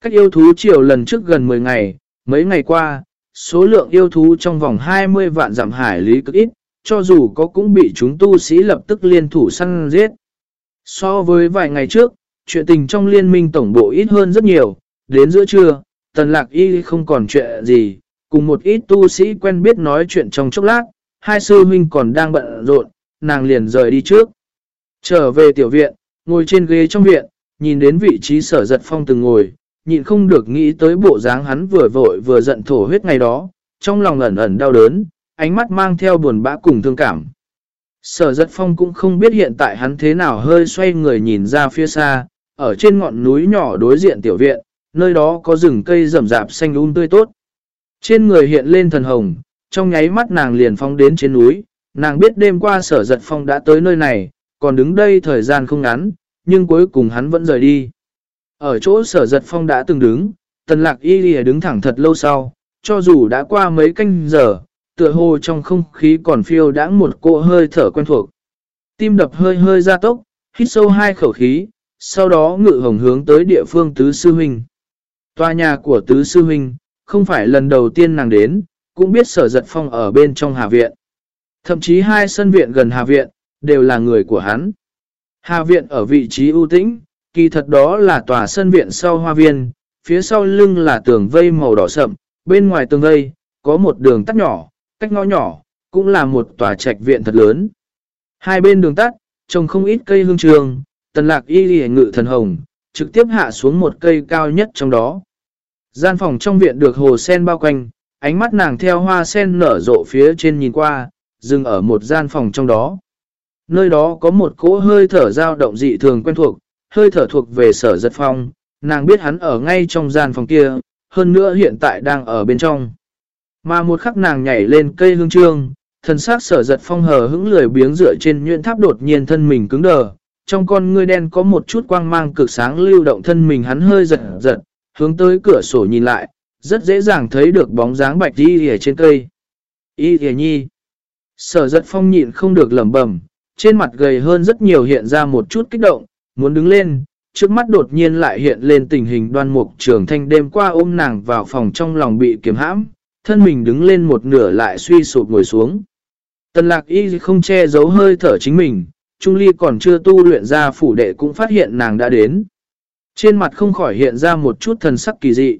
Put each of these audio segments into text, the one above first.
Cách yêu thú chiều lần trước gần 10 ngày, mấy ngày qua, số lượng yêu thú trong vòng 20 vạn giảm hải lý cực ít, cho dù có cũng bị chúng tu sĩ lập tức liên thủ săn giết. So với vài ngày trước, chuyện tình trong liên minh tổng bộ ít hơn rất nhiều, đến giữa trưa, tần lạc y không còn chuyện gì, cùng một ít tu sĩ quen biết nói chuyện trong chốc lát, hai sư huynh còn đang bận rộn, nàng liền rời đi trước. Trở về tiểu viện, ngồi trên ghế trong viện, nhìn đến vị trí sở giật phong từng ngồi, nhịn không được nghĩ tới bộ dáng hắn vừa vội vừa giận thổ huyết ngày đó, trong lòng ẩn ẩn đau đớn, ánh mắt mang theo buồn bã cùng thương cảm. Sở giật phong cũng không biết hiện tại hắn thế nào hơi xoay người nhìn ra phía xa, ở trên ngọn núi nhỏ đối diện tiểu viện, nơi đó có rừng cây rậm rạp xanh um tươi tốt. Trên người hiện lên thần hồng, trong nháy mắt nàng liền phong đến trên núi, nàng biết đêm qua sở giật phong đã tới nơi này, còn đứng đây thời gian không ngắn, nhưng cuối cùng hắn vẫn rời đi. Ở chỗ sở giật phong đã từng đứng, tần lạc y lìa đứng thẳng thật lâu sau, cho dù đã qua mấy canh giờ, tựa hồ trong không khí còn phiêu đãng một cỗ hơi thở quen thuộc. Tim đập hơi hơi ra tốc, hít sâu hai khẩu khí, sau đó ngự hồng hướng tới địa phương Tứ Sư Huynh. Tòa nhà của Tứ Sư Huynh, không phải lần đầu tiên nàng đến, cũng biết sở giật phong ở bên trong Hà Viện. Thậm chí hai sân viện gần Hà Viện, đều là người của hắn. Hà Viện ở vị trí ưu tĩnh, kỳ thật đó là tòa sân viện sau hoa viên, phía sau lưng là tường vây màu đỏ sậm, bên ngoài tường vây, có một đường tắt nhỏ, cách ngõ nhỏ, cũng là một tòa trạch viện thật lớn. Hai bên đường tắt, trồng không ít cây hương trường, tần lạc y lì ngự thần hồng, trực tiếp hạ xuống một cây cao nhất trong đó. Gian phòng trong viện được hồ sen bao quanh, ánh mắt nàng theo hoa sen nở rộ phía trên nhìn qua, dừng ở một gian phòng trong đó. Nơi đó có một cỗ hơi thở dao động dị thường quen thuộc, hơi thở thuộc về sở giật phong, nàng biết hắn ở ngay trong gian phòng kia, hơn nữa hiện tại đang ở bên trong. Mà một khắc nàng nhảy lên cây hương trương, thần sắc sở giật phong hờ hững lười biếng dựa trên nhuyễn tháp đột nhiên thân mình cứng đờ. Trong con ngươi đen có một chút quang mang cực sáng lưu động thân mình hắn hơi giật giật, hướng tới cửa sổ nhìn lại, rất dễ dàng thấy được bóng dáng bạch đi ở trên cây. Y thề nhi. Sở giật phong nhịn không được lẩm bẩm, trên mặt gầy hơn rất nhiều hiện ra một chút kích động, muốn đứng lên, trước mắt đột nhiên lại hiện lên tình hình đoan mục trường thanh đêm qua ôm nàng vào phòng trong lòng bị kiếm hãm, thân mình đứng lên một nửa lại suy sụp ngồi xuống. Tần lạc y không che giấu hơi thở chính mình, Trung Ly còn chưa tu luyện ra phủ đệ cũng phát hiện nàng đã đến. Trên mặt không khỏi hiện ra một chút thần sắc kỳ dị.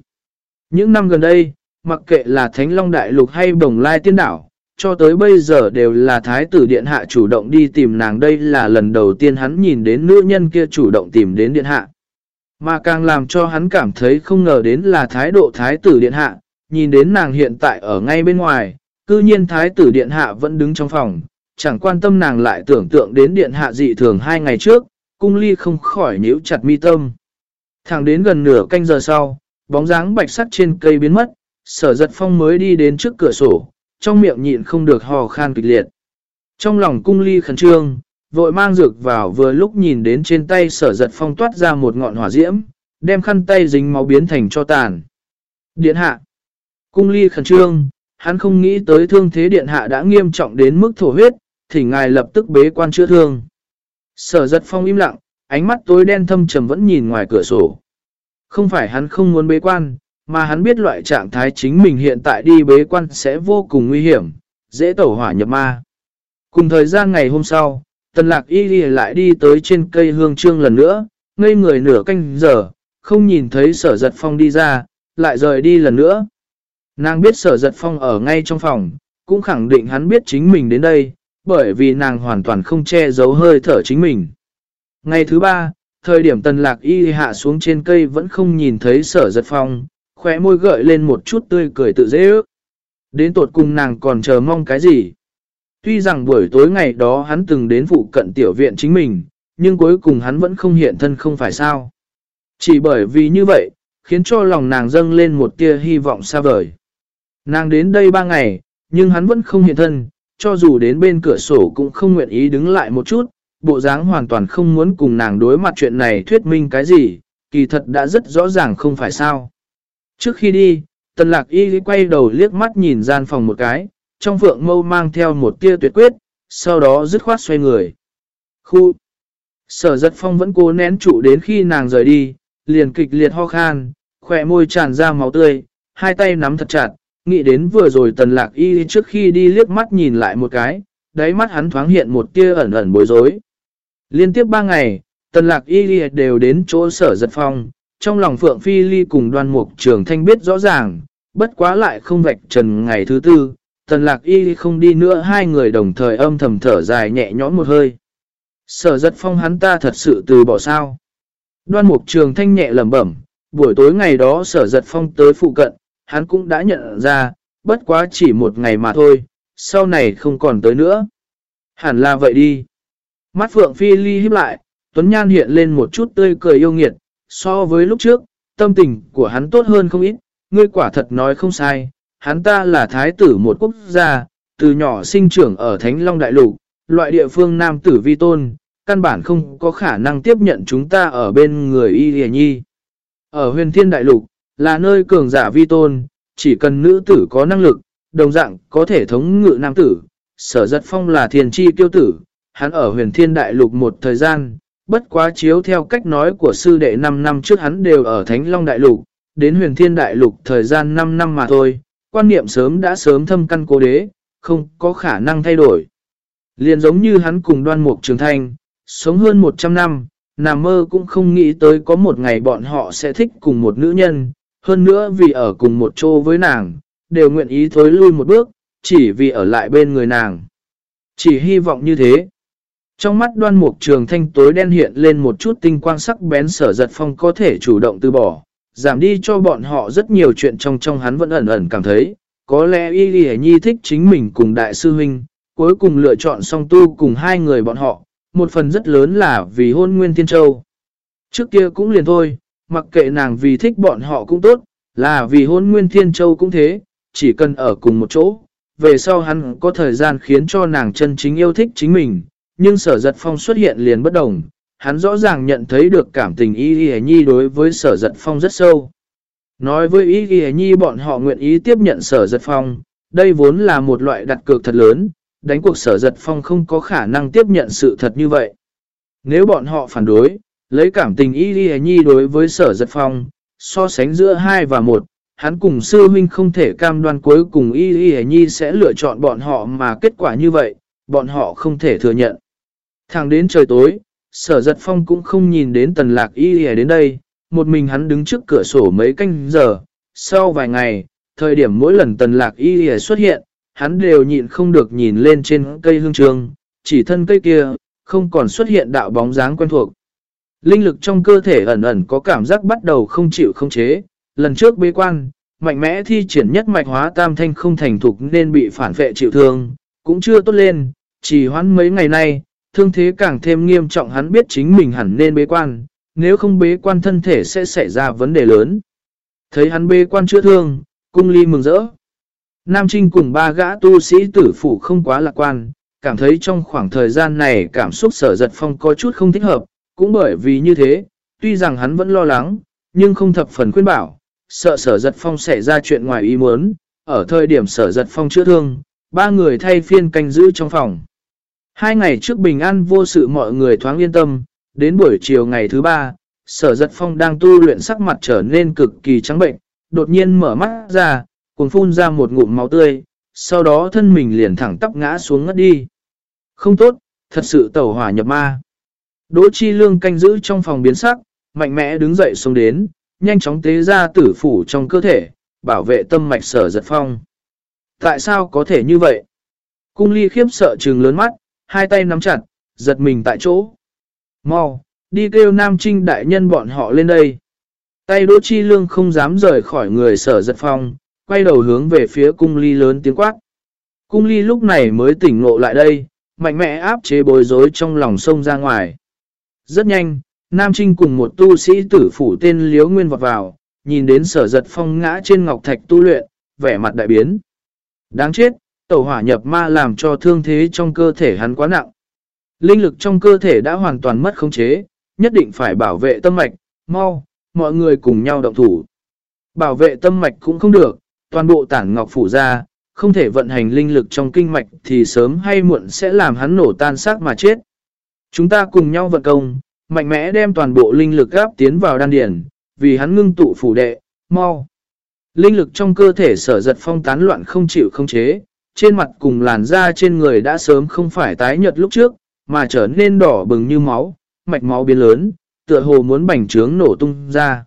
Những năm gần đây, mặc kệ là Thánh Long Đại Lục hay Bồng Lai Tiên Đảo, cho tới bây giờ đều là Thái tử Điện Hạ chủ động đi tìm nàng đây là lần đầu tiên hắn nhìn đến nữ nhân kia chủ động tìm đến Điện Hạ. Mà càng làm cho hắn cảm thấy không ngờ đến là thái độ Thái tử Điện Hạ, nhìn đến nàng hiện tại ở ngay bên ngoài, cư nhiên Thái tử Điện Hạ vẫn đứng trong phòng, chẳng quan tâm nàng lại tưởng tượng đến Điện Hạ dị thường hai ngày trước, cung ly không khỏi nhíu chặt mi tâm. Thẳng đến gần nửa canh giờ sau, bóng dáng bạch sắt trên cây biến mất, sở giật phong mới đi đến trước cửa sổ, trong miệng nhịn không được hò khan kịch liệt. Trong lòng cung ly khẩn trương, vội mang dược vào vừa lúc nhìn đến trên tay sở giật phong toát ra một ngọn hỏa diễm, đem khăn tay dính máu biến thành cho tàn. Điện hạ. Cung ly khẩn trương, hắn không nghĩ tới thương thế điện hạ đã nghiêm trọng đến mức thổ huyết, thì ngài lập tức bế quan chữa thương. Sở giật phong im lặng, ánh mắt tối đen thâm trầm vẫn nhìn ngoài cửa sổ. Không phải hắn không muốn bế quan, mà hắn biết loại trạng thái chính mình hiện tại đi bế quan sẽ vô cùng nguy hiểm, dễ tẩu hỏa nhập ma. Cùng thời gian ngày hôm sau, tần lạc y đi lại đi tới trên cây hương trương lần nữa, ngây người nửa canh giờ, không nhìn thấy sở giật phong đi ra, lại rời đi lần nữa. Nàng biết sở giật phong ở ngay trong phòng, cũng khẳng định hắn biết chính mình đến đây, bởi vì nàng hoàn toàn không che giấu hơi thở chính mình. Ngày thứ ba, thời điểm tần lạc y hạ xuống trên cây vẫn không nhìn thấy sở giật phong, khóe môi gợi lên một chút tươi cười tự dễ ước. Đến tột cùng nàng còn chờ mong cái gì? Tuy rằng buổi tối ngày đó hắn từng đến phụ cận tiểu viện chính mình, nhưng cuối cùng hắn vẫn không hiện thân không phải sao. Chỉ bởi vì như vậy, khiến cho lòng nàng dâng lên một tia hy vọng xa vời. Nàng đến đây ba ngày, nhưng hắn vẫn không hiện thân, cho dù đến bên cửa sổ cũng không nguyện ý đứng lại một chút, bộ dáng hoàn toàn không muốn cùng nàng đối mặt chuyện này thuyết minh cái gì, kỳ thật đã rất rõ ràng không phải sao. Trước khi đi, tần lạc y quay đầu liếc mắt nhìn gian phòng một cái, trong vượng mâu mang theo một tia tuyệt quyết, sau đó dứt khoát xoay người. Khu! Sở giật phong vẫn cố nén trụ đến khi nàng rời đi, liền kịch liệt ho khan, khỏe môi tràn ra máu tươi, hai tay nắm thật chặt, nghĩ đến vừa rồi tần lạc y trước khi đi liếc mắt nhìn lại một cái, đáy mắt hắn thoáng hiện một tia ẩn ẩn bối rối. Liên tiếp ba ngày, tần lạc y đều đến chỗ sở giật phong, trong lòng Phượng Phi Ly cùng đoan mục trường thanh biết rõ ràng, bất quá lại không vạch trần ngày thứ tư, tần lạc y không đi nữa hai người đồng thời âm thầm thở dài nhẹ nhõm một hơi. Sở giật phong hắn ta thật sự từ bỏ sao. Đoan mục trường thanh nhẹ lẩm bẩm, buổi tối ngày đó sở giật phong tới phụ cận, hắn cũng đã nhận ra, bất quá chỉ một ngày mà thôi, sau này không còn tới nữa. Hẳn là vậy đi. Mắt Phượng Phi Ly híp lại, Tuấn Nhan hiện lên một chút tươi cười yêu nghiệt, so với lúc trước, tâm tình của hắn tốt hơn không ít, ngươi quả thật nói không sai, hắn ta là thái tử một quốc gia, từ nhỏ sinh trưởng ở Thánh Long Đại Lục, loại địa phương nam tử vi tôn, căn bản không có khả năng tiếp nhận chúng ta ở bên người y lìa nhi. Ở huyền thiên đại lục, là nơi cường giả vi tôn, chỉ cần nữ tử có năng lực, đồng dạng có thể thống ngự nam tử. Sở giật phong là thiền chi tiêu tử, hắn ở huyền thiên đại lục một thời gian, bất quá chiếu theo cách nói của sư đệ 5 năm trước hắn đều ở Thánh Long đại lục, đến huyền thiên đại lục thời gian 5 năm mà thôi, quan niệm sớm đã sớm thâm căn cố đế, không có khả năng thay đổi. Liền giống như hắn cùng đoan mục trường thanh, sống hơn 100 năm, nằm mơ cũng không nghĩ tới có một ngày bọn họ sẽ thích cùng một nữ nhân, hơn nữa vì ở cùng một chỗ với nàng, đều nguyện ý thối lui một bước, chỉ vì ở lại bên người nàng. Chỉ hy vọng như thế. Trong mắt đoan mục trường thanh tối đen hiện lên một chút tinh quang sắc bén sở giật phong có thể chủ động từ bỏ, giảm đi cho bọn họ rất nhiều chuyện trong trong hắn vẫn ẩn ẩn cảm thấy, có lẽ Y Ghi Nhi thích chính mình cùng đại sư huynh, cuối cùng lựa chọn song tu cùng hai người bọn họ, một phần rất lớn là vì hôn Nguyên Thiên Châu. Trước kia cũng liền thôi, mặc kệ nàng vì thích bọn họ cũng tốt, là vì hôn Nguyên Thiên Châu cũng thế, chỉ cần ở cùng một chỗ. Về sau hắn có thời gian khiến cho nàng chân chính yêu thích chính mình, nhưng sở giật phong xuất hiện liền bất đồng, hắn rõ ràng nhận thấy được cảm tình Y Y Nhi đối với sở giật phong rất sâu. Nói với Y Y Nhi bọn họ nguyện ý tiếp nhận sở giật phong, đây vốn là một loại đặt cược thật lớn, đánh cuộc sở giật phong không có khả năng tiếp nhận sự thật như vậy. Nếu bọn họ phản đối, lấy cảm tình Y Y Nhi đối với sở giật phong, so sánh giữa 2 và 1, hắn cùng sư huynh không thể cam đoan cuối cùng Y Y Nhi sẽ lựa chọn bọn họ mà kết quả như vậy, bọn họ không thể thừa nhận. Thẳng đến trời tối, sở giật phong cũng không nhìn đến tần lạc Y hề đến đây, một mình hắn đứng trước cửa sổ mấy canh giờ, sau vài ngày, thời điểm mỗi lần tần lạc Y hề xuất hiện, hắn đều nhịn không được nhìn lên trên cây hương trường, chỉ thân cây kia, không còn xuất hiện đạo bóng dáng quen thuộc. Linh lực trong cơ thể ẩn ẩn có cảm giác bắt đầu không chịu không chế, lần trước bế quan, mạnh mẽ thi triển nhất mạch hóa tam thanh không thành thục nên bị phản vệ chịu thương, cũng chưa tốt lên, chỉ hoãn mấy ngày nay, thương thế càng thêm nghiêm trọng hắn biết chính mình hẳn nên bế quan, nếu không bế quan thân thể sẽ xảy ra vấn đề lớn. Thấy hắn bế quan chữa thương, cung ly mừng rỡ. Nam Trinh cùng ba gã tu sĩ tử phủ không quá lạc quan, cảm thấy trong khoảng thời gian này cảm xúc sở giật phong có chút không thích hợp, cũng bởi vì như thế, tuy rằng hắn vẫn lo lắng, nhưng không thập phần khuyên bảo, sợ sở giật phong xảy ra chuyện ngoài ý muốn, ở thời điểm sở giật phong chữa thương, ba người thay phiên canh giữ trong phòng. Hai ngày trước bình an vô sự mọi người thoáng yên tâm, đến buổi chiều ngày thứ ba, sở giật phong đang tu luyện sắc mặt trở nên cực kỳ trắng bệnh, đột nhiên mở mắt ra, cùng phun ra một ngụm máu tươi, sau đó thân mình liền thẳng tắp ngã xuống ngất đi. Không tốt, thật sự tẩu hỏa nhập ma. Đỗ Chi Lương canh giữ trong phòng biến sắc, mạnh mẽ đứng dậy xuống đến, nhanh chóng tế ra tử phủ trong cơ thể, bảo vệ tâm mạch sở giật phong. Tại sao có thể như vậy? Cung ly khiếp sợ trừng lớn mắt, hai tay nắm chặt, giật mình tại chỗ. Mau, đi kêu Nam Trinh đại nhân bọn họ lên đây. Tay Đỗ Chi Lương không dám rời khỏi người sở giật phong, quay đầu hướng về phía cung ly lớn tiếng quát. Cung ly lúc này mới tỉnh ngộ lại đây, mạnh mẽ áp chế bối rối trong lòng sông ra ngoài. Rất nhanh, Nam Trinh cùng một tu sĩ tử phủ tên Liếu Nguyên vọt vào, nhìn đến sở giật phong ngã trên ngọc thạch tu luyện, vẻ mặt đại biến. Đáng chết, tẩu hỏa nhập ma làm cho thương thế trong cơ thể hắn quá nặng. Linh lực trong cơ thể đã hoàn toàn mất khống chế, nhất định phải bảo vệ tâm mạch, mau, mọi người cùng nhau động thủ. Bảo vệ tâm mạch cũng không được, toàn bộ tản ngọc phủ ra, không thể vận hành linh lực trong kinh mạch thì sớm hay muộn sẽ làm hắn nổ tan xác mà chết. Chúng ta cùng nhau vận công, mạnh mẽ đem toàn bộ linh lực gáp tiến vào đan điển, vì hắn ngưng tụ phủ đệ, mau. Linh lực trong cơ thể sở giật phong tán loạn không chịu không chế, trên mặt cùng làn da trên người đã sớm không phải tái nhợt lúc trước, mà trở nên đỏ bừng như máu, mạch máu biến lớn, tựa hồ muốn bành trướng nổ tung ra.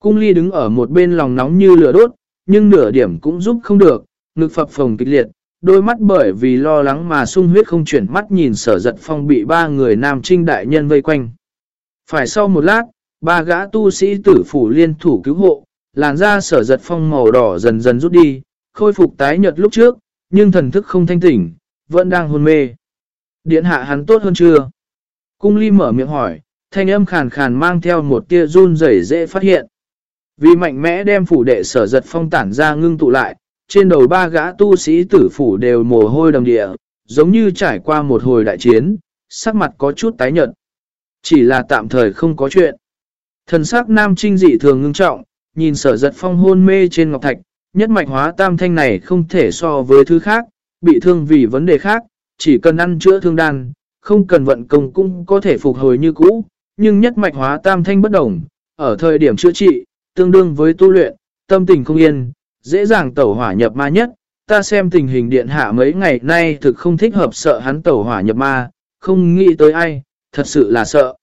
Cung ly đứng ở một bên lòng nóng như lửa đốt, nhưng nửa điểm cũng giúp không được, ngực phập phồng kịch liệt, đôi mắt bởi vì lo lắng mà sung huyết không chuyển mắt nhìn sở giật phong bị ba người nam trinh đại nhân vây quanh. Phải sau một lát, ba gã tu sĩ tử phủ liên thủ cứu hộ, làn da sở giật phong màu đỏ dần dần rút đi, khôi phục tái nhợt lúc trước, nhưng thần thức không thanh tỉnh, vẫn đang hôn mê. Điện hạ hắn tốt hơn chưa? Cung ly mở miệng hỏi, thanh âm khàn khàn mang theo một tia run rẩy dễ phát hiện. Vì mạnh mẽ đem phủ đệ sở giật phong tản ra ngưng tụ lại, trên đầu ba gã tu sĩ tử phủ đều mồ hôi đầm địa, giống như trải qua một hồi đại chiến, sắc mặt có chút tái nhợt. Chỉ là tạm thời không có chuyện. Thần sắc nam trinh dị thường ngưng trọng, nhìn sở giật phong hôn mê trên ngọc thạch, nhất mạch hóa tam thanh này không thể so với thứ khác, bị thương vì vấn đề khác, chỉ cần ăn chữa thương đan, không cần vận công cũng có thể phục hồi như cũ, nhưng nhất mạch hóa tam thanh bất đồng, ở thời điểm chữa trị, tương đương với tu luyện, tâm tình không yên, dễ dàng tẩu hỏa nhập ma nhất. Ta xem tình hình điện hạ mấy ngày nay thực không thích hợp sợ hắn tẩu hỏa nhập ma, không nghĩ tới ai, thật sự là sợ.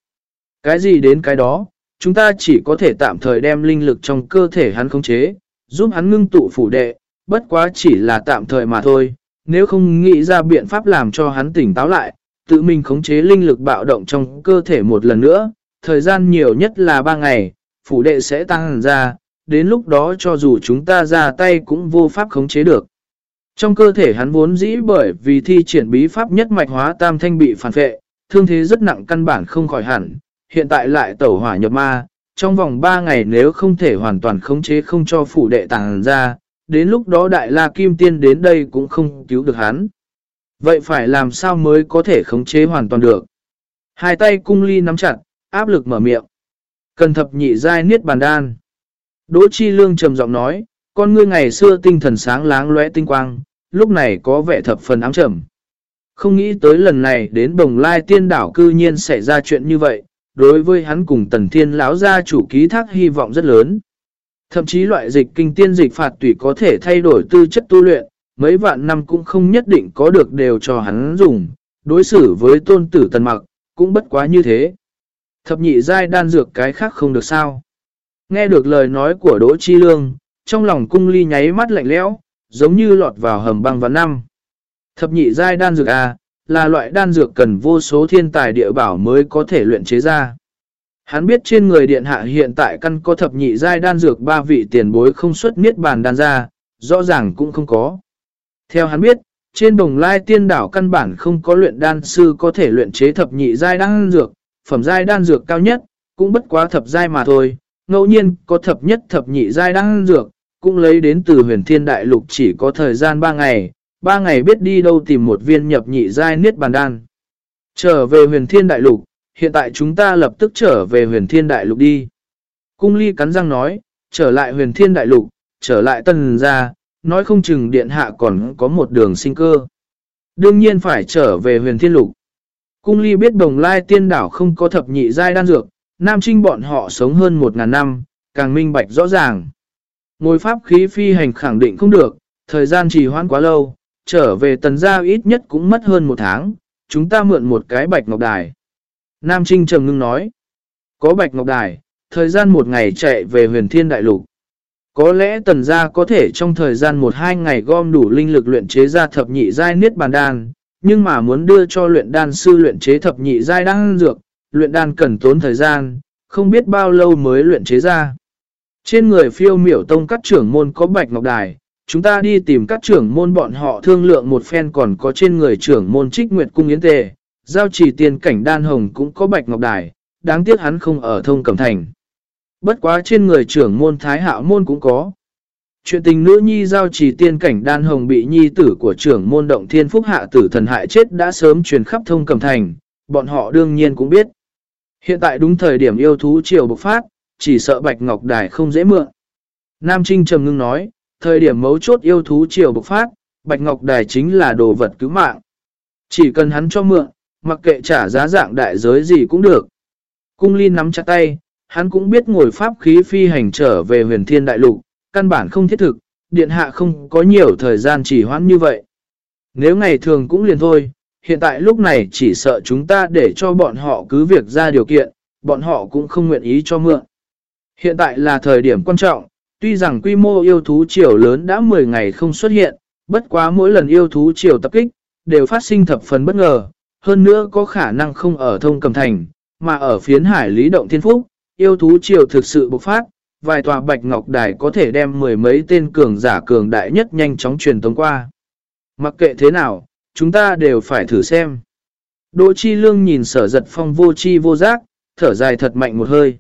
Cái gì đến cái đó, chúng ta chỉ có thể tạm thời đem linh lực trong cơ thể hắn khống chế, giúp hắn ngưng tụ phủ đệ, bất quá chỉ là tạm thời mà thôi, nếu không nghĩ ra biện pháp làm cho hắn tỉnh táo lại, tự mình khống chế linh lực bạo động trong cơ thể một lần nữa, thời gian nhiều nhất là 3 ngày, phủ đệ sẽ tăng ra, đến lúc đó cho dù chúng ta ra tay cũng vô pháp khống chế được. Trong cơ thể hắn vốn dĩ bởi vì thi triển bí pháp nhất mạch hóa tam thanh bị phản phệ, thương thế rất nặng căn bản không khỏi hẳn, hiện tại lại tẩu hỏa nhập ma, trong vòng 3 ngày nếu không thể hoàn toàn khống chế không cho phủ đệ tàng ra, đến lúc đó đại la kim tiên đến đây cũng không cứu được hắn. Vậy phải làm sao mới có thể khống chế hoàn toàn được? Hai tay cung ly nắm chặt, áp lực mở miệng. Cần thập nhị giai niết bàn đan. Đỗ Chi Lương trầm giọng nói, con ngươi ngày xưa tinh thần sáng láng lóe tinh quang, lúc này có vẻ thập phần ám trầm. Không nghĩ tới lần này đến bồng Lai Tiên Đảo cư nhiên xảy ra chuyện như vậy, đối với hắn cùng Tần Thiên lão gia chủ ký thác hy vọng rất lớn. Thậm chí loại dịch kinh tiên dịch phạt tùy có thể thay đổi tư chất tu luyện, mấy vạn năm cũng không nhất định có được đều cho hắn dùng, đối xử với tôn tử tần mặc, cũng bất quá như thế. Thập nhị giai đan dược cái khác không được sao. Nghe được lời nói của Đỗ Chi Lương, trong lòng cung ly nháy mắt lạnh lẽo, giống như lọt vào hầm băng vào năm. Thập nhị giai đan dược à là loại đan dược cần vô số thiên tài địa bảo mới có thể luyện chế ra. Hắn biết trên người điện hạ hiện tại căn có thập nhị giai đan dược ba vị tiền bối không xuất niết bàn đan ra, rõ ràng cũng không có. Theo hắn biết, trên đồng lai tiên đảo căn bản không có luyện đan sư có thể luyện chế thập nhị giai đan dược, phẩm giai đan dược cao nhất, cũng bất quá thập giai mà thôi, ngẫu nhiên có thập nhất thập nhị giai đan dược, cũng lấy đến từ huyền thiên đại lục chỉ có thời gian 3 ngày, ba ngày biết đi đâu tìm một viên nhập nhị giai niết bàn đan. Trở về huyền thiên đại lục, hiện tại chúng ta lập tức trở về huyền thiên đại lục đi. Cung ly cắn răng nói, trở lại huyền thiên đại lục, trở lại tần gia, nói không chừng điện hạ còn có một đường sinh cơ. Đương nhiên phải trở về huyền thiên lục. Cung ly biết đồng lai tiên đảo không có thập nhị giai đan dược, nam trinh bọn họ sống hơn một ngàn năm, càng minh bạch rõ ràng. Ngồi pháp khí phi hành khẳng định không được, thời gian trì hoãn quá lâu, trở về tần gia ít nhất cũng mất hơn một tháng, chúng ta mượn một cái bạch ngọc đài. Nam Trinh trầm ngưng nói, có bạch ngọc đài, thời gian một ngày chạy về huyền thiên đại lục. Có lẽ tần gia có thể trong thời gian một hai ngày gom đủ linh lực luyện chế ra thập nhị giai niết bàn đan, nhưng mà muốn đưa cho luyện đan sư luyện chế thập nhị giai đan dược, luyện đan cần tốn thời gian, không biết bao lâu mới luyện chế ra. Trên người phiêu miểu tông các trưởng môn có bạch ngọc đài, chúng ta đi tìm các trưởng môn bọn họ thương lượng một phen còn có trên người trưởng môn trích nguyệt cung yến tề, giao chỉ tiền cảnh đan hồng cũng có bạch ngọc đài, đáng tiếc hắn không ở thông cẩm thành. Bất quá trên người trưởng môn thái hạo môn cũng có. Chuyện tình nữ nhi giao chỉ tiên cảnh đan hồng bị nhi tử của trưởng môn động thiên phúc hạ tử thần hại chết đã sớm truyền khắp thông cẩm thành, bọn họ đương nhiên cũng biết. Hiện tại đúng thời điểm yêu thú triều bộc phát, chỉ sợ bạch ngọc đài không dễ mượn. Nam Trinh trầm ngưng nói, thời điểm mấu chốt yêu thú triều bộc phát, bạch ngọc đài chính là đồ vật cứu mạng. Chỉ cần hắn cho mượn, mặc kệ trả giá dạng đại giới gì cũng được. Cung Ly nắm chặt tay, hắn cũng biết ngồi pháp khí phi hành trở về huyền thiên đại lục, căn bản không thiết thực, điện hạ không có nhiều thời gian chỉ hoãn như vậy. Nếu ngày thường cũng liền thôi, hiện tại lúc này chỉ sợ chúng ta để cho bọn họ cứ việc ra điều kiện, bọn họ cũng không nguyện ý cho mượn. Hiện tại là thời điểm quan trọng, tuy rằng quy mô yêu thú triều lớn đã 10 ngày không xuất hiện, bất quá mỗi lần yêu thú triều tập kích, đều phát sinh thập phần bất ngờ, hơn nữa có khả năng không ở thông cầm thành, mà ở phiến hải lý động thiên phúc, yêu thú triều thực sự bộc phát, vài tòa bạch ngọc đài có thể đem mười mấy tên cường giả cường đại nhất nhanh chóng truyền tống qua. Mặc kệ thế nào, chúng ta đều phải thử xem. Đỗ Chi Lương nhìn sở giật phong vô chi vô giác, thở dài thật mạnh một hơi.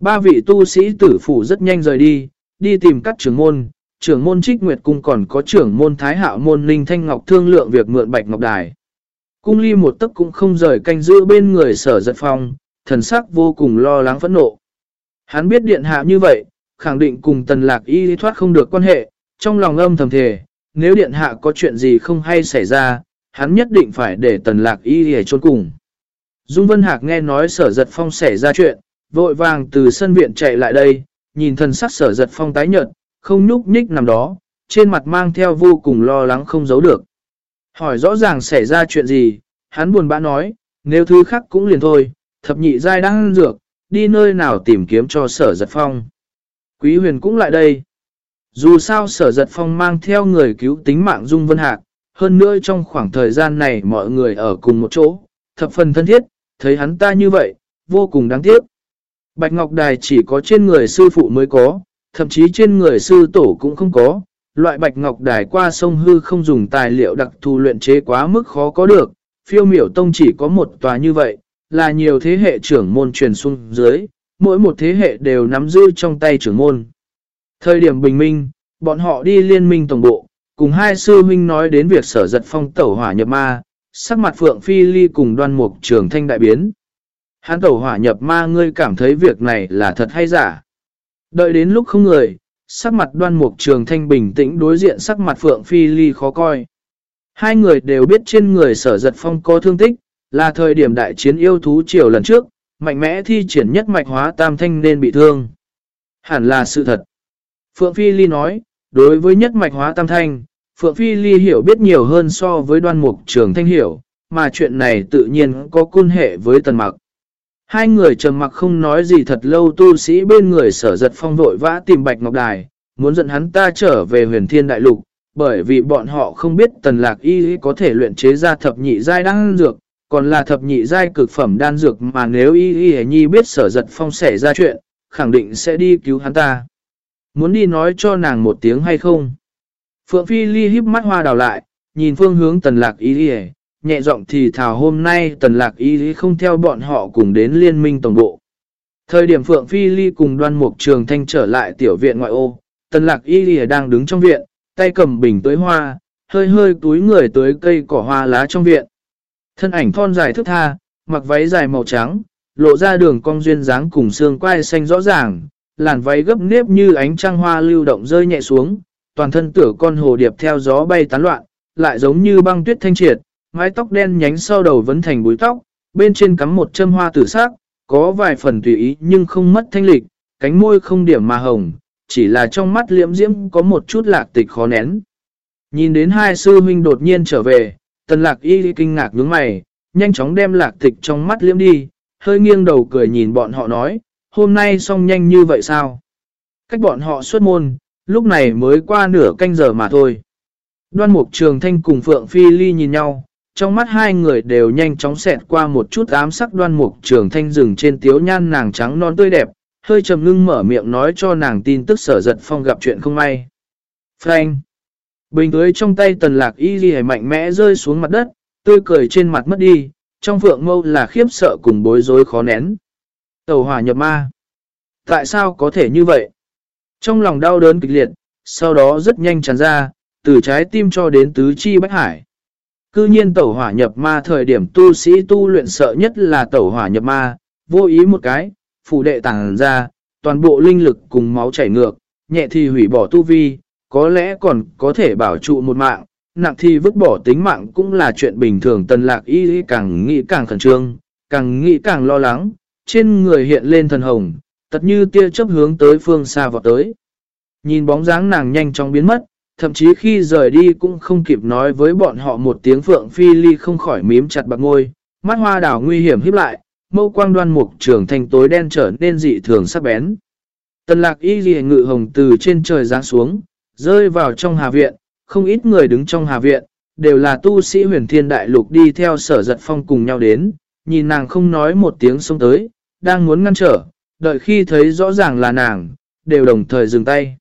Ba vị tu sĩ tử phủ rất nhanh rời đi, đi tìm các trưởng môn, trưởng môn trích nguyệt cung còn có trưởng môn thái hạo môn linh thanh ngọc thương lượng việc mượn bạch ngọc đài. Cung ly một tấc cũng không rời canh giữ bên người sở giật phong, thần sắc vô cùng lo lắng phẫn nộ. Hắn biết điện hạ như vậy, khẳng định cùng tần lạc y thoát không được quan hệ, trong lòng âm thầm thề, nếu điện hạ có chuyện gì không hay xảy ra, hắn nhất định phải để tần lạc y để trốn cùng. Dung Vân Hạc nghe nói sở giật phong xảy ra chuyện, vội vàng từ sân viện chạy lại đây, nhìn thần sắc sở giật phong tái nhợt, không nhúc nhích nằm đó, trên mặt mang theo vô cùng lo lắng không giấu được. Hỏi rõ ràng xảy ra chuyện gì, hắn buồn bã nói, nếu thứ khác cũng liền thôi, thập nhị giai đang dược, đi nơi nào tìm kiếm cho sở giật phong. Quý huyền cũng lại đây. Dù sao sở giật phong mang theo người cứu tính mạng Dung Vân Hạc, hơn nữa trong khoảng thời gian này mọi người ở cùng một chỗ, thập phần thân thiết, thấy hắn ta như vậy, vô cùng đáng tiếc. Bạch Ngọc Đài chỉ có trên người sư phụ mới có, thậm chí trên người sư tổ cũng không có. Loại Bạch Ngọc Đài qua sông hư không dùng tài liệu đặc thù luyện chế quá mức khó có được. Phiêu miểu tông chỉ có một tòa như vậy, là nhiều thế hệ trưởng môn truyền xuống dưới, mỗi một thế hệ đều nắm giữ trong tay trưởng môn. Thời điểm bình minh, bọn họ đi liên minh tổng bộ, cùng hai sư huynh nói đến việc sở giật phong tẩu hỏa nhập ma, sắc mặt Phượng Phi Ly cùng đoan mục trường thanh đại biến. Hán tẩu hỏa nhập ma ngươi cảm thấy việc này là thật hay giả. Đợi đến lúc không người, sắc mặt đoan mục trường thanh bình tĩnh đối diện sắc mặt Phượng Phi Ly khó coi. Hai người đều biết trên người sở giật phong có thương tích, là thời điểm đại chiến yêu thú triều lần trước, mạnh mẽ thi triển nhất mạch hóa tam thanh nên bị thương. Hẳn là sự thật. Phượng Phi Ly nói, đối với nhất mạch hóa tam thanh, Phượng Phi Ly hiểu biết nhiều hơn so với đoan mục trường thanh hiểu, mà chuyện này tự nhiên có cung hệ với tần mặc. Hai người trầm mặc không nói gì thật lâu tu sĩ bên người sở giật phong vội vã tìm Bạch Ngọc Đài, muốn dẫn hắn ta trở về huyền thiên đại lục, bởi vì bọn họ không biết tần lạc y có thể luyện chế ra thập nhị giai đan dược, còn là thập nhị giai cực phẩm đan dược mà nếu y y nhi biết sở giật phong xảy ra chuyện, khẳng định sẽ đi cứu hắn ta. Muốn đi nói cho nàng một tiếng hay không? Phượng Phi Ly híp mắt hoa đào lại, nhìn phương hướng tần lạc y y nhẹ giọng thì thảo hôm nay tần lạc y không theo bọn họ cùng đến liên minh tổng bộ. Thời điểm Phượng Phi Ly cùng đoan mục trường thanh trở lại tiểu viện ngoại ô, tần lạc y đang đứng trong viện, tay cầm bình tới hoa, hơi hơi túi người tới cây cỏ hoa lá trong viện. Thân ảnh thon dài thức tha, mặc váy dài màu trắng, lộ ra đường cong duyên dáng cùng xương quai xanh rõ ràng, làn váy gấp nếp như ánh trăng hoa lưu động rơi nhẹ xuống, toàn thân tửa con hồ điệp theo gió bay tán loạn, lại giống như băng tuyết thanh triệt, mái tóc đen nhánh sau đầu vấn thành búi tóc, bên trên cắm một châm hoa tử sắc, có vài phần tùy ý nhưng không mất thanh lịch, cánh môi không điểm mà hồng, chỉ là trong mắt liễm diễm có một chút lạc tịch khó nén. Nhìn đến hai sư huynh đột nhiên trở về, tần lạc y kinh ngạc nhướng mày, nhanh chóng đem lạc tịch trong mắt liễm đi, hơi nghiêng đầu cười nhìn bọn họ nói, hôm nay xong nhanh như vậy sao? Cách bọn họ xuất môn, lúc này mới qua nửa canh giờ mà thôi. Đoan mục trường thanh cùng Phượng Phi Ly nhìn nhau, trong mắt hai người đều nhanh chóng xẹt qua một chút ám sắc đoan mục trường thanh rừng trên tiếu nhan nàng trắng non tươi đẹp, hơi trầm ngưng mở miệng nói cho nàng tin tức sở giật phong gặp chuyện không may. Frank! Bình tưới trong tay tần lạc y ghi mạnh mẽ rơi xuống mặt đất, tươi cười trên mặt mất đi, trong phượng mâu là khiếp sợ cùng bối rối khó nén. Tàu hỏa nhập ma. Tại sao có thể như vậy? Trong lòng đau đớn kịch liệt, sau đó rất nhanh tràn ra, từ trái tim cho đến tứ chi bách hải. Cư nhiên tẩu hỏa nhập ma thời điểm tu sĩ tu luyện sợ nhất là tẩu hỏa nhập ma, vô ý một cái, phủ đệ tàng ra, toàn bộ linh lực cùng máu chảy ngược, nhẹ thì hủy bỏ tu vi, có lẽ còn có thể bảo trụ một mạng, nặng thì vứt bỏ tính mạng cũng là chuyện bình thường tần lạc y càng nghĩ càng khẩn trương, càng nghĩ càng lo lắng, trên người hiện lên thần hồng, tật như tia chớp hướng tới phương xa vọt tới. Nhìn bóng dáng nàng nhanh chóng biến mất, thậm chí khi rời đi cũng không kịp nói với bọn họ một tiếng phượng phi ly không khỏi mím chặt bạc ngôi, mắt hoa đảo nguy hiểm híp lại, mâu quang đoan mục trường thành tối đen trở nên dị thường sắc bén. Tần lạc y ghi ngự hồng từ trên trời giáng xuống, rơi vào trong hà viện, không ít người đứng trong hà viện, đều là tu sĩ huyền thiên đại lục đi theo sở giật phong cùng nhau đến, nhìn nàng không nói một tiếng xông tới, đang muốn ngăn trở, đợi khi thấy rõ ràng là nàng, đều đồng thời dừng tay.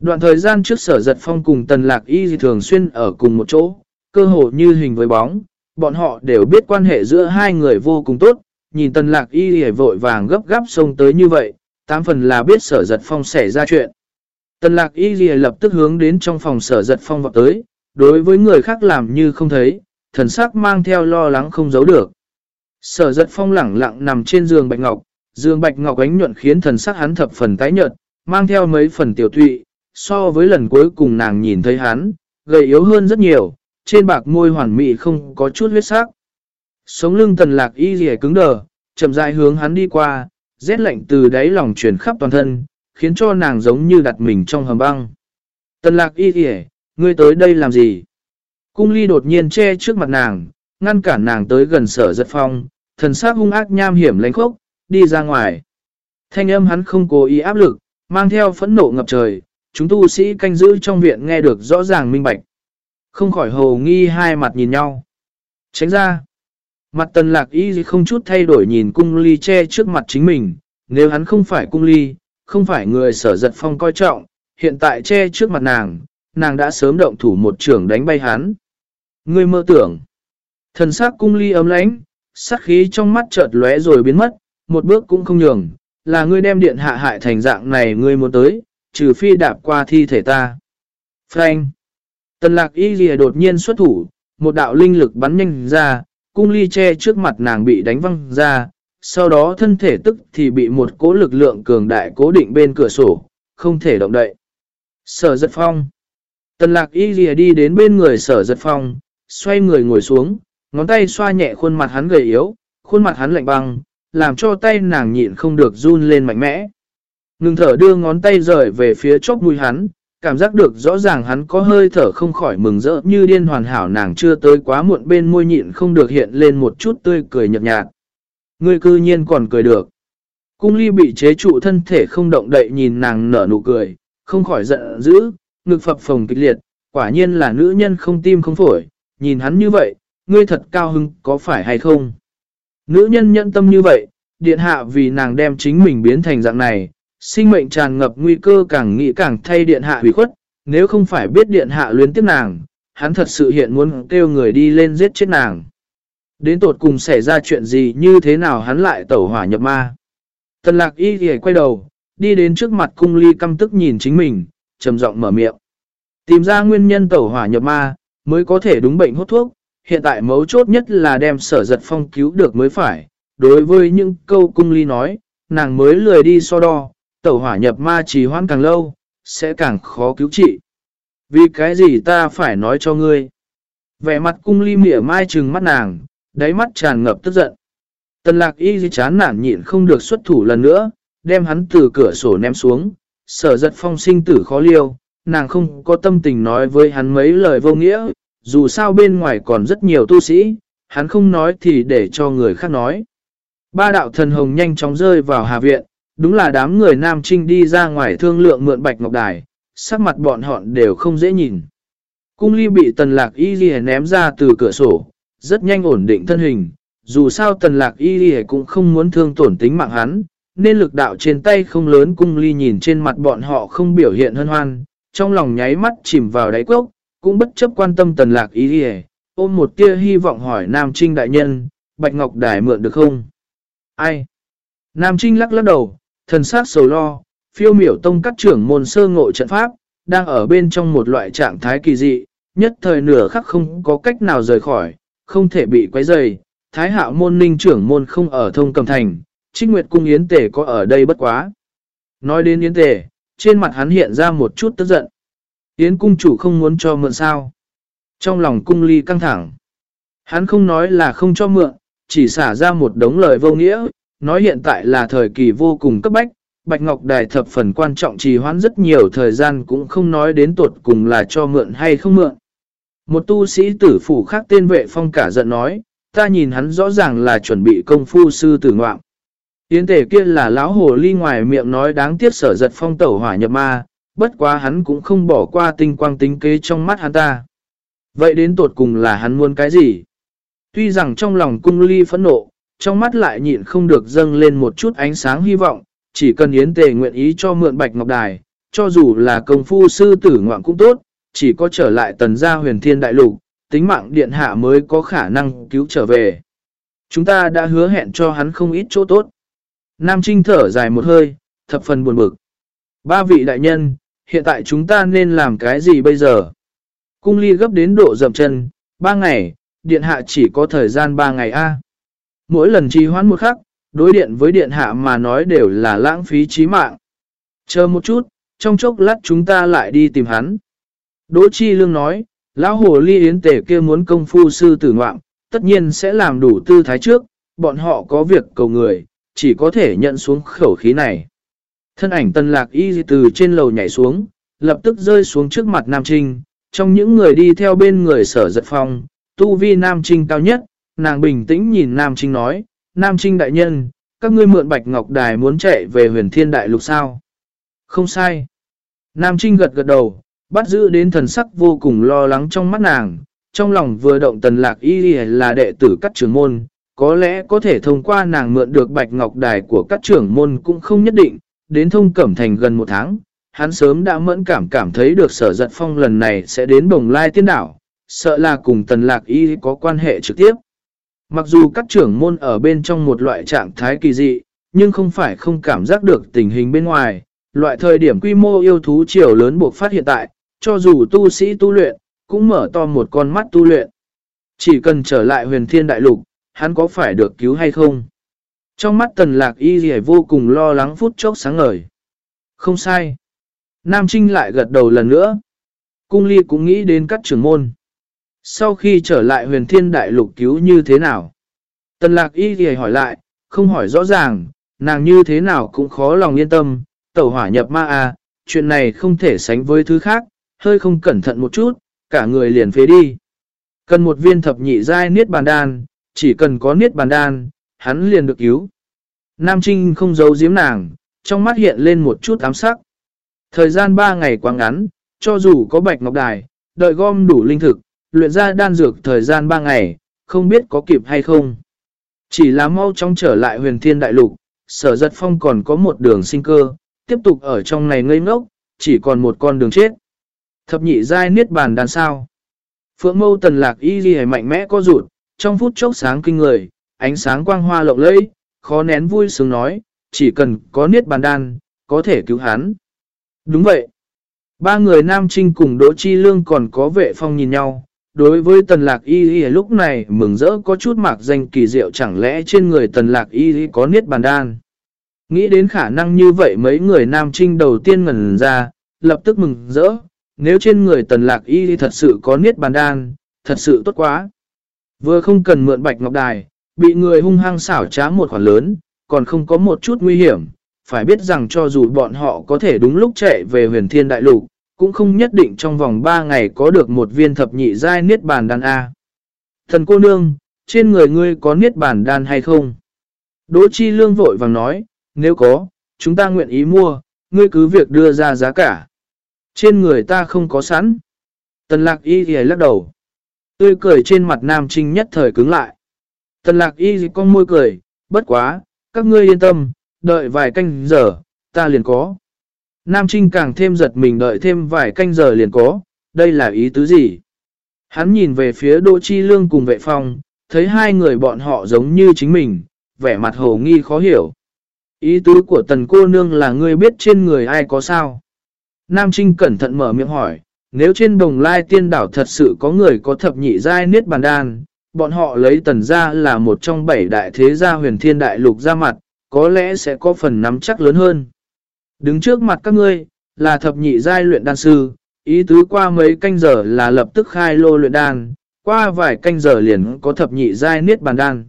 Đoạn thời gian trước sở giật phong cùng tần lạc y thường xuyên ở cùng một chỗ, cơ hồ như hình với bóng, bọn họ đều biết quan hệ giữa hai người vô cùng tốt, nhìn tần lạc y hề vội vàng gấp gáp xông tới như vậy, tám phần là biết sở giật phong xảy ra chuyện. Tần lạc y hề lập tức hướng đến trong phòng sở giật phong vào tới, đối với người khác làm như không thấy, thần sắc mang theo lo lắng không giấu được. Sở giật phong lẳng lặng nằm trên giường bạch ngọc, giường bạch ngọc ánh nhuận khiến thần sắc hắn thập phần tái nhợt, mang theo mấy phần tiểu thụy, so với lần cuối cùng nàng nhìn thấy hắn, gầy yếu hơn rất nhiều, trên bạc môi hoàn mỹ không có chút huyết sắc. Sống lưng tần lạc y rìa cứng đờ, chậm rãi hướng hắn đi qua, rét lạnh từ đáy lòng truyền khắp toàn thân, khiến cho nàng giống như đặt mình trong hầm băng. Tần lạc y rìa, ngươi tới đây làm gì? Cung ly đột nhiên che trước mặt nàng, ngăn cản nàng tới gần sở giật phong, thần sắc hung ác nham hiểm lánh khốc, đi ra ngoài. Thanh âm hắn không cố ý áp lực, mang theo phẫn nộ ngập trời, chúng tu sĩ canh giữ trong viện nghe được rõ ràng minh bạch. Không khỏi hồ nghi hai mặt nhìn nhau. Tránh ra. Mặt tần lạc y không chút thay đổi nhìn cung ly che trước mặt chính mình. Nếu hắn không phải cung ly, không phải người sở giật phong coi trọng, hiện tại che trước mặt nàng, nàng đã sớm động thủ một trưởng đánh bay hắn. Ngươi mơ tưởng. Thần sắc cung ly ấm lãnh, sắc khí trong mắt chợt lóe rồi biến mất, một bước cũng không nhường, là ngươi đem điện hạ hại thành dạng này ngươi muốn tới, trừ phi đạp qua thi thể ta. Frank. Tần lạc y lìa đột nhiên xuất thủ, một đạo linh lực bắn nhanh ra, cung ly che trước mặt nàng bị đánh văng ra, sau đó thân thể tức thì bị một cố lực lượng cường đại cố định bên cửa sổ, không thể động đậy. Sở giật phong. Tần lạc y lìa đi đến bên người sở giật phong, xoay người ngồi xuống, ngón tay xoa nhẹ khuôn mặt hắn gầy yếu, khuôn mặt hắn lạnh băng, làm cho tay nàng nhịn không được run lên mạnh mẽ. Ngừng thở đưa ngón tay rời về phía chóp mũi hắn, cảm giác được rõ ràng hắn có hơi thở không khỏi mừng rỡ như điên hoàn hảo nàng chưa tới quá muộn bên môi nhịn không được hiện lên một chút tươi cười nhợt nhạt. Người cư nhiên còn cười được. Cung ly bị chế trụ thân thể không động đậy nhìn nàng nở nụ cười, không khỏi giận dữ, ngực phập phồng kịch liệt, quả nhiên là nữ nhân không tim không phổi, nhìn hắn như vậy, ngươi thật cao hứng có phải hay không? Nữ nhân nhận tâm như vậy, điện hạ vì nàng đem chính mình biến thành dạng này, sinh mệnh tràn ngập nguy cơ càng nghĩ càng thay điện hạ hủy khuất, nếu không phải biết điện hạ luyến tiếp nàng, hắn thật sự hiện muốn kêu người đi lên giết chết nàng. Đến tột cùng xảy ra chuyện gì như thế nào hắn lại tẩu hỏa nhập ma. Tần lạc y thì quay đầu, đi đến trước mặt cung ly căm tức nhìn chính mình, trầm giọng mở miệng. Tìm ra nguyên nhân tẩu hỏa nhập ma, mới có thể đúng bệnh hốt thuốc. Hiện tại mấu chốt nhất là đem sở giật phong cứu được mới phải. Đối với những câu cung ly nói, nàng mới lười đi so đo, tẩu hỏa nhập ma trì hoãn càng lâu, sẽ càng khó cứu trị. Vì cái gì ta phải nói cho ngươi? Vẻ mặt cung ly mỉa mai trừng mắt nàng, đáy mắt tràn ngập tức giận. Tần lạc y chán nản nhịn không được xuất thủ lần nữa, đem hắn từ cửa sổ ném xuống, sở giật phong sinh tử khó liêu, nàng không có tâm tình nói với hắn mấy lời vô nghĩa, dù sao bên ngoài còn rất nhiều tu sĩ, hắn không nói thì để cho người khác nói. Ba đạo thần hồng nhanh chóng rơi vào hà viện, đúng là đám người Nam Trinh đi ra ngoài thương lượng mượn bạch ngọc đài, sắc mặt bọn họ đều không dễ nhìn. Cung ly bị tần lạc y ghi ném ra từ cửa sổ, rất nhanh ổn định thân hình, dù sao tần lạc y ghi cũng không muốn thương tổn tính mạng hắn, nên lực đạo trên tay không lớn cung ly nhìn trên mặt bọn họ không biểu hiện hân hoan, trong lòng nháy mắt chìm vào đáy quốc, cũng bất chấp quan tâm tần lạc y ghi ôm một tia hy vọng hỏi Nam Trinh đại nhân, bạch ngọc đài mượn được không? Ai? Nam Trinh lắc lắc đầu, thần sát sầu lo, phiêu miểu tông các trưởng môn sơ ngộ trận pháp, đang ở bên trong một loại trạng thái kỳ dị, nhất thời nửa khắc không có cách nào rời khỏi, không thể bị quấy rầy. Thái hạo môn ninh trưởng môn không ở thông cầm thành, trích nguyệt cung yến tể có ở đây bất quá. Nói đến yến tể, trên mặt hắn hiện ra một chút tức giận. Yến cung chủ không muốn cho mượn sao. Trong lòng cung ly căng thẳng. Hắn không nói là không cho mượn, chỉ xả ra một đống lời vô nghĩa, nói hiện tại là thời kỳ vô cùng cấp bách, Bạch Ngọc Đài thập phần quan trọng trì hoãn rất nhiều thời gian cũng không nói đến tuột cùng là cho mượn hay không mượn. Một tu sĩ tử phủ khác tên vệ phong cả giận nói, ta nhìn hắn rõ ràng là chuẩn bị công phu sư tử ngoạm. Yến tể kia là lão hồ ly ngoài miệng nói đáng tiếc sở giật phong tẩu hỏa nhập ma, bất quá hắn cũng không bỏ qua tinh quang tính kế trong mắt hắn ta. Vậy đến tột cùng là hắn muốn cái gì? Tuy rằng trong lòng cung ly phẫn nộ, trong mắt lại nhịn không được dâng lên một chút ánh sáng hy vọng, chỉ cần Yến Tề nguyện ý cho mượn Bạch Ngọc Đài, cho dù là công phu sư tử ngoạn cũng tốt, chỉ có trở lại tần gia huyền thiên đại lục, tính mạng điện hạ mới có khả năng cứu trở về. Chúng ta đã hứa hẹn cho hắn không ít chỗ tốt. Nam Trinh thở dài một hơi, thập phần buồn bực. Ba vị đại nhân, hiện tại chúng ta nên làm cái gì bây giờ? Cung ly gấp đến độ dậm chân, ba ngày, điện hạ chỉ có thời gian ba ngày a. Mỗi lần trì hoãn một khắc, đối điện với điện hạ mà nói đều là lãng phí trí mạng. Chờ một chút, trong chốc lát chúng ta lại đi tìm hắn. Đỗ Chi Lương nói, lão hồ ly yến tể kia muốn công phu sư tử ngoạm, tất nhiên sẽ làm đủ tư thái trước, bọn họ có việc cầu người, chỉ có thể nhận xuống khẩu khí này. Thân ảnh tân lạc y từ trên lầu nhảy xuống, lập tức rơi xuống trước mặt Nam Trinh, trong những người đi theo bên người sở giật phong, tu vi Nam Trinh cao nhất, nàng bình tĩnh nhìn Nam Trinh nói, Nam Trinh đại nhân, các ngươi mượn Bạch Ngọc Đài muốn chạy về huyền thiên đại lục sao? Không sai. Nam Trinh gật gật đầu, bắt giữ đến thần sắc vô cùng lo lắng trong mắt nàng, trong lòng vừa động tần lạc y là đệ tử các trưởng môn, có lẽ có thể thông qua nàng mượn được Bạch Ngọc Đài của các trưởng môn cũng không nhất định, đến thông cẩm thành gần một tháng. Hắn sớm đã mẫn cảm cảm thấy được sở giật phong lần này sẽ đến bồng lai tiên đảo, sợ là cùng tần lạc y có quan hệ trực tiếp. Mặc dù các trưởng môn ở bên trong một loại trạng thái kỳ dị, nhưng không phải không cảm giác được tình hình bên ngoài. Loại thời điểm quy mô yêu thú chiều lớn buộc phát hiện tại, cho dù tu sĩ tu luyện, cũng mở to một con mắt tu luyện. Chỉ cần trở lại huyền thiên đại lục, hắn có phải được cứu hay không? Trong mắt tần lạc y gì vô cùng lo lắng phút chốc sáng ngời. Không sai. Nam Trinh lại gật đầu lần nữa. Cung ly cũng nghĩ đến các trưởng môn. Sau khi trở lại huyền thiên đại lục cứu như thế nào? Tần lạc y thì hỏi lại, không hỏi rõ ràng, nàng như thế nào cũng khó lòng yên tâm, tẩu hỏa nhập ma à, chuyện này không thể sánh với thứ khác, hơi không cẩn thận một chút, cả người liền phế đi. Cần một viên thập nhị giai niết bàn đan, chỉ cần có niết bàn đan, hắn liền được cứu. Nam Trinh không giấu giếm nàng, trong mắt hiện lên một chút ám sắc. Thời gian 3 ngày quá ngắn, cho dù có bạch ngọc đài, đợi gom đủ linh thực, luyện ra đan dược thời gian 3 ngày, không biết có kịp hay không. Chỉ là mau chóng trở lại huyền thiên đại lục, sở giật phong còn có một đường sinh cơ, tiếp tục ở trong này ngây ngốc, chỉ còn một con đường chết. Thập nhị giai niết bàn đan sao. Phượng mâu tần lạc y ghi mạnh mẽ có rụt, trong phút chốc sáng kinh người, ánh sáng quang hoa lộng lẫy, khó nén vui sướng nói, chỉ cần có niết bàn đan, có thể cứu hắn. Đúng vậy. Ba người nam trinh cùng Đỗ Chi Lương còn có vệ phong nhìn nhau, đối với tần lạc y y lúc này mừng rỡ có chút mạc danh kỳ diệu chẳng lẽ trên người tần lạc y y có niết bàn đan. Nghĩ đến khả năng như vậy mấy người nam trinh đầu tiên ngần ra, lập tức mừng rỡ, nếu trên người tần lạc y y thật sự có niết bàn đan, thật sự tốt quá. Vừa không cần mượn bạch ngọc đài, bị người hung hăng xảo trá một khoản lớn, còn không có một chút nguy hiểm, phải biết rằng cho dù bọn họ có thể đúng lúc chạy về huyền thiên đại lục, cũng không nhất định trong vòng 3 ngày có được một viên thập nhị giai niết bàn đan A. Thần cô nương, trên người ngươi có niết bàn đan hay không? Đỗ Chi Lương vội vàng nói, nếu có, chúng ta nguyện ý mua, ngươi cứ việc đưa ra giá cả. Trên người ta không có sẵn. Tần lạc y thì lắc đầu. Tươi cười trên mặt nam trinh nhất thời cứng lại. Tần lạc y con môi cười, bất quá, các ngươi yên tâm, đợi vài canh giờ, ta liền có. Nam Trinh càng thêm giật mình đợi thêm vài canh giờ liền có, đây là ý tứ gì? Hắn nhìn về phía Đỗ Chi Lương cùng vệ phong, thấy hai người bọn họ giống như chính mình, vẻ mặt hồ nghi khó hiểu. Ý tứ của tần cô nương là ngươi biết trên người ai có sao? Nam Trinh cẩn thận mở miệng hỏi, nếu trên đồng lai tiên đảo thật sự có người có thập nhị giai niết bàn đan, bọn họ lấy tần ra là một trong bảy đại thế gia huyền thiên đại lục ra mặt, có lẽ sẽ có phần nắm chắc lớn hơn. Đứng trước mặt các ngươi, là thập nhị giai luyện đan sư, ý tứ qua mấy canh giờ là lập tức khai lô luyện đan, qua vài canh giờ liền có thập nhị giai niết bàn đan.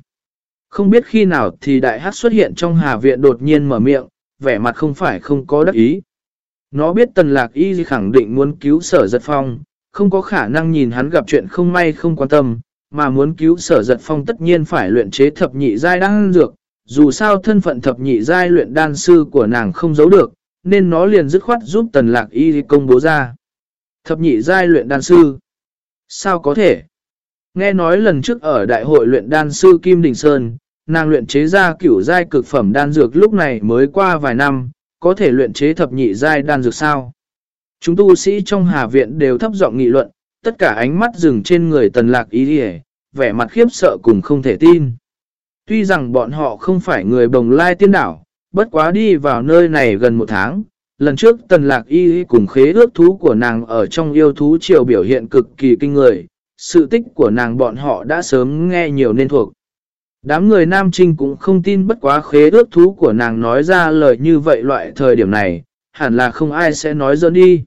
Không biết khi nào thì đại hát xuất hiện trong hà viện đột nhiên mở miệng, vẻ mặt không phải không có đắc ý. Nó biết tần lạc y khẳng định muốn cứu sở giật phong, không có khả năng nhìn hắn gặp chuyện không may không quan tâm, mà muốn cứu sở giật phong tất nhiên phải luyện chế thập nhị giai đan dược. Dù sao thân phận thập nhị giai luyện đan sư của nàng không giấu được, nên nó liền dứt khoát giúp tần lạc y công bố ra. Thập nhị giai luyện đan sư. Sao có thể? Nghe nói lần trước ở đại hội luyện đan sư Kim Đình Sơn, nàng luyện chế ra cửu giai cực phẩm đan dược lúc này mới qua vài năm, có thể luyện chế thập nhị giai đan dược sao? Chúng tu sĩ trong Hà Viện đều thấp giọng nghị luận, tất cả ánh mắt dừng trên người tần lạc ý đi vẻ mặt khiếp sợ cùng không thể tin. Tuy rằng bọn họ không phải người bồng lai tiên đảo, bất quá đi vào nơi này gần một tháng, lần trước tần lạc y cùng khế ước thú của nàng ở trong yêu thú triều biểu hiện cực kỳ kinh người, sự tích của nàng bọn họ đã sớm nghe nhiều nên thuộc. Đám người Nam Trinh cũng không tin bất quá khế ước thú của nàng nói ra lời như vậy loại thời điểm này, hẳn là không ai sẽ nói dỡ đi.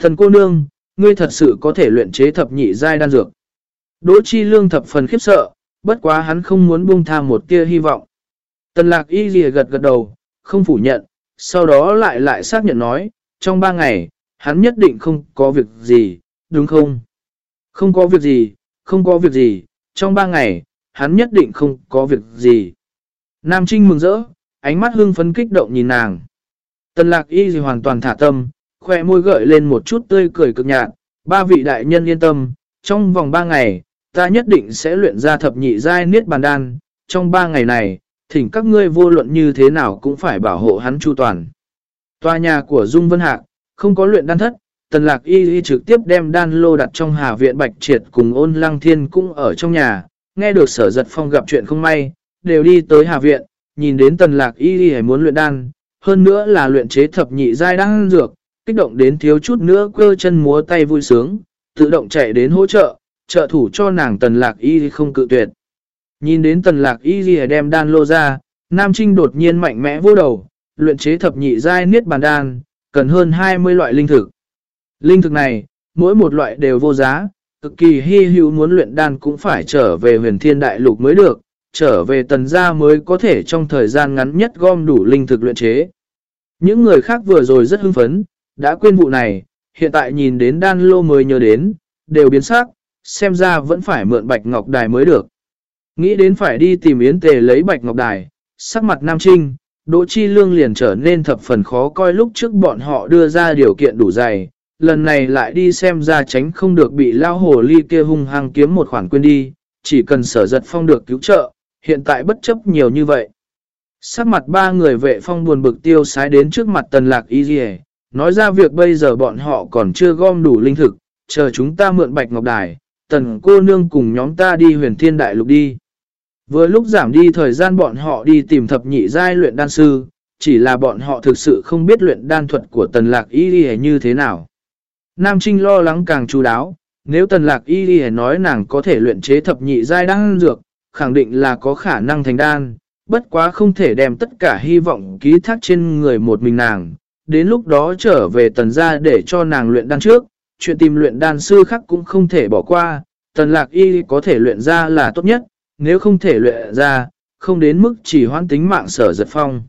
Thần cô nương, ngươi thật sự có thể luyện chế thập nhị giai đan dược. Đỗ Chi Lương thập phần khiếp sợ, bất quá hắn không muốn buông tha một tia hy vọng. Tần lạc y gì gật gật đầu, không phủ nhận, sau đó lại lại xác nhận nói, trong ba ngày, hắn nhất định không có việc gì, đúng không? Không có việc gì, không có việc gì, trong ba ngày, hắn nhất định không có việc gì. Nam Trinh mừng rỡ, ánh mắt hưng phấn kích động nhìn nàng. Tần lạc y gì hoàn toàn thả tâm, khoe môi gợi lên một chút tươi cười cực nhạt. Ba vị đại nhân yên tâm, trong vòng ba ngày, ta nhất định sẽ luyện ra thập nhị giai niết bàn đan. Trong ba ngày này, thỉnh các ngươi vô luận như thế nào cũng phải bảo hộ hắn chu toàn. Tòa nhà của Dung Vân Hạc, không có luyện đan thất, tần lạc y y trực tiếp đem đan lô đặt trong hà viện bạch triệt cùng ôn lăng thiên cũng ở trong nhà, nghe được sở giật phong gặp chuyện không may, đều đi tới hà viện, nhìn đến tần lạc y y muốn luyện đan, hơn nữa là luyện chế thập nhị giai đan dược, kích động đến thiếu chút nữa cơ chân múa tay vui sướng, tự động chạy đến hỗ trợ, trợ thủ cho nàng tần lạc y không cự tuyệt. Nhìn đến tần lạc y ghi đem đan lô ra, Nam Trinh đột nhiên mạnh mẽ vô đầu, luyện chế thập nhị giai niết bàn đan, cần hơn 20 loại linh thực. Linh thực này, mỗi một loại đều vô giá, cực kỳ hy hữu muốn luyện đan cũng phải trở về huyền thiên đại lục mới được, trở về tần gia mới có thể trong thời gian ngắn nhất gom đủ linh thực luyện chế. Những người khác vừa rồi rất hưng phấn, đã quên vụ này, hiện tại nhìn đến đan lô mới nhớ đến, đều biến sắc, xem ra vẫn phải mượn bạch ngọc đài mới được. Nghĩ đến phải đi tìm Yến Tề lấy bạch ngọc đài, sắc mặt Nam Trinh, Đỗ Chi Lương liền trở nên thập phần khó coi lúc trước bọn họ đưa ra điều kiện đủ dày, lần này lại đi xem ra tránh không được bị lao hồ ly kia hung hăng kiếm một khoản quên đi, chỉ cần sở giật phong được cứu trợ, hiện tại bất chấp nhiều như vậy. Sắc mặt ba người vệ phong buồn bực tiêu sái đến trước mặt tần lạc y dì nói ra việc bây giờ bọn họ còn chưa gom đủ linh thực, chờ chúng ta mượn bạch ngọc đài, tần cô nương cùng nhóm ta đi huyền thiên đại lục đi. Vừa lúc giảm đi thời gian bọn họ đi tìm thập nhị giai luyện đan sư, chỉ là bọn họ thực sự không biết luyện đan thuật của tần lạc y đi như thế nào. Nam Trinh lo lắng càng chú đáo, nếu tần lạc y đi nói nàng có thể luyện chế thập nhị giai đan dược, khẳng định là có khả năng thành đan, bất quá không thể đem tất cả hy vọng ký thác trên người một mình nàng. Đến lúc đó trở về tần gia để cho nàng luyện đan trước, chuyện tìm luyện đan sư khác cũng không thể bỏ qua, tần lạc y có thể luyện ra là tốt nhất, nếu không thể luyện ra, không đến mức chỉ hoãn tính mạng sở giật phong.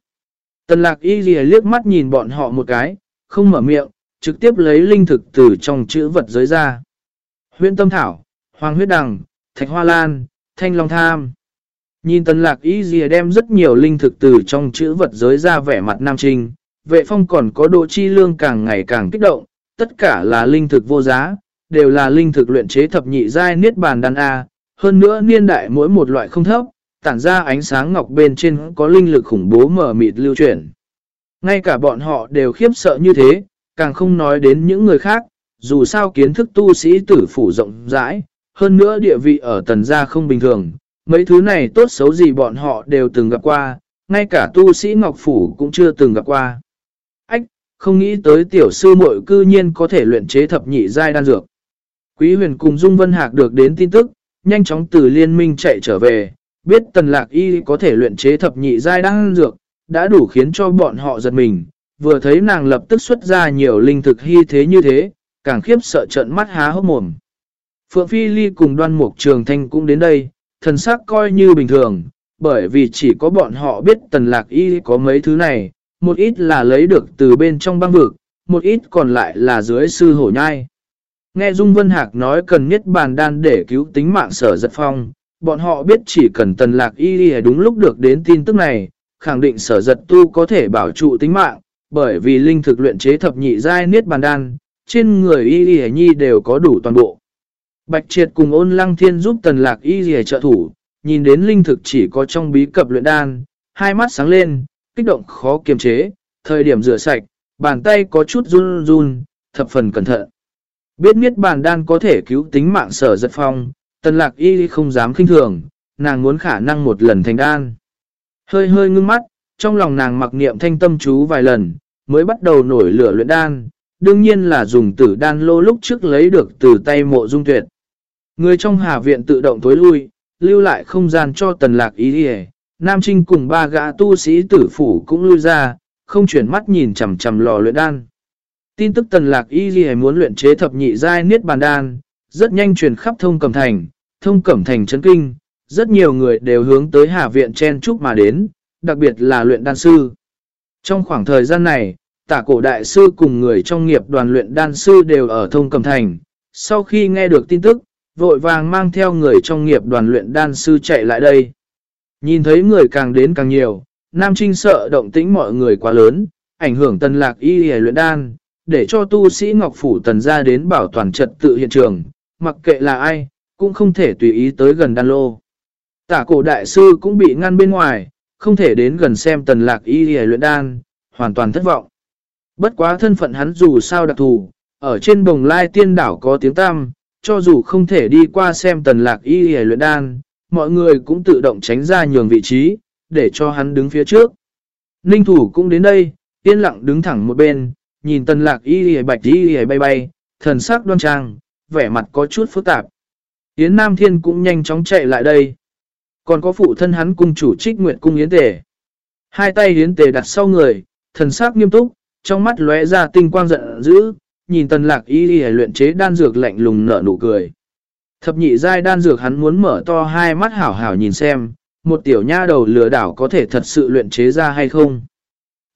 Tần lạc y ghi liếc mắt nhìn bọn họ một cái, không mở miệng, trực tiếp lấy linh thực từ trong chữ vật giới ra. Huyện tâm thảo, hoàng huyết đằng, thạch hoa lan, thanh long tham. Nhìn tần lạc y ghi đem rất nhiều linh thực từ trong chữ vật giới ra vẻ mặt nam trinh, vệ phong còn có độ chi lương càng ngày càng kích động, tất cả là linh thực vô giá, đều là linh thực luyện chế thập nhị giai niết bàn đan A, hơn nữa niên đại mỗi một loại không thấp, tản ra ánh sáng ngọc bên trên có linh lực khủng bố mở mịt lưu chuyển. Ngay cả bọn họ đều khiếp sợ như thế, càng không nói đến những người khác, dù sao kiến thức tu sĩ tử phủ rộng rãi, hơn nữa địa vị ở tần gia không bình thường, mấy thứ này tốt xấu gì bọn họ đều từng gặp qua, ngay cả tu sĩ Ngọc Phủ cũng chưa từng gặp qua. Ách, không nghĩ tới tiểu sư muội cư nhiên có thể luyện chế thập nhị giai đan dược. Quý huyền cùng Dung Vân Hạc được đến tin tức, nhanh chóng từ liên minh chạy trở về, biết tần lạc y có thể luyện chế thập nhị giai đan dược, đã đủ khiến cho bọn họ giật mình, vừa thấy nàng lập tức xuất ra nhiều linh thực hy thế như thế, càng khiếp sợ trận mắt há hốc mồm. Phượng Phi Ly cùng đoan mục trường thanh cũng đến đây, thần sắc coi như bình thường, bởi vì chỉ có bọn họ biết tần lạc y có mấy thứ này, một ít là lấy được từ bên trong băng vực, một ít còn lại là dưới sư hổ nhai. Nghe Dung Vân Hạc nói cần nhất bàn đan để cứu tính mạng sở giật phong, bọn họ biết chỉ cần tần lạc y đi đúng lúc được đến tin tức này, khẳng định sở giật tu có thể bảo trụ tính mạng, bởi vì linh thực luyện chế thập nhị giai niết bàn đan, trên người y y nhi đều có đủ toàn bộ. Bạch triệt cùng ôn lăng thiên giúp tần lạc y y trợ thủ, nhìn đến linh thực chỉ có trong bí cập luyện đan, hai mắt sáng lên, kích động khó kiềm chế, thời điểm rửa sạch, bàn tay có chút run run, thập phần cẩn thận. Biết miết bàn đan có thể cứu tính mạng sở giật phong, tần lạc y không dám khinh thường, nàng muốn khả năng một lần thành đan. Hơi hơi ngưng mắt, trong lòng nàng mặc niệm thanh tâm chú vài lần, mới bắt đầu nổi lửa luyện đan, đương nhiên là dùng tử đan lô lúc trước lấy được từ tay mộ dung tuyệt. Người trong hà viện tự động tối lui, lưu lại không gian cho tần lạc ý Nam Trinh cùng ba gã tu sĩ tử phủ cũng lui ra, không chuyển mắt nhìn chầm chầm lò luyện đan. Tin tức tần lạc y ghi muốn luyện chế thập nhị giai niết bàn đan, rất nhanh truyền khắp thông cẩm thành, thông cẩm thành chấn kinh, rất nhiều người đều hướng tới Hà Viện chen chúc mà đến, đặc biệt là luyện đan sư. Trong khoảng thời gian này, tả cổ đại sư cùng người trong nghiệp đoàn luyện đan sư đều ở thông cẩm thành, sau khi nghe được tin tức, vội vàng mang theo người trong nghiệp đoàn luyện đan sư chạy lại đây. Nhìn thấy người càng đến càng nhiều, Nam Trinh sợ động tĩnh mọi người quá lớn, ảnh hưởng tần lạc y hề luyện đan, để cho tu sĩ Ngọc Phủ tần ra đến bảo toàn trật tự hiện trường, mặc kệ là ai, cũng không thể tùy ý tới gần đan lô. Tả cổ đại sư cũng bị ngăn bên ngoài, không thể đến gần xem tần lạc y hề luyện đan, hoàn toàn thất vọng. Bất quá thân phận hắn dù sao đặc thù, ở trên bồng lai tiên đảo có tiếng tam, cho dù không thể đi qua xem tần lạc y hề luyện đan, mọi người cũng tự động tránh ra nhường vị trí, để cho hắn đứng phía trước. Ninh thủ cũng đến đây, yên lặng đứng thẳng một bên, nhìn tần lạc y y bạch y y bay bay, thần sắc đoan trang, vẻ mặt có chút phức tạp. Yến Nam Thiên cũng nhanh chóng chạy lại đây. Còn có phụ thân hắn cung chủ trích nguyện cung Yến Tề. Hai tay Yến Tề đặt sau người, thần sắc nghiêm túc, trong mắt lóe ra tinh quang giận dữ, nhìn tần lạc y y luyện chế đan dược lạnh lùng nở nụ cười. Thập nhị giai đan dược hắn muốn mở to hai mắt hảo hảo nhìn xem, một tiểu nha đầu lừa đảo có thể thật sự luyện chế ra hay không.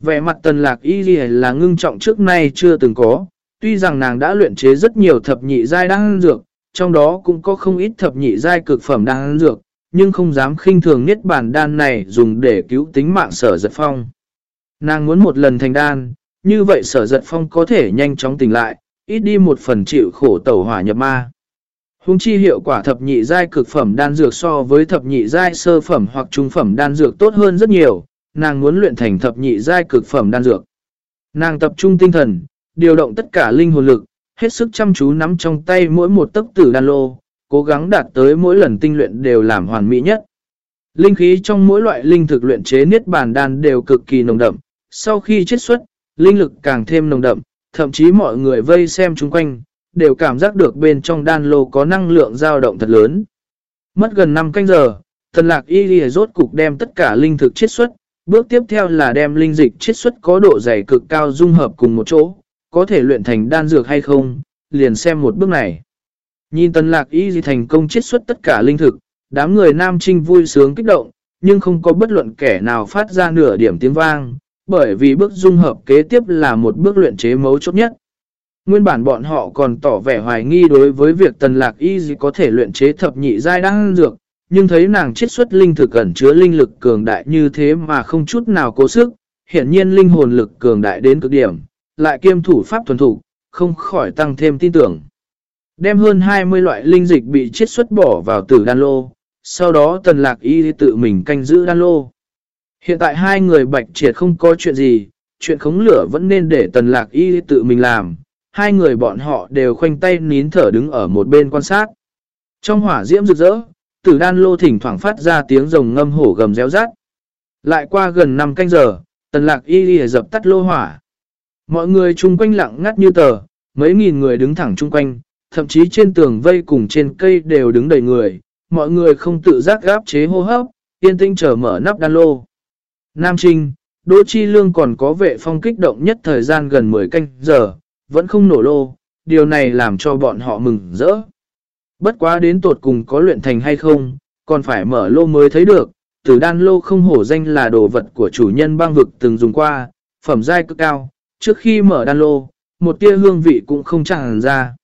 Vẻ mặt tần lạc y y là ngưng trọng trước nay chưa từng có, tuy rằng nàng đã luyện chế rất nhiều thập nhị giai đan dược, trong đó cũng có không ít thập nhị giai cực phẩm đan dược, nhưng không dám khinh thường niết bản đan này dùng để cứu tính mạng sở giật phong. Nàng muốn một lần thành đan, như vậy sở giật phong có thể nhanh chóng tỉnh lại, ít đi một phần chịu khổ tẩu hỏa nhập ma. Hùng chi hiệu quả thập nhị giai cực phẩm đan dược so với thập nhị giai sơ phẩm hoặc trung phẩm đan dược tốt hơn rất nhiều, nàng muốn luyện thành thập nhị giai cực phẩm đan dược. Nàng tập trung tinh thần, điều động tất cả linh hồn lực, hết sức chăm chú nắm trong tay mỗi một tấc tử đan lô, cố gắng đạt tới mỗi lần tinh luyện đều làm hoàn mỹ nhất. Linh khí trong mỗi loại linh thực luyện chế niết bàn đan đều cực kỳ nồng đậm, sau khi chết xuất, linh lực càng thêm nồng đậm, thậm chí mọi người vây xem chung quanh, đều cảm giác được bên trong đan lô có năng lượng dao động thật lớn. Mất gần 5 canh giờ, thần lạc y rốt cục đem tất cả linh thực chiết xuất, bước tiếp theo là đem linh dịch chiết xuất có độ dày cực cao dung hợp cùng một chỗ, có thể luyện thành đan dược hay không, liền xem một bước này. Nhìn tần lạc y gì thành công chiết xuất tất cả linh thực, đám người nam trinh vui sướng kích động, nhưng không có bất luận kẻ nào phát ra nửa điểm tiếng vang, bởi vì bước dung hợp kế tiếp là một bước luyện chế mấu chốt nhất. Nguyên bản bọn họ còn tỏ vẻ hoài nghi đối với việc tần lạc y gì có thể luyện chế thập nhị giai đan dược, nhưng thấy nàng chiết xuất linh thực ẩn chứa linh lực cường đại như thế mà không chút nào cố sức, hiển nhiên linh hồn lực cường đại đến cực điểm, lại kiêm thủ pháp thuần thủ, không khỏi tăng thêm tin tưởng. Đem hơn 20 loại linh dịch bị chiết xuất bỏ vào tử đan lô, sau đó tần lạc y tự mình canh giữ đan lô. Hiện tại hai người bạch triệt không có chuyện gì, chuyện khống lửa vẫn nên để tần lạc y tự mình làm. Hai người bọn họ đều khoanh tay nín thở đứng ở một bên quan sát. Trong hỏa diễm rực rỡ, tử đan lô thỉnh thoảng phát ra tiếng rồng ngâm hổ gầm réo rát. Lại qua gần 5 canh giờ, tần lạc y dập tắt lô hỏa. Mọi người chung quanh lặng ngắt như tờ, mấy nghìn người đứng thẳng chung quanh, thậm chí trên tường vây cùng trên cây đều đứng đầy người. Mọi người không tự giác gáp chế hô hấp, yên tĩnh chờ mở nắp đan lô. Nam Trinh, Đỗ Chi Lương còn có vệ phong kích động nhất thời gian gần 10 canh giờ, vẫn không nổ lô, điều này làm cho bọn họ mừng rỡ. Bất quá đến tột cùng có luyện thành hay không, còn phải mở lô mới thấy được, tử đan lô không hổ danh là đồ vật của chủ nhân băng vực từng dùng qua, phẩm giai cực cao, trước khi mở đan lô, một tia hương vị cũng không tràn ra.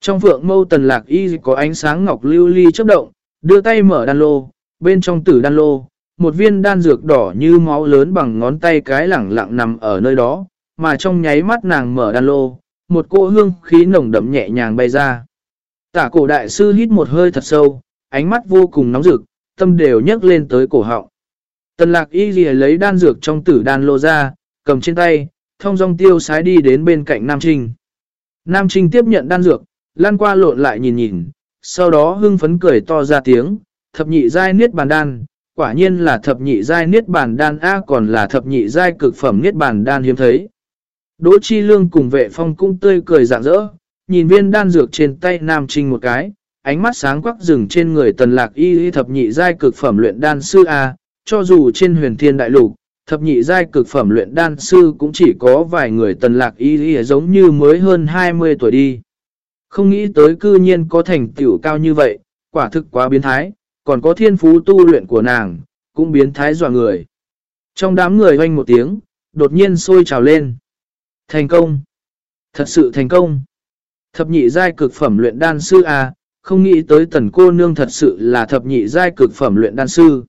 Trong vượng mâu tần lạc y có ánh sáng ngọc lưu ly chấp động, đưa tay mở đan lô, bên trong tử đan lô, một viên đan dược đỏ như máu lớn bằng ngón tay cái lẳng lặng nằm ở nơi đó, mà trong nháy mắt nàng mở đan lô, một cô hương khí nồng đậm nhẹ nhàng bay ra. Tả cổ đại sư hít một hơi thật sâu, ánh mắt vô cùng nóng rực, tâm đều nhấc lên tới cổ họng. Tần lạc y ghi lấy đan dược trong tử đan lô ra, cầm trên tay, thông dong tiêu sái đi đến bên cạnh Nam Trinh. Nam Trinh tiếp nhận đan dược, lan qua lộn lại nhìn nhìn, sau đó hưng phấn cười to ra tiếng, thập nhị giai niết bàn đan, quả nhiên là thập nhị giai niết bàn đan A còn là thập nhị giai cực phẩm niết bàn đan hiếm thấy. Đỗ Chi Lương cùng vệ phong cũng tươi cười rạng rỡ, nhìn viên đan dược trên tay Nam Trinh một cái, ánh mắt sáng quắc rừng trên người tần lạc y y thập nhị giai cực phẩm luyện đan sư A, cho dù trên huyền thiên đại lục, thập nhị giai cực phẩm luyện đan sư cũng chỉ có vài người tần lạc y y giống như mới hơn 20 tuổi đi. Không nghĩ tới cư nhiên có thành tựu cao như vậy, quả thực quá biến thái, còn có thiên phú tu luyện của nàng, cũng biến thái dọa người. Trong đám người hoanh một tiếng, đột nhiên sôi trào lên. Thành công! Thật sự thành công! Thập nhị giai cực phẩm luyện đan sư à, không nghĩ tới tần cô nương thật sự là thập nhị giai cực phẩm luyện đan sư.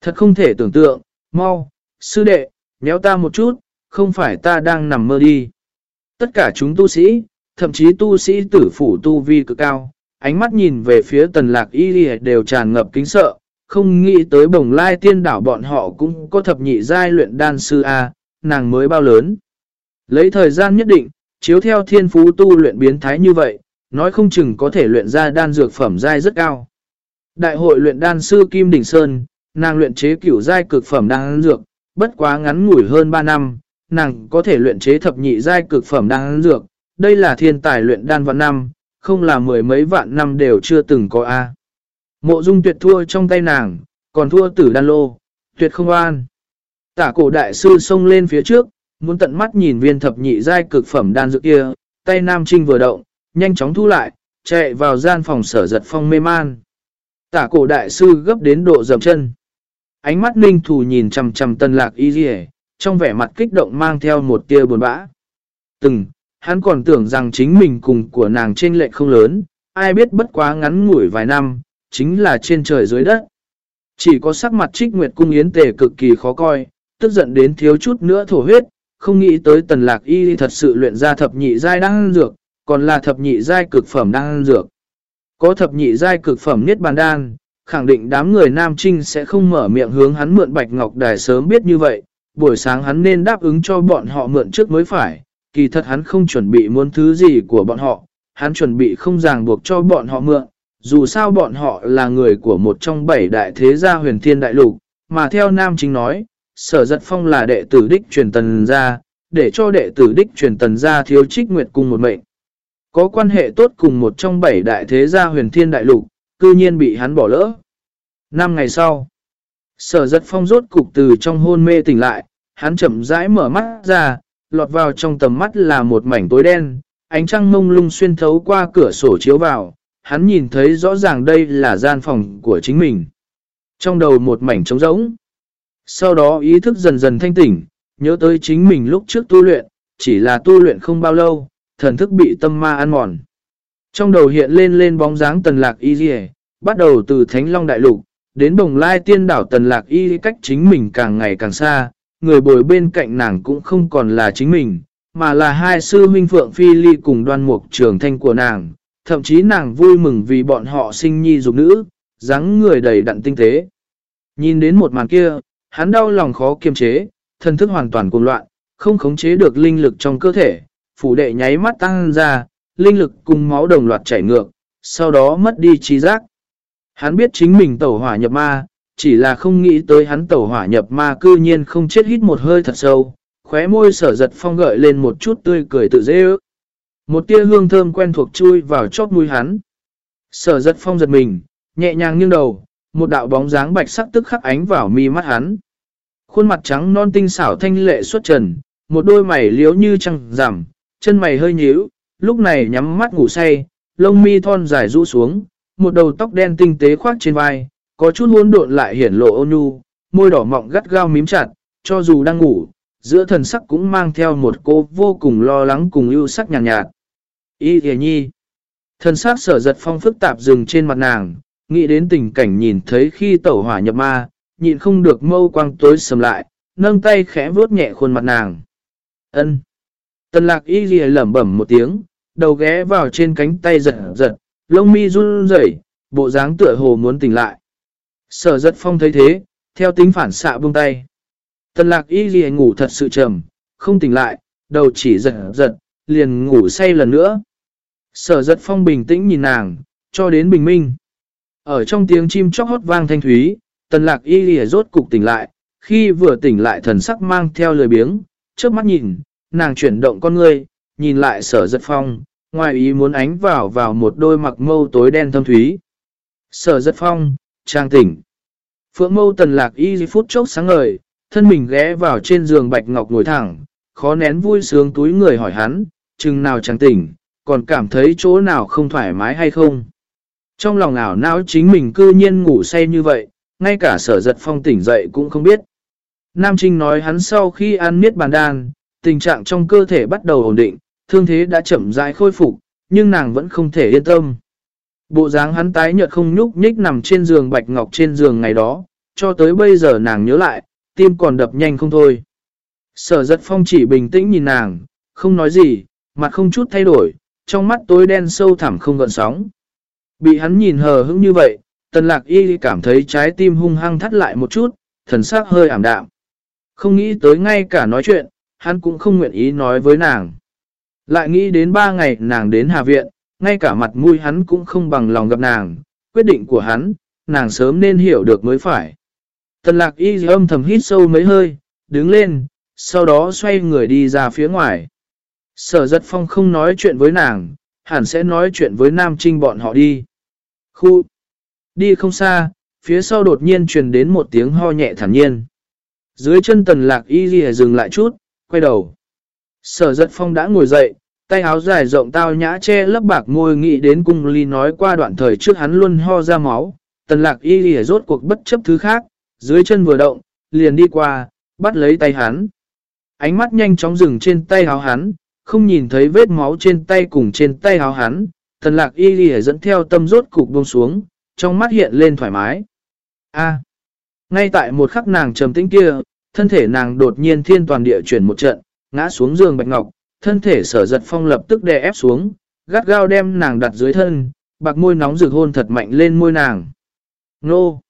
Thật không thể tưởng tượng, mau, sư đệ, nhéo ta một chút, không phải ta đang nằm mơ đi. Tất cả chúng tu sĩ, thậm chí tu sĩ tử phủ tu vi cực cao, ánh mắt nhìn về phía tần lạc y đều tràn ngập kính sợ, không nghĩ tới bồng lai tiên đảo bọn họ cũng có thập nhị giai luyện đan sư A, nàng mới bao lớn. Lấy thời gian nhất định, chiếu theo thiên phú tu luyện biến thái như vậy, nói không chừng có thể luyện ra đan dược phẩm giai rất cao. Đại hội luyện đan sư Kim Đình Sơn, nàng luyện chế cửu giai cực phẩm đan dược, bất quá ngắn ngủi hơn 3 năm, nàng có thể luyện chế thập nhị giai cực phẩm đan dược, đây là thiên tài luyện đan vạn năm, không là mười mấy vạn năm đều chưa từng có A. Mộ dung tuyệt thua trong tay nàng, còn thua tử đan lô, tuyệt không an. Tả cổ đại sư xông lên phía trước, muốn tận mắt nhìn viên thập nhị giai cực phẩm đan dược kia, tay nam trinh vừa động, nhanh chóng thu lại, chạy vào gian phòng sở giật phong mê man. Tả cổ đại sư gấp đến độ dầm chân. Ánh mắt ninh thù nhìn chầm chầm tân lạc y dì trong vẻ mặt kích động mang theo một tia buồn bã. Từng, hắn còn tưởng rằng chính mình cùng của nàng trên lệ không lớn, ai biết bất quá ngắn ngủi vài năm, chính là trên trời dưới đất. Chỉ có sắc mặt trích nguyệt cung yến tề cực kỳ khó coi, tức giận đến thiếu chút nữa thổ huyết, không nghĩ tới tần lạc y thật sự luyện ra thập nhị giai đang dược, còn là thập nhị giai cực phẩm đang dược. Có thập nhị giai cực phẩm niết bàn đan, khẳng định đám người Nam Trinh sẽ không mở miệng hướng hắn mượn Bạch Ngọc Đài sớm biết như vậy, buổi sáng hắn nên đáp ứng cho bọn họ mượn trước mới phải, kỳ thật hắn không chuẩn bị muốn thứ gì của bọn họ, hắn chuẩn bị không ràng buộc cho bọn họ mượn, dù sao bọn họ là người của một trong bảy đại thế gia huyền thiên đại lục, mà theo Nam trinh nói, sở giật phong là đệ tử đích truyền tần ra để cho đệ tử đích truyền tần ra thiếu trích nguyệt cùng một mệnh. Có quan hệ tốt cùng một trong bảy đại thế gia huyền thiên đại lục, cư nhiên bị hắn bỏ lỡ. Năm ngày sau, sở giật phong rốt cục từ trong hôn mê tỉnh lại, hắn chậm rãi mở mắt ra, lọt vào trong tầm mắt là một mảnh tối đen, ánh trăng mông lung xuyên thấu qua cửa sổ chiếu vào, hắn nhìn thấy rõ ràng đây là gian phòng của chính mình. Trong đầu một mảnh trống rỗng. Sau đó ý thức dần dần thanh tỉnh, nhớ tới chính mình lúc trước tu luyện, chỉ là tu luyện không bao lâu, thần thức bị tâm ma ăn mòn. Trong đầu hiện lên lên bóng dáng tần lạc y dì bắt đầu từ Thánh Long Đại Lục, đến bồng lai tiên đảo tần lạc y cách chính mình càng ngày càng xa, người bồi bên cạnh nàng cũng không còn là chính mình, mà là hai sư huynh Phượng Phi Ly cùng đoan mục trường thanh của nàng, thậm chí nàng vui mừng vì bọn họ sinh nhi dục nữ, dáng người đầy đặn tinh tế. Nhìn đến một màn kia, hắn đau lòng khó kiềm chế, thân thức hoàn toàn cuồng loạn, không khống chế được linh lực trong cơ thể, phủ đệ nháy mắt tăng ra, linh lực cùng máu đồng loạt chảy ngược, sau đó mất đi trí giác. Hắn biết chính mình tẩu hỏa nhập ma, chỉ là không nghĩ tới hắn tẩu hỏa nhập ma cư nhiên không chết hít một hơi thật sâu, khóe môi sở giật phong gợi lên một chút tươi cười tự dễ ước. Một tia hương thơm quen thuộc chui vào chót mũi hắn. Sở giật phong giật mình, nhẹ nhàng nghiêng đầu, một đạo bóng dáng bạch sắc tức khắc ánh vào mi mắt hắn. Khuôn mặt trắng non tinh xảo thanh lệ xuất trần, một đôi mày liếu như trăng rằm, chân mày hơi nhíu, lúc này nhắm mắt ngủ say, lông mi thon dài rũ xuống, một đầu tóc đen tinh tế khoác trên vai, có chút hỗn độn lại hiển lộ ôn nhu, môi đỏ mọng gắt gao mím chặt, cho dù đang ngủ, giữa thần sắc cũng mang theo một cô vô cùng lo lắng cùng ưu sắc nhàn nhạt, nhạt. Y thề nhi. Thần sắc sở giật phong phức tạp dừng trên mặt nàng, nghĩ đến tình cảnh nhìn thấy khi tẩu hỏa nhập ma, nhịn không được mâu quang tối sầm lại, nâng tay khẽ vuốt nhẹ khuôn mặt nàng. ân Tần lạc y ghi lẩm bẩm một tiếng, đầu ghé vào trên cánh tay giật giật, lông mi run rẩy, bộ dáng tựa hồ muốn tỉnh lại. Sở giật phong thấy thế, theo tính phản xạ buông tay. Tần lạc y ghi ngủ thật sự trầm, không tỉnh lại, đầu chỉ giật giật, liền ngủ say lần nữa. Sở giật phong bình tĩnh nhìn nàng, cho đến bình minh. Ở trong tiếng chim chóc hót vang thanh thúy, tần lạc y lìa rốt cục tỉnh lại, khi vừa tỉnh lại thần sắc mang theo lời biếng, trước mắt nhìn, nàng chuyển động con ngươi, nhìn lại sở giật phong, ngoài ý muốn ánh vào vào một đôi mặc mâu tối đen thâm thúy. Sở giật phong, trang tỉnh. Phượng mâu tần lạc y phút chốc sáng ngời, thân mình ghé vào trên giường bạch ngọc ngồi thẳng, khó nén vui sướng túi người hỏi hắn, chừng nào trang tỉnh, còn cảm thấy chỗ nào không thoải mái hay không. Trong lòng ảo não chính mình cư nhiên ngủ say như vậy, ngay cả sở giật phong tỉnh dậy cũng không biết. Nam Trinh nói hắn sau khi ăn miết bàn đan, tình trạng trong cơ thể bắt đầu ổn định, thương thế đã chậm rãi khôi phục, nhưng nàng vẫn không thể yên tâm. Bộ dáng hắn tái nhợt không nhúc nhích nằm trên giường bạch ngọc trên giường ngày đó, cho tới bây giờ nàng nhớ lại, tim còn đập nhanh không thôi. Sở giật phong chỉ bình tĩnh nhìn nàng, không nói gì, mặt không chút thay đổi, trong mắt tối đen sâu thẳm không gợn sóng. Bị hắn nhìn hờ hững như vậy, tần lạc y cảm thấy trái tim hung hăng thắt lại một chút, thần sắc hơi ảm đạm. Không nghĩ tới ngay cả nói chuyện, hắn cũng không nguyện ý nói với nàng. Lại nghĩ đến ba ngày nàng đến Hà Viện, ngay cả mặt mũi hắn cũng không bằng lòng gặp nàng, quyết định của hắn, nàng sớm nên hiểu được mới phải. Tần lạc y âm thầm hít sâu mấy hơi, đứng lên, sau đó xoay người đi ra phía ngoài. Sở giật phong không nói chuyện với nàng, hẳn sẽ nói chuyện với Nam Trinh bọn họ đi. Khu! Đi không xa, phía sau đột nhiên truyền đến một tiếng ho nhẹ thản nhiên. Dưới chân tần lạc y ghi dừng lại chút, quay đầu. Sở giật phong đã ngồi dậy, tay áo dài rộng tao nhã che lấp bạc môi nghĩ đến cung ly nói qua đoạn thời trước hắn luôn ho ra máu. Tần lạc y ghi rốt cuộc bất chấp thứ khác, dưới chân vừa động, liền đi qua, bắt lấy tay hắn. Ánh mắt nhanh chóng dừng trên tay áo hắn, không nhìn thấy vết máu trên tay cùng trên tay áo hắn. Tần lạc y ghi dẫn theo tâm rốt cục buông xuống, trong mắt hiện lên thoải mái. A. ngay tại một khắc nàng trầm tĩnh kia, thân thể nàng đột nhiên thiên toàn địa chuyển một trận, ngã xuống giường bạch ngọc, thân thể sở giật phong lập tức đè ép xuống, gắt gao đem nàng đặt dưới thân, bạc môi nóng rực hôn thật mạnh lên môi nàng. Nô!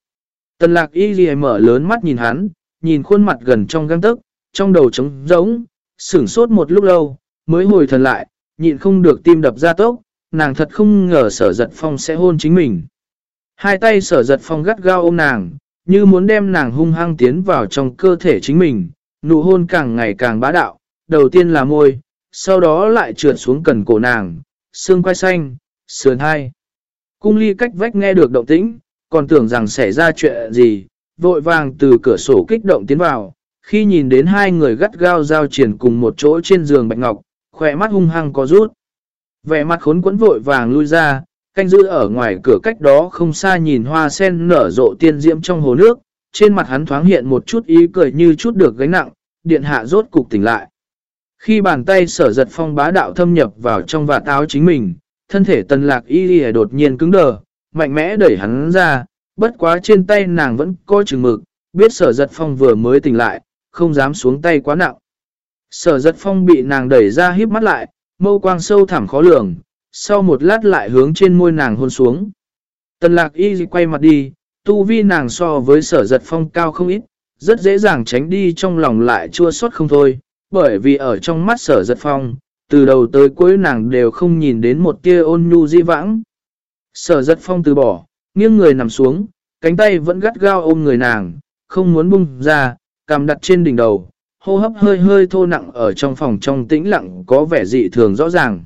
Tần lạc y ghi mở lớn mắt nhìn hắn, nhìn khuôn mặt gần trong găng tức, trong đầu trống rỗng, sửng sốt một lúc lâu, mới hồi thần lại, nhịn không được tim đập ra tốc, nàng thật không ngờ sở giật phong sẽ hôn chính mình. Hai tay sở giật phong gắt gao ôm nàng, như muốn đem nàng hung hăng tiến vào trong cơ thể chính mình, nụ hôn càng ngày càng bá đạo, đầu tiên là môi, sau đó lại trượt xuống cần cổ nàng, xương quai xanh, sườn hai. Cung ly cách vách nghe được động tĩnh, còn tưởng rằng xảy ra chuyện gì, vội vàng từ cửa sổ kích động tiến vào, khi nhìn đến hai người gắt gao giao triển cùng một chỗ trên giường bạch ngọc, khỏe mắt hung hăng có rút. Vẻ mặt khốn quẫn vội vàng lui ra, canh giữ ở ngoài cửa cách đó không xa nhìn hoa sen nở rộ tiên diễm trong hồ nước, trên mặt hắn thoáng hiện một chút ý cười như chút được gánh nặng, điện hạ rốt cục tỉnh lại. Khi bàn tay sở giật phong bá đạo thâm nhập vào trong vạt áo chính mình, thân thể tần lạc y đi đột nhiên cứng đờ, mạnh mẽ đẩy hắn ra, bất quá trên tay nàng vẫn coi chừng mực, biết sở giật phong vừa mới tỉnh lại, không dám xuống tay quá nặng. Sở giật phong bị nàng đẩy ra híp mắt lại, mâu quang sâu thẳm khó lường, sau một lát lại hướng trên môi nàng hôn xuống. Tần lạc y quay mặt đi, tu vi nàng so với sở giật phong cao không ít, rất dễ dàng tránh đi trong lòng lại chua xót không thôi, bởi vì ở trong mắt sở giật phong, từ đầu tới cuối nàng đều không nhìn đến một tia ôn nhu di vãng. Sở giật phong từ bỏ, nghiêng người nằm xuống, cánh tay vẫn gắt gao ôm người nàng, không muốn bung ra, cằm đặt trên đỉnh đầu, hô hấp hơi hơi thô nặng ở trong phòng trong tĩnh lặng có vẻ dị thường rõ ràng.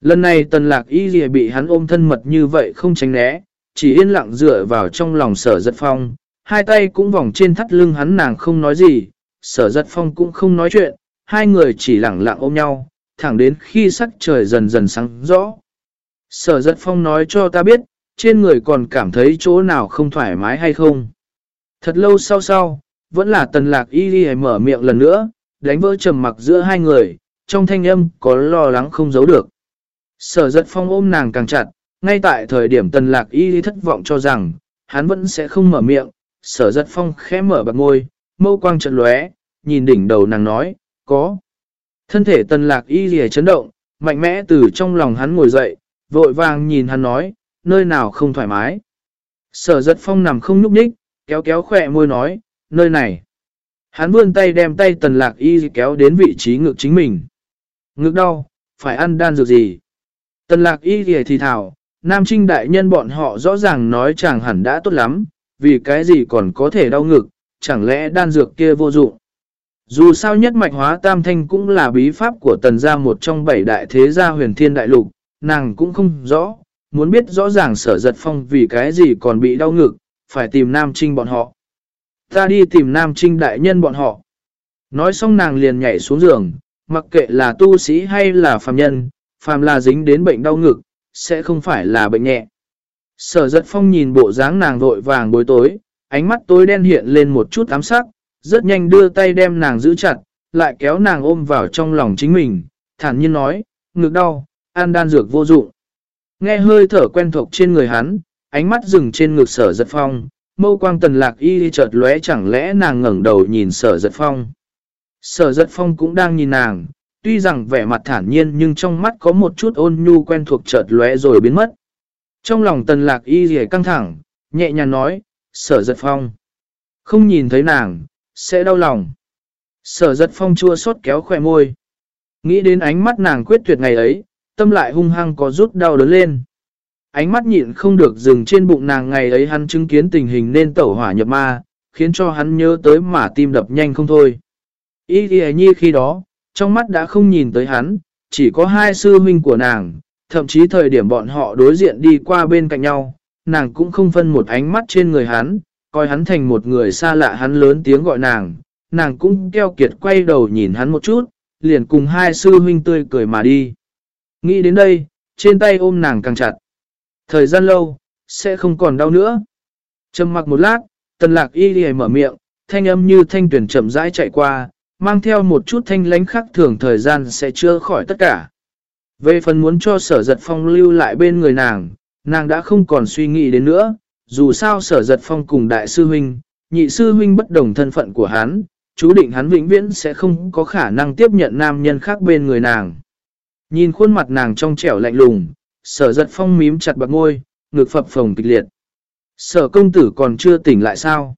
Lần này tần lạc y dì bị hắn ôm thân mật như vậy không tránh né, chỉ yên lặng dựa vào trong lòng sở giật phong, hai tay cũng vòng trên thắt lưng hắn nàng không nói gì, sở giật phong cũng không nói chuyện, hai người chỉ lặng lặng ôm nhau, thẳng đến khi sắc trời dần dần sáng rõ. Sở giật phong nói cho ta biết, trên người còn cảm thấy chỗ nào không thoải mái hay không. Thật lâu sau sau, vẫn là tần lạc y đi mở miệng lần nữa, đánh vỡ trầm mặc giữa hai người, trong thanh âm có lo lắng không giấu được. Sở giật phong ôm nàng càng chặt, ngay tại thời điểm tần lạc y thất vọng cho rằng, hắn vẫn sẽ không mở miệng, sở giật phong khẽ mở bạc ngôi, mâu quang trận lóe, nhìn đỉnh đầu nàng nói, có. Thân thể tần lạc y rìa chấn động, mạnh mẽ từ trong lòng hắn ngồi dậy, vội vàng nhìn hắn nói, nơi nào không thoải mái. Sở giật phong nằm không nhúc nhích, kéo kéo khỏe môi nói, nơi này. Hắn vươn tay đem tay tần lạc y kéo đến vị trí ngực chính mình. Ngực đau, phải ăn đan dược gì? Tần lạc y thì thảo, nam trinh đại nhân bọn họ rõ ràng nói chàng hẳn đã tốt lắm, vì cái gì còn có thể đau ngực, chẳng lẽ đan dược kia vô dụng. Dù sao nhất mạch hóa tam thanh cũng là bí pháp của tần gia một trong bảy đại thế gia huyền thiên đại lục, nàng cũng không rõ, muốn biết rõ ràng sở giật phong vì cái gì còn bị đau ngực, phải tìm nam trinh bọn họ. Ta đi tìm nam trinh đại nhân bọn họ. Nói xong nàng liền nhảy xuống giường, mặc kệ là tu sĩ hay là phàm nhân, phàm là dính đến bệnh đau ngực, sẽ không phải là bệnh nhẹ. Sở giật phong nhìn bộ dáng nàng vội vàng bối tối, ánh mắt tối đen hiện lên một chút ám sắc, rất nhanh đưa tay đem nàng giữ chặt, lại kéo nàng ôm vào trong lòng chính mình, thản nhiên nói, ngực đau, ăn đan dược vô dụng. Nghe hơi thở quen thuộc trên người hắn, ánh mắt dừng trên ngực sở giật phong, mâu quang tần lạc y chợt lóe chẳng lẽ nàng ngẩng đầu nhìn sở giật phong. Sở giật phong cũng đang nhìn nàng, tuy rằng vẻ mặt thản nhiên nhưng trong mắt có một chút ôn nhu quen thuộc chợt lóe rồi biến mất. Trong lòng tần lạc y rỉ căng thẳng, nhẹ nhàng nói, sở giật phong. Không nhìn thấy nàng, sẽ đau lòng. Sở giật phong chua xót kéo khỏe môi. Nghĩ đến ánh mắt nàng quyết tuyệt ngày ấy, tâm lại hung hăng có rút đau đớn lên. Ánh mắt nhịn không được dừng trên bụng nàng ngày ấy hắn chứng kiến tình hình nên tẩu hỏa nhập ma, khiến cho hắn nhớ tới mà tim đập nhanh không thôi. Ý nhi khi đó, trong mắt đã không nhìn tới hắn, chỉ có hai sư huynh của nàng, thậm chí thời điểm bọn họ đối diện đi qua bên cạnh nhau, nàng cũng không phân một ánh mắt trên người hắn, coi hắn thành một người xa lạ hắn lớn tiếng gọi nàng, nàng cũng keo kiệt quay đầu nhìn hắn một chút, liền cùng hai sư huynh tươi cười mà đi. Nghĩ đến đây, trên tay ôm nàng càng chặt. Thời gian lâu, sẽ không còn đau nữa. Trầm mặc một lát, tần lạc y đi mở miệng, thanh âm như thanh tuyển chậm rãi chạy qua, mang theo một chút thanh lánh khắc thường thời gian sẽ chưa khỏi tất cả. Về phần muốn cho sở giật phong lưu lại bên người nàng, nàng đã không còn suy nghĩ đến nữa, dù sao sở giật phong cùng đại sư huynh, nhị sư huynh bất đồng thân phận của hắn, chú định hắn vĩnh viễn sẽ không có khả năng tiếp nhận nam nhân khác bên người nàng. Nhìn khuôn mặt nàng trong trẻo lạnh lùng, sở giật phong mím chặt bạc ngôi, ngực phập phồng kịch liệt. Sở công tử còn chưa tỉnh lại sao?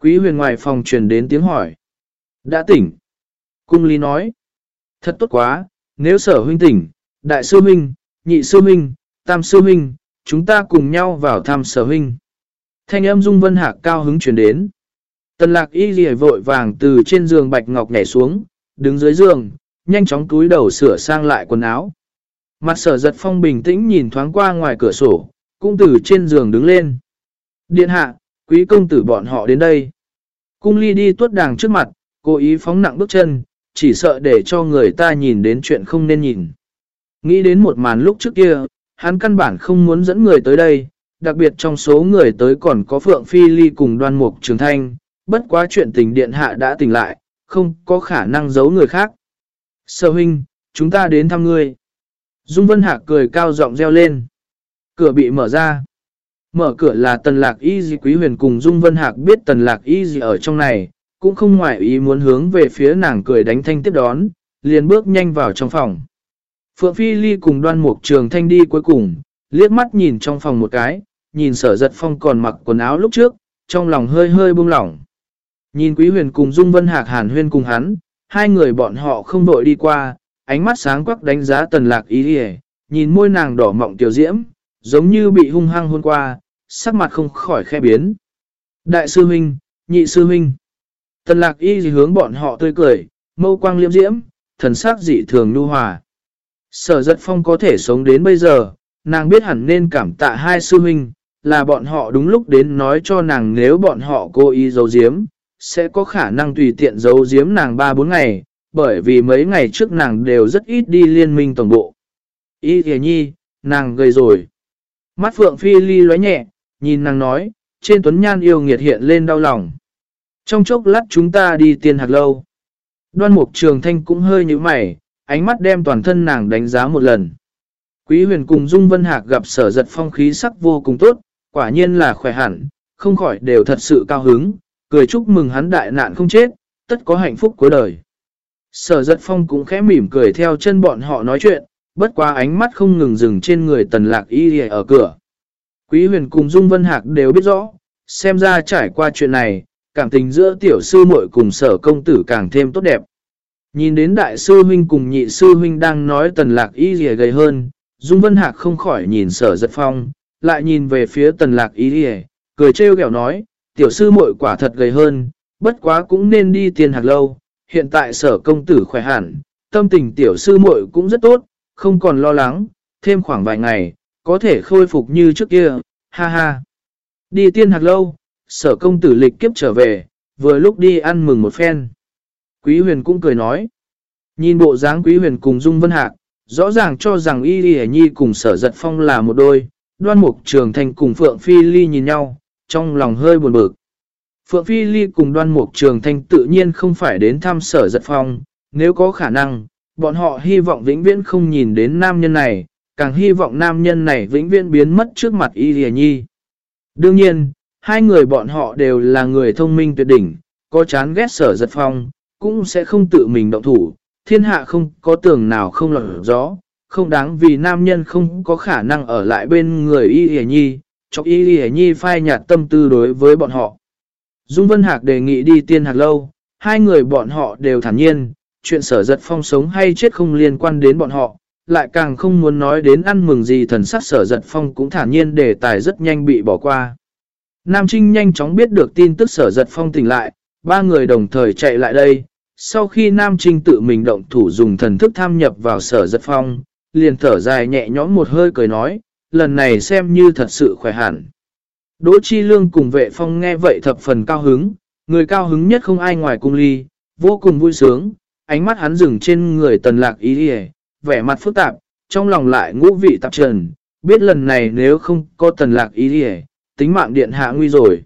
Quý huyền ngoài phòng truyền đến tiếng hỏi. Đã tỉnh. Cung lý nói. Thật tốt quá, nếu sở huynh tỉnh, đại sư huynh, nhị sư huynh, tam sư huynh, chúng ta cùng nhau vào thăm sở huynh. Thanh âm dung vân hạc cao hứng truyền đến. Tần lạc y lìa vội vàng từ trên giường bạch ngọc nhảy xuống, đứng dưới giường, nhanh chóng túi đầu sửa sang lại quần áo. Mặt sở giật phong bình tĩnh nhìn thoáng qua ngoài cửa sổ, cung tử trên giường đứng lên. Điện hạ, quý công tử bọn họ đến đây. Cung ly đi tuốt đàng trước mặt, cố ý phóng nặng bước chân, chỉ sợ để cho người ta nhìn đến chuyện không nên nhìn. Nghĩ đến một màn lúc trước kia, hắn căn bản không muốn dẫn người tới đây, đặc biệt trong số người tới còn có Phượng Phi Ly cùng đoan mục trường thanh, bất quá chuyện tình điện hạ đã tỉnh lại, không có khả năng giấu người khác. Sở huynh, chúng ta đến thăm ngươi. Dung Vân Hạc cười cao giọng reo lên. Cửa bị mở ra. Mở cửa là Tần Lạc Y dì Quý Huyền cùng Dung Vân Hạc biết Tần Lạc Y dì ở trong này, cũng không ngoại ý muốn hướng về phía nàng cười đánh thanh tiếp đón, liền bước nhanh vào trong phòng. Phượng Phi Ly cùng đoan mục trường thanh đi cuối cùng, liếc mắt nhìn trong phòng một cái, nhìn sở giật phong còn mặc quần áo lúc trước, trong lòng hơi hơi buông lỏng. Nhìn Quý Huyền cùng Dung Vân Hạc Hàn Huyên cùng hắn, hai người bọn họ không đội đi qua, ánh mắt sáng quắc đánh giá tần lạc ý hề, nhìn môi nàng đỏ mọng tiểu diễm, giống như bị hung hăng hôn qua, sắc mặt không khỏi khe biến. Đại sư huynh, nhị sư huynh. Tần lạc y gì hướng bọn họ tươi cười, mâu quang liêm diễm, thần sắc dị thường nu hòa. Sở giật phong có thể sống đến bây giờ, nàng biết hẳn nên cảm tạ hai sư huynh, là bọn họ đúng lúc đến nói cho nàng nếu bọn họ cố ý giấu giếm, sẽ có khả năng tùy tiện giấu giếm nàng 3-4 ngày, bởi vì mấy ngày trước nàng đều rất ít đi liên minh tổng bộ. Y thề nhi, nàng gầy rồi. Mắt phượng phi ly lóe nhẹ, nhìn nàng nói, trên tuấn nhan yêu nghiệt hiện lên đau lòng. Trong chốc lát chúng ta đi tiên hạt lâu. Đoan mục trường thanh cũng hơi như mày, ánh mắt đem toàn thân nàng đánh giá một lần. Quý huyền cùng Dung Vân Hạc gặp sở giật phong khí sắc vô cùng tốt, quả nhiên là khỏe hẳn, không khỏi đều thật sự cao hứng, cười chúc mừng hắn đại nạn không chết, tất có hạnh phúc cuối đời. Sở giật phong cũng khẽ mỉm cười theo chân bọn họ nói chuyện, bất quá ánh mắt không ngừng dừng trên người tần lạc y ở cửa. Quý huyền cùng Dung Vân Hạc đều biết rõ, xem ra trải qua chuyện này, cảm tình giữa tiểu sư muội cùng sở công tử càng thêm tốt đẹp. Nhìn đến đại sư huynh cùng nhị sư huynh đang nói tần lạc y gì gầy hơn, Dung Vân Hạc không khỏi nhìn sở giật phong, lại nhìn về phía tần lạc y gì, cười trêu ghẹo nói, tiểu sư muội quả thật gầy hơn, bất quá cũng nên đi tiền hạc lâu, hiện tại sở công tử khỏe hẳn, tâm tình tiểu sư muội cũng rất tốt, không còn lo lắng, thêm khoảng vài ngày, có thể khôi phục như trước kia, ha ha. Đi tiên hạc lâu, sở công tử lịch kiếp trở về, vừa lúc đi ăn mừng một phen. Quý huyền cũng cười nói. Nhìn bộ dáng quý huyền cùng Dung Vân Hạc, rõ ràng cho rằng Y Lì Nhi cùng sở giật phong là một đôi, đoan mục trường thành cùng Phượng Phi Ly nhìn nhau, trong lòng hơi buồn bực. Phượng Phi Ly cùng đoan mục trường thanh tự nhiên không phải đến thăm sở giật phong, nếu có khả năng, bọn họ hy vọng vĩnh viễn không nhìn đến nam nhân này, càng hy vọng nam nhân này vĩnh viễn biến mất trước mặt Y Lìa Nhi. Đương nhiên, hai người bọn họ đều là người thông minh tuyệt đỉnh, có chán ghét sở giật phong, cũng sẽ không tự mình động thủ, thiên hạ không có tường nào không lọt gió, không đáng vì nam nhân không có khả năng ở lại bên người Y Lìa Nhi, cho Y Lìa Nhi phai nhạt tâm tư đối với bọn họ. Dung Vân Hạc đề nghị đi tiên hạc lâu, hai người bọn họ đều thản nhiên, chuyện sở giật phong sống hay chết không liên quan đến bọn họ, lại càng không muốn nói đến ăn mừng gì thần sắc sở giật phong cũng thản nhiên đề tài rất nhanh bị bỏ qua. Nam Trinh nhanh chóng biết được tin tức sở giật phong tỉnh lại, ba người đồng thời chạy lại đây. Sau khi Nam Trinh tự mình động thủ dùng thần thức tham nhập vào sở giật phong, liền thở dài nhẹ nhõm một hơi cười nói, lần này xem như thật sự khỏe hẳn. Đỗ Chi Lương cùng vệ phong nghe vậy thập phần cao hứng, người cao hứng nhất không ai ngoài cung ly, vô cùng vui sướng, ánh mắt hắn dừng trên người tần lạc ý đi vẻ mặt phức tạp, trong lòng lại ngũ vị tạp trần, biết lần này nếu không có tần lạc ý đi tính mạng điện hạ nguy rồi.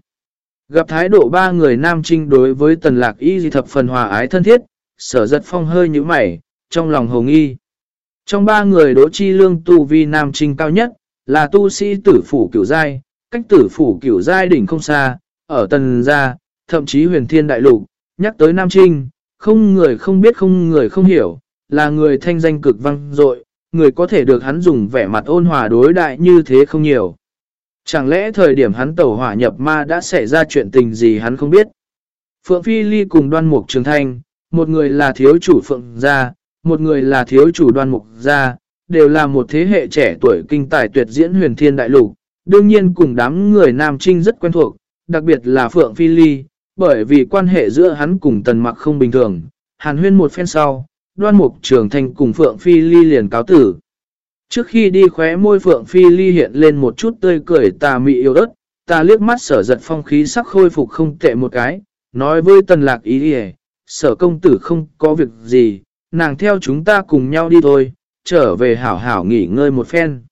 Gặp thái độ ba người nam trinh đối với tần lạc y di thập phần hòa ái thân thiết, sở giật phong hơi như mày, trong lòng hồng y. Trong ba người đỗ chi lương tu vi nam trinh cao nhất, là tu sĩ tử phủ cửu giai, cách tử phủ cửu giai đỉnh không xa, ở tần gia, thậm chí huyền thiên đại lục, nhắc tới nam trinh, không người không biết không người không hiểu, là người thanh danh cực văng dội người có thể được hắn dùng vẻ mặt ôn hòa đối đại như thế không nhiều. Chẳng lẽ thời điểm hắn tẩu hỏa nhập ma đã xảy ra chuyện tình gì hắn không biết? Phượng Phi Ly cùng đoan mục trường thanh, một người là thiếu chủ Phượng gia, một người là thiếu chủ đoan mục gia, đều là một thế hệ trẻ tuổi kinh tài tuyệt diễn huyền thiên đại lục. Đương nhiên cùng đám người Nam Trinh rất quen thuộc, đặc biệt là Phượng Phi Ly, bởi vì quan hệ giữa hắn cùng tần mặc không bình thường. Hàn huyên một phen sau, đoan mục trường thành cùng Phượng Phi Ly liền cáo tử. Trước khi đi khóe môi Phượng Phi Ly hiện lên một chút tươi cười tà mị yêu đất, ta liếc mắt sở giật phong khí sắc khôi phục không tệ một cái, nói với tần lạc ý đi sở công tử không có việc gì, nàng theo chúng ta cùng nhau đi thôi, trở về hảo hảo nghỉ ngơi một phen.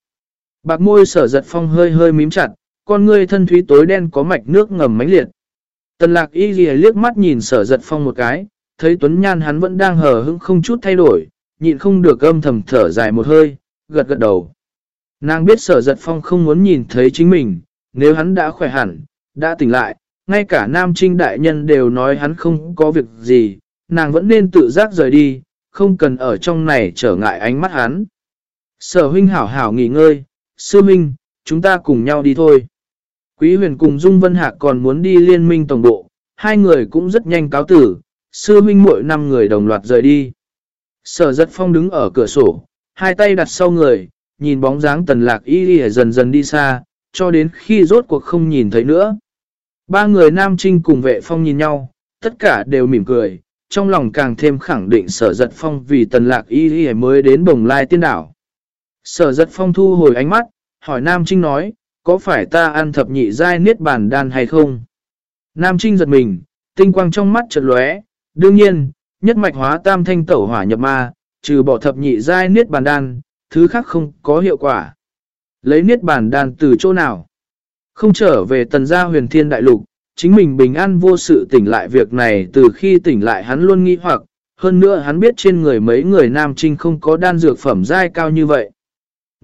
Bạc môi sở giật phong hơi hơi mím chặt, con ngươi thân thúy tối đen có mạch nước ngầm mánh liệt. Tần lạc y ghi liếc mắt nhìn sở giật phong một cái, thấy tuấn nhan hắn vẫn đang hờ hững không chút thay đổi, nhịn không được âm thầm thở dài một hơi, gật gật đầu. Nàng biết sở giật phong không muốn nhìn thấy chính mình, nếu hắn đã khỏe hẳn, đã tỉnh lại, ngay cả nam trinh đại nhân đều nói hắn không có việc gì, nàng vẫn nên tự giác rời đi, không cần ở trong này trở ngại ánh mắt hắn. Sở huynh hảo hảo nghỉ ngơi, sư Minh, chúng ta cùng nhau đi thôi. Quý huyền cùng Dung Vân Hạc còn muốn đi liên minh tổng bộ, hai người cũng rất nhanh cáo tử, sư Minh mỗi năm người đồng loạt rời đi. Sở giật phong đứng ở cửa sổ, hai tay đặt sau người, nhìn bóng dáng tần lạc y y dần dần đi xa, cho đến khi rốt cuộc không nhìn thấy nữa. Ba người nam trinh cùng vệ phong nhìn nhau, tất cả đều mỉm cười, trong lòng càng thêm khẳng định sở giật phong vì tần lạc y y mới đến bồng lai tiên đảo. Sở giật phong thu hồi ánh mắt, hỏi nam trinh nói, có phải ta ăn thập nhị giai niết bàn đan hay không? Nam trinh giật mình, tinh quang trong mắt chợt lóe, đương nhiên, nhất mạch hóa tam thanh tẩu hỏa nhập ma, trừ bỏ thập nhị giai niết bàn đan, thứ khác không có hiệu quả. Lấy niết bàn đan từ chỗ nào? Không trở về tần gia huyền thiên đại lục, chính mình bình an vô sự tỉnh lại việc này từ khi tỉnh lại hắn luôn nghi hoặc, hơn nữa hắn biết trên người mấy người Nam Trinh không có đan dược phẩm giai cao như vậy.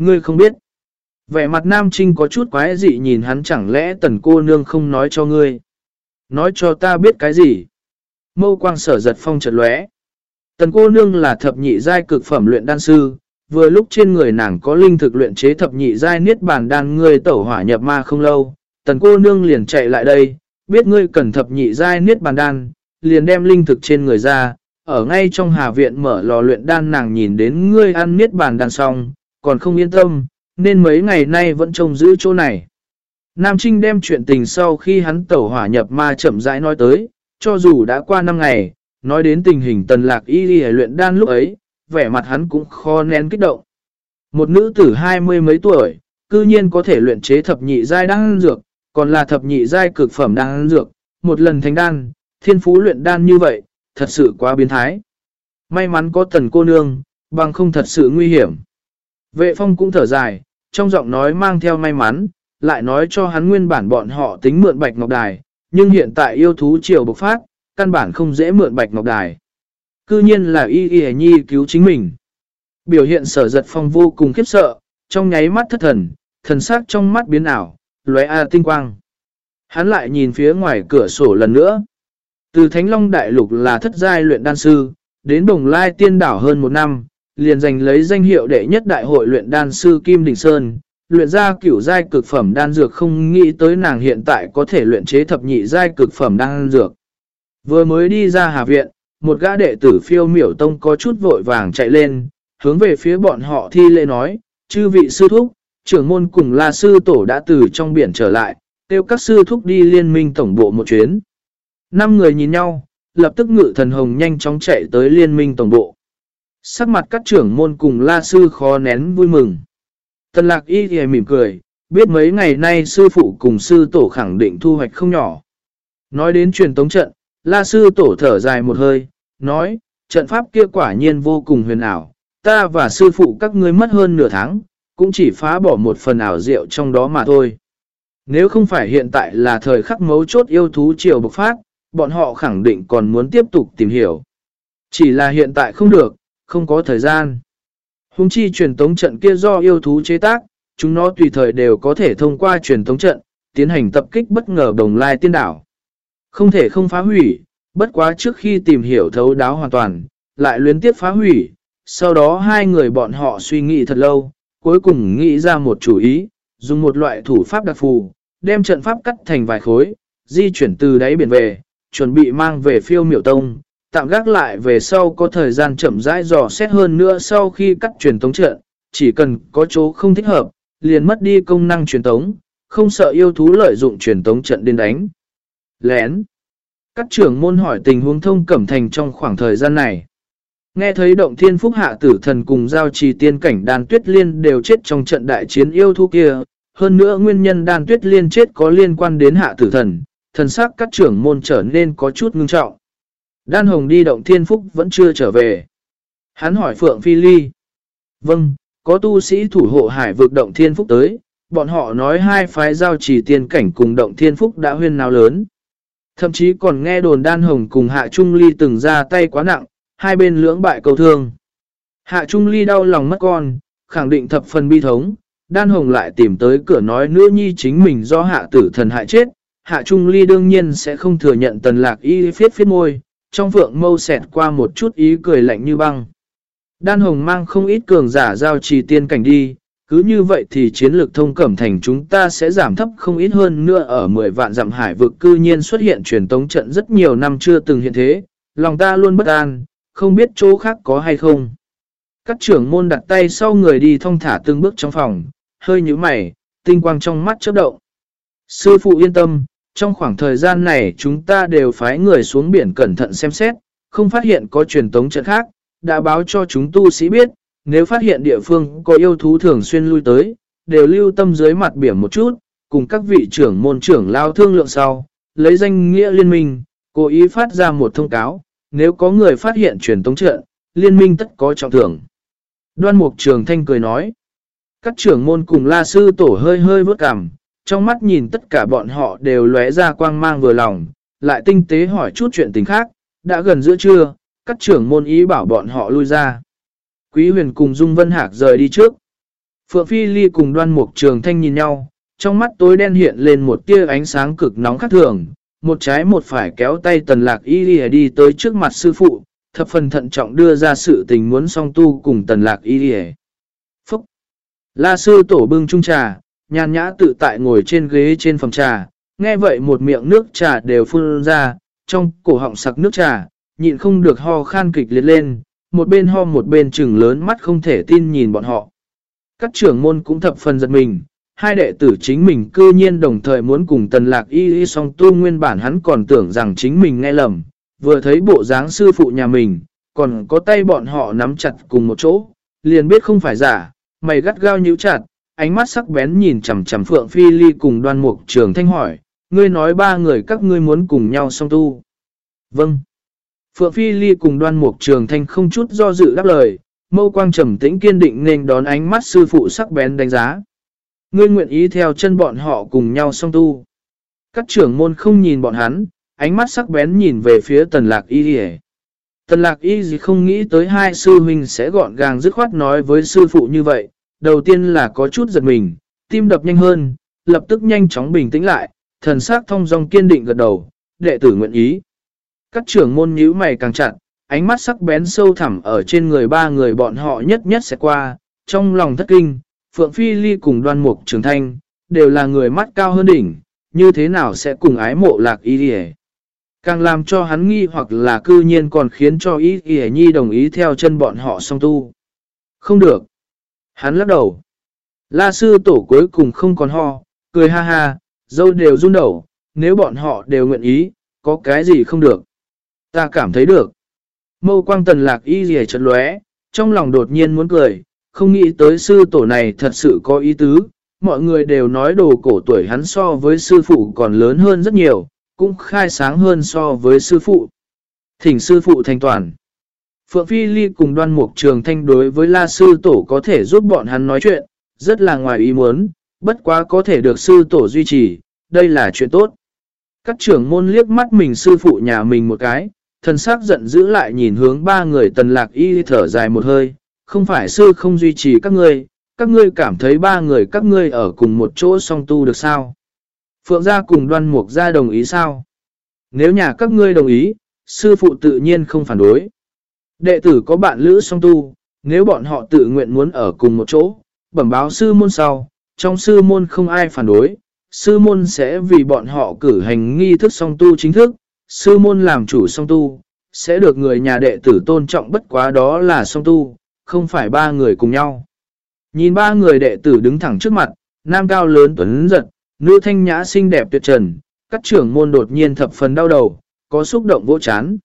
Ngươi không biết. Vẻ mặt Nam Trinh có chút quái dị nhìn hắn chẳng lẽ tần cô nương không nói cho ngươi. Nói cho ta biết cái gì. Mâu quang sở giật phong trật lóe. Tần cô nương là thập nhị giai cực phẩm luyện đan sư, vừa lúc trên người nàng có linh thực luyện chế thập nhị giai niết bàn đan ngươi tẩu hỏa nhập ma không lâu, tần cô nương liền chạy lại đây, biết ngươi cần thập nhị giai niết bàn đan, liền đem linh thực trên người ra, ở ngay trong hà viện mở lò luyện đan nàng nhìn đến ngươi ăn niết bàn đan xong, còn không yên tâm, nên mấy ngày nay vẫn trông giữ chỗ này. Nam Trinh đem chuyện tình sau khi hắn tẩu hỏa nhập ma chậm rãi nói tới, cho dù đã qua 5 ngày, nói đến tình hình tần lạc y đi luyện đan lúc ấy, vẻ mặt hắn cũng khó nén kích động. Một nữ tử hai mươi mấy tuổi, cư nhiên có thể luyện chế thập nhị giai đan dược, còn là thập nhị giai cực phẩm đan dược, một lần thành đan, thiên phú luyện đan như vậy, thật sự quá biến thái. May mắn có tần cô nương, bằng không thật sự nguy hiểm. Vệ phong cũng thở dài, trong giọng nói mang theo may mắn, lại nói cho hắn nguyên bản bọn họ tính mượn bạch ngọc đài, nhưng hiện tại yêu thú triều bộc phát, căn bản không dễ mượn bạch ngọc đài. Cư nhiên là y y nhi cứu chính mình. Biểu hiện sở giật phong vô cùng khiếp sợ, trong nháy mắt thất thần, thần sắc trong mắt biến ảo, lóe a tinh quang. Hắn lại nhìn phía ngoài cửa sổ lần nữa. Từ Thánh Long Đại Lục là thất giai luyện đan sư, đến Đồng Lai Tiên Đảo hơn một năm, liền giành lấy danh hiệu đệ nhất đại hội luyện đan sư Kim Đình Sơn, luyện ra cửu giai cực phẩm đan dược không nghĩ tới nàng hiện tại có thể luyện chế thập nhị giai cực phẩm đan dược. Vừa mới đi ra Hà Viện, một gã đệ tử phiêu miểu tông có chút vội vàng chạy lên, hướng về phía bọn họ thi lễ nói, chư vị sư thúc, trưởng môn cùng là sư tổ đã từ trong biển trở lại, tiêu các sư thúc đi liên minh tổng bộ một chuyến. Năm người nhìn nhau, lập tức ngự thần hồng nhanh chóng chạy tới liên minh tổng bộ. Sắc mặt các trưởng môn cùng la sư khó nén vui mừng. Tần lạc y thì mỉm cười, biết mấy ngày nay sư phụ cùng sư tổ khẳng định thu hoạch không nhỏ. Nói đến truyền tống trận, la sư tổ thở dài một hơi, nói, trận pháp kia quả nhiên vô cùng huyền ảo, ta và sư phụ các ngươi mất hơn nửa tháng, cũng chỉ phá bỏ một phần ảo diệu trong đó mà thôi. Nếu không phải hiện tại là thời khắc mấu chốt yêu thú triều bộc phát, bọn họ khẳng định còn muốn tiếp tục tìm hiểu. Chỉ là hiện tại không được, không có thời gian. Hùng chi truyền tống trận kia do yêu thú chế tác, chúng nó tùy thời đều có thể thông qua truyền tống trận, tiến hành tập kích bất ngờ đồng lai tiên đảo. Không thể không phá hủy, bất quá trước khi tìm hiểu thấu đáo hoàn toàn, lại luyến tiếp phá hủy. Sau đó hai người bọn họ suy nghĩ thật lâu, cuối cùng nghĩ ra một chủ ý, dùng một loại thủ pháp đặc phù, đem trận pháp cắt thành vài khối, di chuyển từ đáy biển về, chuẩn bị mang về phiêu miểu tông, tạm gác lại về sau có thời gian chậm rãi dò xét hơn nữa sau khi cắt truyền tống trận, chỉ cần có chỗ không thích hợp, liền mất đi công năng truyền tống, không sợ yêu thú lợi dụng truyền tống trận đến đánh. Lén. Các trưởng môn hỏi tình huống thông cẩm thành trong khoảng thời gian này. Nghe thấy động thiên phúc hạ tử thần cùng giao trì tiên cảnh đàn tuyết liên đều chết trong trận đại chiến yêu thú kia. Hơn nữa nguyên nhân đàn tuyết liên chết có liên quan đến hạ tử thần, thần sắc các trưởng môn trở nên có chút ngưng trọng. Đan Hồng đi động thiên phúc vẫn chưa trở về. Hắn hỏi Phượng Phi Ly. Vâng, có tu sĩ thủ hộ hải vực động thiên phúc tới, bọn họ nói hai phái giao chỉ tiên cảnh cùng động thiên phúc đã huyên nào lớn. Thậm chí còn nghe đồn Đan Hồng cùng Hạ Trung Ly từng ra tay quá nặng, hai bên lưỡng bại cầu thương. Hạ Trung Ly đau lòng mất con, khẳng định thập phần bi thống, Đan Hồng lại tìm tới cửa nói nữ nhi chính mình do hạ tử thần hại chết. Hạ Trung Ly đương nhiên sẽ không thừa nhận tần lạc y phiết phiết môi, trong phượng mâu xẹt qua một chút ý cười lạnh như băng. Đan Hồng mang không ít cường giả giao trì tiên cảnh đi, cứ như vậy thì chiến lược thông cẩm thành chúng ta sẽ giảm thấp không ít hơn nữa ở 10 vạn dặm hải vực cư nhiên xuất hiện truyền tống trận rất nhiều năm chưa từng hiện thế, lòng ta luôn bất an, không biết chỗ khác có hay không. Các trưởng môn đặt tay sau người đi thông thả từng bước trong phòng, hơi như mày, tinh quang trong mắt chớp động. Sư phụ yên tâm, trong khoảng thời gian này chúng ta đều phái người xuống biển cẩn thận xem xét, không phát hiện có truyền tống trận khác, đã báo cho chúng tu sĩ biết, nếu phát hiện địa phương có yêu thú thường xuyên lui tới, đều lưu tâm dưới mặt biển một chút, cùng các vị trưởng môn trưởng lao thương lượng sau, lấy danh nghĩa liên minh, cố ý phát ra một thông cáo, nếu có người phát hiện truyền tống trận, liên minh tất có trọng thưởng. Đoan mục trường thanh cười nói, các trưởng môn cùng la sư tổ hơi hơi vớt cằm, trong mắt nhìn tất cả bọn họ đều lóe ra quang mang vừa lòng, lại tinh tế hỏi chút chuyện tình khác, đã gần giữa trưa, các trưởng môn ý bảo bọn họ lui ra. Quý huyền cùng Dung Vân Hạc rời đi trước. Phượng Phi Ly cùng đoan mục trường thanh nhìn nhau, trong mắt tối đen hiện lên một tia ánh sáng cực nóng khác thường, một trái một phải kéo tay tần lạc y đi, đi tới trước mặt sư phụ, thập phần thận trọng đưa ra sự tình muốn song tu cùng tần lạc y đi. Phúc! La sư tổ bưng chung trà, nhàn nhã tự tại ngồi trên ghế trên phòng trà, nghe vậy một miệng nước trà đều phun ra, trong cổ họng sặc nước trà, nhịn không được ho khan kịch liệt lên, một bên ho một bên trừng lớn mắt không thể tin nhìn bọn họ. Các trưởng môn cũng thập phần giật mình, hai đệ tử chính mình cư nhiên đồng thời muốn cùng tần lạc y y song tu nguyên bản hắn còn tưởng rằng chính mình nghe lầm, vừa thấy bộ dáng sư phụ nhà mình, còn có tay bọn họ nắm chặt cùng một chỗ, liền biết không phải giả, mày gắt gao nhíu chặt, ánh mắt sắc bén nhìn chằm chằm Phượng Phi Ly cùng đoan mục trường thanh hỏi, ngươi nói ba người các ngươi muốn cùng nhau song tu. Vâng. Phượng Phi Ly cùng đoan mục trường thanh không chút do dự đáp lời, mâu quang trầm tĩnh kiên định nên đón ánh mắt sư phụ sắc bén đánh giá. Ngươi nguyện ý theo chân bọn họ cùng nhau song tu. Các trưởng môn không nhìn bọn hắn, ánh mắt sắc bén nhìn về phía tần lạc y gì Tần lạc y gì không nghĩ tới hai sư huynh sẽ gọn gàng dứt khoát nói với sư phụ như vậy. Đầu tiên là có chút giật mình, tim đập nhanh hơn, lập tức nhanh chóng bình tĩnh lại, thần sắc thông dong kiên định gật đầu, đệ tử nguyện ý. Các trưởng môn nhíu mày càng chặt, ánh mắt sắc bén sâu thẳm ở trên người ba người bọn họ nhất nhất sẽ qua, trong lòng thất kinh, Phượng Phi Ly cùng đoan mục trường thanh, đều là người mắt cao hơn đỉnh, như thế nào sẽ cùng ái mộ lạc y đi Càng làm cho hắn nghi hoặc là cư nhiên còn khiến cho y y nhi đồng ý theo chân bọn họ song tu. Không được. Hắn lắc đầu. La sư tổ cuối cùng không còn ho, cười ha ha, dâu đều run đầu, nếu bọn họ đều nguyện ý, có cái gì không được. Ta cảm thấy được. Mâu quang tần lạc y rìa chật lóe, trong lòng đột nhiên muốn cười, không nghĩ tới sư tổ này thật sự có ý tứ. Mọi người đều nói đồ cổ tuổi hắn so với sư phụ còn lớn hơn rất nhiều, cũng khai sáng hơn so với sư phụ. Thỉnh sư phụ thành toàn. Phượng Phi Ly cùng đoan mục trường thanh đối với la sư tổ có thể giúp bọn hắn nói chuyện, rất là ngoài ý muốn, bất quá có thể được sư tổ duy trì, đây là chuyện tốt. Các trưởng môn liếc mắt mình sư phụ nhà mình một cái, thần sắc giận dữ lại nhìn hướng ba người tần lạc y thở dài một hơi, không phải sư không duy trì các ngươi, các ngươi cảm thấy ba người các ngươi ở cùng một chỗ song tu được sao? Phượng gia cùng đoan mục gia đồng ý sao? Nếu nhà các ngươi đồng ý, sư phụ tự nhiên không phản đối. Đệ tử có bạn lữ song tu, nếu bọn họ tự nguyện muốn ở cùng một chỗ, bẩm báo sư môn sau, trong sư môn không ai phản đối, sư môn sẽ vì bọn họ cử hành nghi thức song tu chính thức, sư môn làm chủ song tu, sẽ được người nhà đệ tử tôn trọng bất quá đó là song tu, không phải ba người cùng nhau. Nhìn ba người đệ tử đứng thẳng trước mặt, nam cao lớn tuấn giật, nữ thanh nhã xinh đẹp tuyệt trần, các trưởng môn đột nhiên thập phần đau đầu, có xúc động vỗ chán.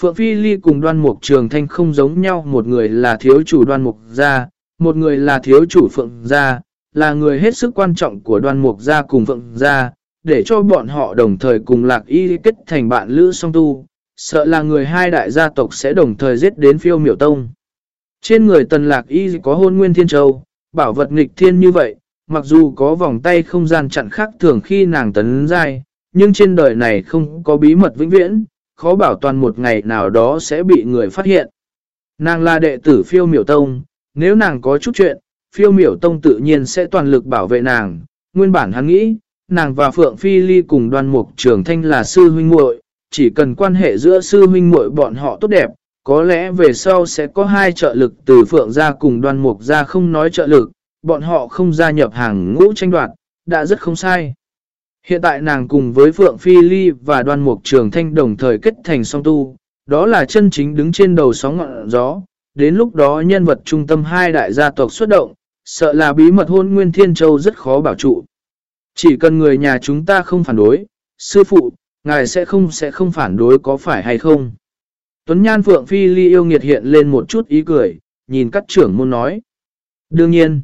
Phượng Phi Ly cùng đoan mục trường thanh không giống nhau, một người là thiếu chủ đoan mục gia, một người là thiếu chủ Phượng gia, là người hết sức quan trọng của đoan mục gia cùng Phượng gia, để cho bọn họ đồng thời cùng lạc y kết thành bạn lữ song tu, sợ là người hai đại gia tộc sẽ đồng thời giết đến phiêu miểu tông. Trên người tần lạc y có hôn nguyên thiên châu, bảo vật nghịch thiên như vậy, mặc dù có vòng tay không gian chặn khác thường khi nàng tấn dai, nhưng trên đời này không có bí mật vĩnh viễn, khó bảo toàn một ngày nào đó sẽ bị người phát hiện. Nàng là đệ tử phiêu miểu tông, nếu nàng có chút chuyện, phiêu miểu tông tự nhiên sẽ toàn lực bảo vệ nàng. Nguyên bản hắn nghĩ, nàng và Phượng Phi Ly cùng đoan mục trưởng thanh là sư huynh muội chỉ cần quan hệ giữa sư huynh muội bọn họ tốt đẹp, có lẽ về sau sẽ có hai trợ lực từ Phượng gia cùng đoan mục gia không nói trợ lực, bọn họ không gia nhập hàng ngũ tranh đoạt, đã rất không sai. Hiện tại nàng cùng với Phượng Phi Ly và đoan mục trường thanh đồng thời kết thành song tu, đó là chân chính đứng trên đầu sóng ngọn gió. Đến lúc đó nhân vật trung tâm hai đại gia tộc xuất động, sợ là bí mật hôn Nguyên Thiên Châu rất khó bảo trụ. Chỉ cần người nhà chúng ta không phản đối, sư phụ, ngài sẽ không sẽ không phản đối có phải hay không? Tuấn Nhan Phượng Phi Ly yêu nghiệt hiện lên một chút ý cười, nhìn các trưởng môn nói. Đương nhiên,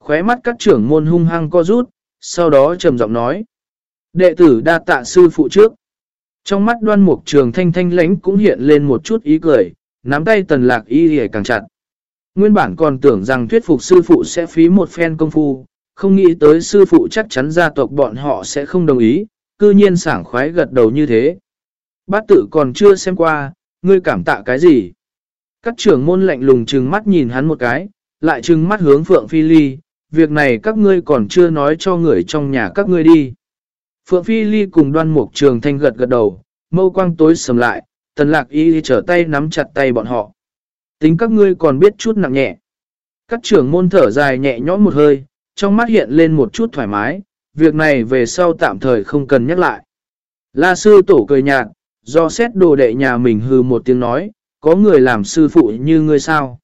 khóe mắt các trưởng môn hung hăng co rút, sau đó trầm giọng nói. Đệ tử đa tạ sư phụ trước. Trong mắt đoan mục trường thanh thanh lánh cũng hiện lên một chút ý cười, nắm tay tần lạc y hề càng chặt. Nguyên bản còn tưởng rằng thuyết phục sư phụ sẽ phí một phen công phu, không nghĩ tới sư phụ chắc chắn gia tộc bọn họ sẽ không đồng ý, cư nhiên sảng khoái gật đầu như thế. Bát tự còn chưa xem qua, ngươi cảm tạ cái gì? Các trưởng môn lạnh lùng trừng mắt nhìn hắn một cái, lại trừng mắt hướng Phượng Phi Ly, việc này các ngươi còn chưa nói cho người trong nhà các ngươi đi. Phượng Phi Ly cùng đoan mục trường thanh gật gật đầu, mâu quang tối sầm lại, tần lạc y trở tay nắm chặt tay bọn họ. Tính các ngươi còn biết chút nặng nhẹ. Các trưởng môn thở dài nhẹ nhõm một hơi, trong mắt hiện lên một chút thoải mái, việc này về sau tạm thời không cần nhắc lại. La sư tổ cười nhạt, do xét đồ đệ nhà mình hư một tiếng nói, có người làm sư phụ như ngươi sao?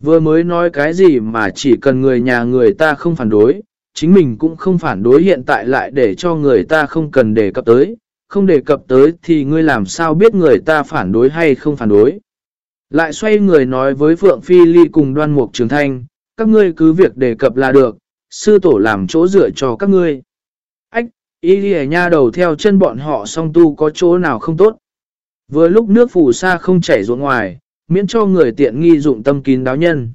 Vừa mới nói cái gì mà chỉ cần người nhà người ta không phản đối, chính mình cũng không phản đối hiện tại lại để cho người ta không cần đề cập tới, không đề cập tới thì ngươi làm sao biết người ta phản đối hay không phản đối. Lại xoay người nói với Phượng Phi Ly cùng đoan mục trường thanh, các ngươi cứ việc đề cập là được, sư tổ làm chỗ dựa cho các ngươi. Ách, y ghi nha đầu theo chân bọn họ song tu có chỗ nào không tốt. Vừa lúc nước phù sa không chảy ruộng ngoài, miễn cho người tiện nghi dụng tâm kín đáo nhân.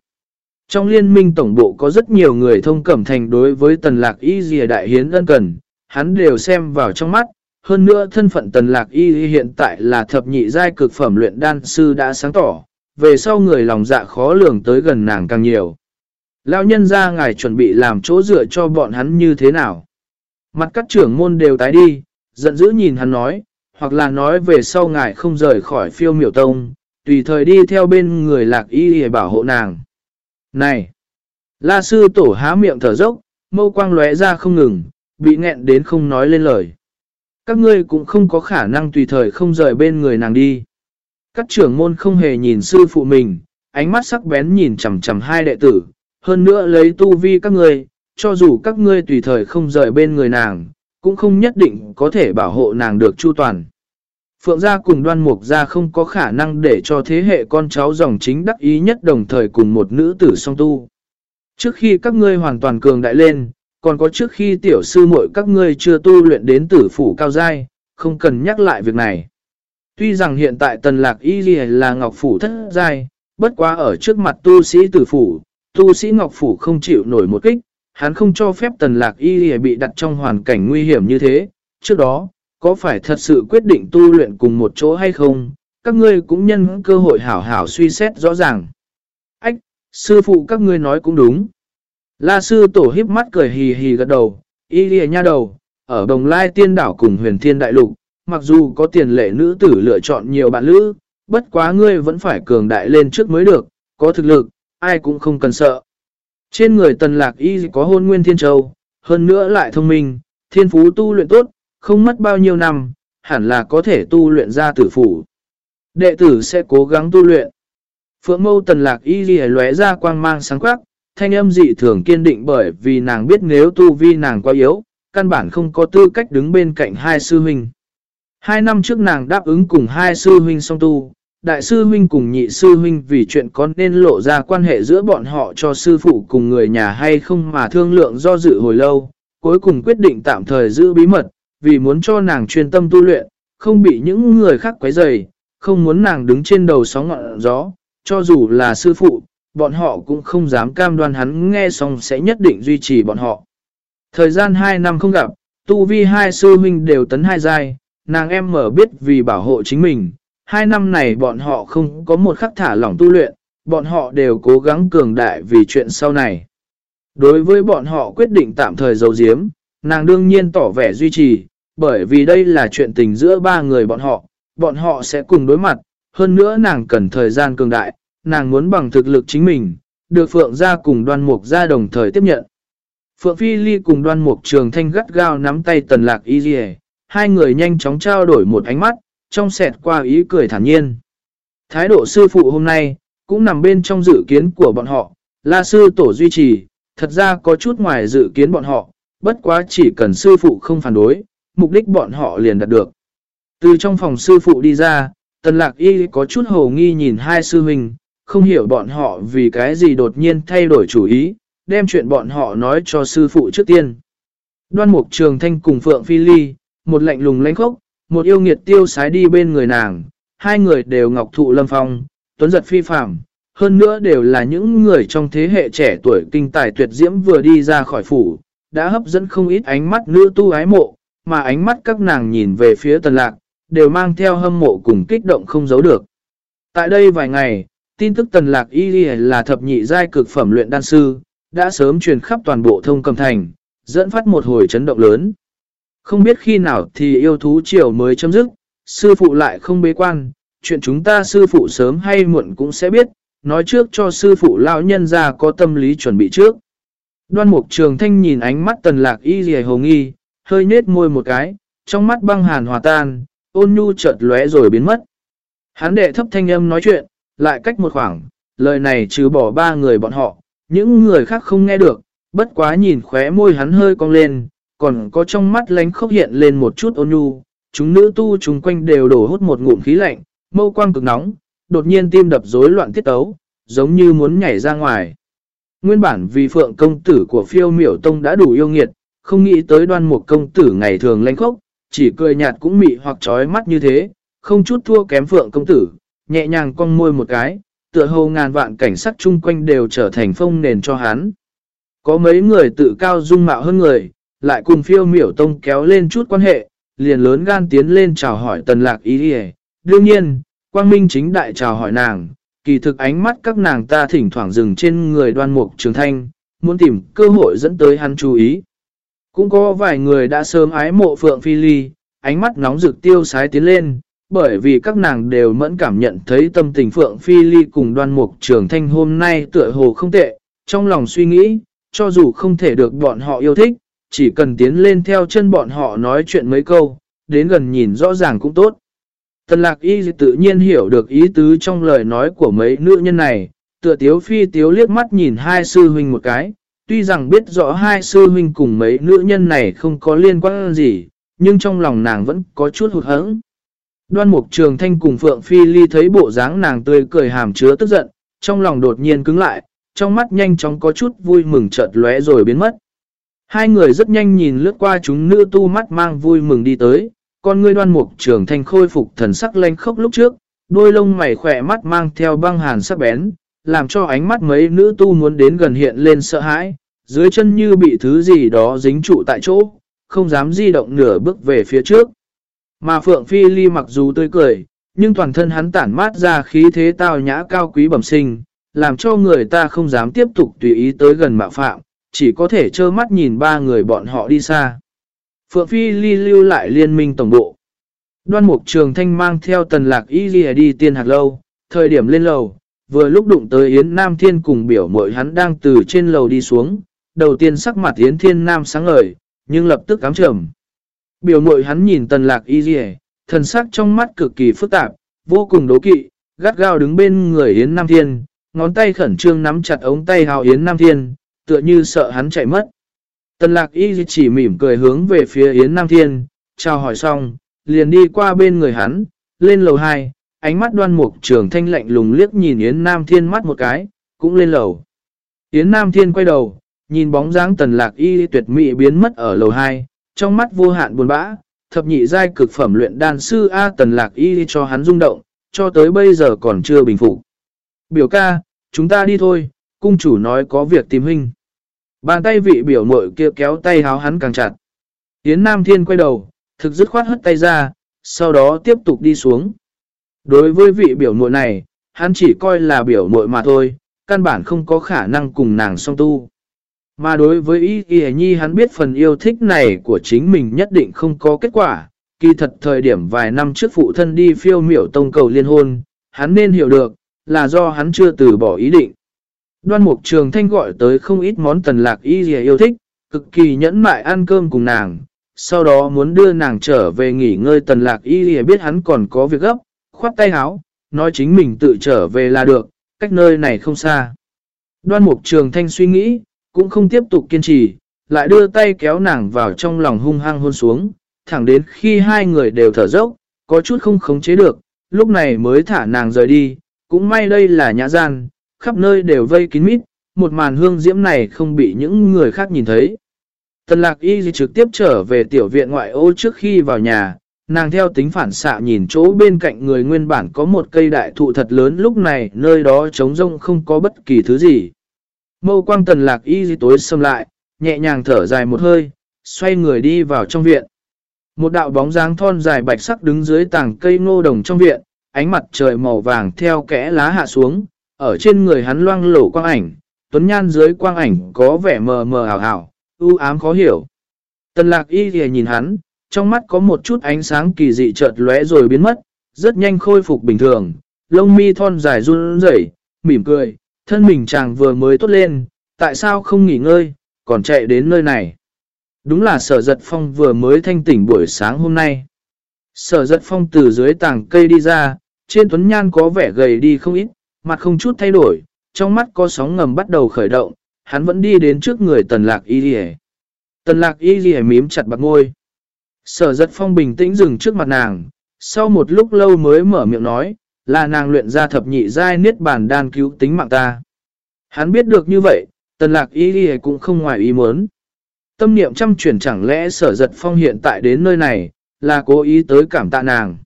Trong liên minh tổng bộ có rất nhiều người thông cẩm thành đối với tần lạc y dìa đại hiến ân cần, hắn đều xem vào trong mắt. Hơn nữa thân phận tần lạc y hiện tại là thập nhị giai cực phẩm luyện đan sư đã sáng tỏ, về sau người lòng dạ khó lường tới gần nàng càng nhiều. Lão nhân ra ngài chuẩn bị làm chỗ dựa cho bọn hắn như thế nào? Mặt các trưởng môn đều tái đi, giận dữ nhìn hắn nói, hoặc là nói về sau ngài không rời khỏi phiêu miểu tông, tùy thời đi theo bên người lạc y để bảo hộ nàng. Này! La sư tổ há miệng thở dốc, mâu quang lóe ra không ngừng, bị nghẹn đến không nói lên lời. Các ngươi cũng không có khả năng tùy thời không rời bên người nàng đi. Các trưởng môn không hề nhìn sư phụ mình, ánh mắt sắc bén nhìn chầm chầm hai đệ tử, hơn nữa lấy tu vi các ngươi, cho dù các ngươi tùy thời không rời bên người nàng, cũng không nhất định có thể bảo hộ nàng được chu toàn. Phượng gia cùng đoan mục gia không có khả năng để cho thế hệ con cháu dòng chính đắc ý nhất đồng thời cùng một nữ tử song tu. Trước khi các ngươi hoàn toàn cường đại lên, còn có trước khi tiểu sư muội các ngươi chưa tu luyện đến tử phủ cao giai, không cần nhắc lại việc này. Tuy rằng hiện tại tần lạc y là ngọc phủ thất giai, bất quá ở trước mặt tu sĩ tử phủ, tu sĩ ngọc phủ không chịu nổi một kích, hắn không cho phép tần lạc y bị đặt trong hoàn cảnh nguy hiểm như thế. Trước đó, có phải thật sự quyết định tu luyện cùng một chỗ hay không, các ngươi cũng nhân cơ hội hảo hảo suy xét rõ ràng. Ách, sư phụ các ngươi nói cũng đúng. La sư tổ híp mắt cười hì hì gật đầu, y lìa nha đầu, ở đồng lai tiên đảo cùng huyền thiên đại lục, mặc dù có tiền lệ nữ tử lựa chọn nhiều bạn nữ, bất quá ngươi vẫn phải cường đại lên trước mới được, có thực lực, ai cũng không cần sợ. Trên người tần lạc y có hôn nguyên thiên châu, hơn nữa lại thông minh, thiên phú tu luyện tốt, không mất bao nhiêu năm, hẳn là có thể tu luyện ra tử phủ. Đệ tử sẽ cố gắng tu luyện. Phượng mâu tần lạc y ghi lóe ra quang mang sáng quắc, thanh âm dị thường kiên định bởi vì nàng biết nếu tu vi nàng quá yếu, căn bản không có tư cách đứng bên cạnh hai sư huynh. Hai năm trước nàng đáp ứng cùng hai sư huynh song tu, đại sư huynh cùng nhị sư huynh vì chuyện có nên lộ ra quan hệ giữa bọn họ cho sư phụ cùng người nhà hay không mà thương lượng do dự hồi lâu, cuối cùng quyết định tạm thời giữ bí mật, vì muốn cho nàng chuyên tâm tu luyện, không bị những người khác quấy rầy, không muốn nàng đứng trên đầu sóng ngọn gió, cho dù là sư phụ, bọn họ cũng không dám cam đoan hắn nghe xong sẽ nhất định duy trì bọn họ. Thời gian 2 năm không gặp, tu vi hai sư huynh đều tấn hai giai, nàng em mở biết vì bảo hộ chính mình, hai năm này bọn họ không có một khắc thả lỏng tu luyện, bọn họ đều cố gắng cường đại vì chuyện sau này. Đối với bọn họ quyết định tạm thời giấu giếm, nàng đương nhiên tỏ vẻ duy trì, bởi vì đây là chuyện tình giữa ba người bọn họ, bọn họ sẽ cùng đối mặt, hơn nữa nàng cần thời gian cường đại, nàng muốn bằng thực lực chính mình, được Phượng ra cùng đoan mục ra đồng thời tiếp nhận. Phượng Phi Ly cùng đoan mục trường thanh gắt gao nắm tay tần lạc y dì hai người nhanh chóng trao đổi một ánh mắt, trong sẹt qua ý cười thản nhiên. Thái độ sư phụ hôm nay, cũng nằm bên trong dự kiến của bọn họ, là sư tổ duy trì, thật ra có chút ngoài dự kiến bọn họ, bất quá chỉ cần sư phụ không phản đối, mục đích bọn họ liền đạt được. Từ trong phòng sư phụ đi ra, tần lạc y có chút hồ nghi nhìn hai sư huynh, không hiểu bọn họ vì cái gì đột nhiên thay đổi chủ ý, đem chuyện bọn họ nói cho sư phụ trước tiên. Đoan mục trường thanh cùng Phượng Phi Ly, một lạnh lùng lánh khốc, một yêu nghiệt tiêu sái đi bên người nàng, hai người đều ngọc thụ lâm phong, tuấn giật phi phạm, hơn nữa đều là những người trong thế hệ trẻ tuổi kinh tài tuyệt diễm vừa đi ra khỏi phủ, đã hấp dẫn không ít ánh mắt nữ tu ái mộ, mà ánh mắt các nàng nhìn về phía tần lạc, đều mang theo hâm mộ cùng kích động không giấu được. Tại đây vài ngày, tin tức tần lạc y là thập nhị giai cực phẩm luyện đan sư, đã sớm truyền khắp toàn bộ thông cầm thành, dẫn phát một hồi chấn động lớn. Không biết khi nào thì yêu thú triều mới chấm dứt, sư phụ lại không bế quan, chuyện chúng ta sư phụ sớm hay muộn cũng sẽ biết, nói trước cho sư phụ lão nhân ra có tâm lý chuẩn bị trước. Đoan mục trường thanh nhìn ánh mắt tần lạc y dì hồ nghi, hơi nết môi một cái, trong mắt băng hàn hòa tan, ôn nhu chợt lóe rồi biến mất. Hán đệ thấp thanh âm nói chuyện, lại cách một khoảng, lời này trừ bỏ ba người bọn họ, những người khác không nghe được, bất quá nhìn khóe môi hắn hơi cong lên, còn có trong mắt lánh khốc hiện lên một chút ôn nhu, chúng nữ tu chúng quanh đều đổ hút một ngụm khí lạnh, mâu quang cực nóng, đột nhiên tim đập rối loạn tiết tấu, giống như muốn nhảy ra ngoài. Nguyên bản vì phượng công tử của phiêu miểu tông đã đủ yêu nghiệt, không nghĩ tới đoan một công tử ngày thường lanh khốc, chỉ cười nhạt cũng mị hoặc trói mắt như thế, không chút thua kém phượng công tử, nhẹ nhàng cong môi một cái, tựa hồ ngàn vạn cảnh sắc chung quanh đều trở thành phong nền cho hắn. Có mấy người tự cao dung mạo hơn người, lại cùng phiêu miểu tông kéo lên chút quan hệ, liền lớn gan tiến lên chào hỏi tần lạc ý đi Đương nhiên, quang minh chính đại chào hỏi nàng, kỳ thực ánh mắt các nàng ta thỉnh thoảng dừng trên người đoan mục trường thanh, muốn tìm cơ hội dẫn tới hắn chú ý. Cũng có vài người đã sớm ái mộ Phượng Phi Ly, ánh mắt nóng rực tiêu sái tiến lên, bởi vì các nàng đều mẫn cảm nhận thấy tâm tình Phượng Phi Ly cùng đoan mục trường thanh hôm nay tựa hồ không tệ, trong lòng suy nghĩ, cho dù không thể được bọn họ yêu thích, chỉ cần tiến lên theo chân bọn họ nói chuyện mấy câu, đến gần nhìn rõ ràng cũng tốt. Tần lạc y tự nhiên hiểu được ý tứ trong lời nói của mấy nữ nhân này, tựa tiếu phi tiếu liếc mắt nhìn hai sư huynh một cái, tuy rằng biết rõ hai sư huynh cùng mấy nữ nhân này không có liên quan gì, nhưng trong lòng nàng vẫn có chút hụt hẫng. Đoan mục trường thanh cùng Phượng Phi Ly thấy bộ dáng nàng tươi cười hàm chứa tức giận, trong lòng đột nhiên cứng lại, trong mắt nhanh chóng có chút vui mừng chợt lóe rồi biến mất. Hai người rất nhanh nhìn lướt qua chúng nữ tu mắt mang vui mừng đi tới, con ngươi đoan mục trường thanh khôi phục thần sắc lanh khốc lúc trước, đôi lông mày khỏe mắt mang theo băng hàn sắc bén, làm cho ánh mắt mấy nữ tu muốn đến gần hiện lên sợ hãi, dưới chân như bị thứ gì đó dính trụ tại chỗ, không dám di động nửa bước về phía trước. Mà Phượng Phi Ly mặc dù tươi cười, nhưng toàn thân hắn tản mát ra khí thế tao nhã cao quý bẩm sinh, làm cho người ta không dám tiếp tục tùy ý tới gần mạo phạm, chỉ có thể trơ mắt nhìn ba người bọn họ đi xa. Phượng Phi Ly lưu lại liên minh tổng bộ. Đoan Mục Trường Thanh mang theo tần lạc y ghi đi tiên hạt lâu, thời điểm lên lầu, vừa lúc đụng tới Yến Nam Thiên cùng biểu mội hắn đang từ trên lầu đi xuống, đầu tiên sắc mặt Yến Thiên Nam sáng ngời, nhưng lập tức cám trầm. Biểu mội hắn nhìn tần lạc y ghi thần sắc trong mắt cực kỳ phức tạp, vô cùng đố kỵ, gắt gao đứng bên người Yến Nam Thiên, ngón tay khẩn trương nắm chặt ống tay hào Yến Nam Thiên, tựa như sợ hắn chạy mất. Tần lạc y chỉ mỉm cười hướng về phía Yến Nam Thiên, chào hỏi xong, liền đi qua bên người hắn, lên lầu 2, ánh mắt đoan mục trường thanh lạnh lùng liếc nhìn Yến Nam Thiên mắt một cái, cũng lên lầu. Yến Nam Thiên quay đầu, nhìn bóng dáng tần lạc y tuyệt mỹ biến mất ở lầu 2, trong mắt vô hạn buồn bã, thập nhị giai cực phẩm luyện đan sư A tần lạc y cho hắn rung động, cho tới bây giờ còn chưa bình phục. Biểu ca, chúng ta đi thôi, cung chủ nói có việc tìm huynh. Bàn tay vị biểu mội kia kéo tay háo hắn càng chặt. Yến Nam Thiên quay đầu, thực dứt khoát hất tay ra, sau đó tiếp tục đi xuống. Đối với vị biểu mội này, hắn chỉ coi là biểu mội mà thôi, căn bản không có khả năng cùng nàng song tu. Mà đối với ý Y Nhi hắn biết phần yêu thích này của chính mình nhất định không có kết quả. Kỳ thật thời điểm vài năm trước phụ thân đi phiêu miểu tông cầu liên hôn, hắn nên hiểu được, là do hắn chưa từ bỏ ý định. Đoan mục trường thanh gọi tới không ít món tần lạc y gì yêu thích, cực kỳ nhẫn mại ăn cơm cùng nàng. Sau đó muốn đưa nàng trở về nghỉ ngơi tần lạc y gì biết hắn còn có việc gấp, khoát tay háo, nói chính mình tự trở về là được, cách nơi này không xa. Đoan mục trường thanh suy nghĩ, cũng không tiếp tục kiên trì, lại đưa tay kéo nàng vào trong lòng hung hăng hôn xuống, thẳng đến khi hai người đều thở dốc, có chút không khống chế được, lúc này mới thả nàng rời đi, cũng may đây là nhã gian, khắp nơi đều vây kín mít, một màn hương diễm này không bị những người khác nhìn thấy. Tần lạc y trực tiếp trở về tiểu viện ngoại ô trước khi vào nhà, nàng theo tính phản xạ nhìn chỗ bên cạnh người nguyên bản có một cây đại thụ thật lớn lúc này nơi đó trống rông không có bất kỳ thứ gì. Mâu quang tần lạc y tối xâm lại, nhẹ nhàng thở dài một hơi, xoay người đi vào trong viện. Một đạo bóng dáng thon dài bạch sắc đứng dưới tảng cây ngô đồng trong viện, ánh mặt trời màu vàng theo kẽ lá hạ xuống, ở trên người hắn loang lổ quang ảnh, tuấn nhan dưới quang ảnh có vẻ mờ mờ ảo ảo, u ám khó hiểu. Tần lạc y thì nhìn hắn, trong mắt có một chút ánh sáng kỳ dị chợt lóe rồi biến mất, rất nhanh khôi phục bình thường, lông mi thon dài run rẩy, mỉm cười, thân mình chàng vừa mới tốt lên, tại sao không nghỉ ngơi, còn chạy đến nơi này. Đúng là sở giật phong vừa mới thanh tỉnh buổi sáng hôm nay. Sở giật phong từ dưới tảng cây đi ra, trên tuấn nhan có vẻ gầy đi không ít, mặt không chút thay đổi, trong mắt có sóng ngầm bắt đầu khởi động, hắn vẫn đi đến trước người tần lạc y dì Tần lạc y dì mím chặt bạc ngôi. Sở giật phong bình tĩnh dừng trước mặt nàng, sau một lúc lâu mới mở miệng nói, là nàng luyện ra thập nhị giai niết bàn đan cứu tính mạng ta. Hắn biết được như vậy, tần lạc y dì cũng không ngoài ý muốn. Tâm niệm chăm chuyển chẳng lẽ sở giật phong hiện tại đến nơi này, là cố ý tới cảm tạ nàng.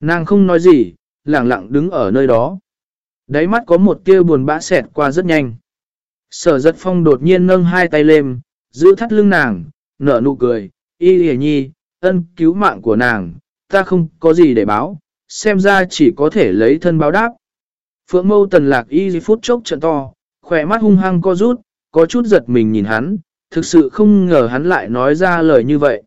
Nàng không nói gì, lặng lặng đứng ở nơi đó. Đáy mắt có một tia buồn bã xẹt qua rất nhanh. Sở giật phong đột nhiên nâng hai tay lên, giữ thắt lưng nàng, nở nụ cười, y hề nhi, ân cứu mạng của nàng, ta không có gì để báo, xem ra chỉ có thể lấy thân báo đáp. Phượng mâu tần lạc y phút chốc trận to, khỏe mắt hung hăng co rút, có chút giật mình nhìn hắn, thực sự không ngờ hắn lại nói ra lời như vậy.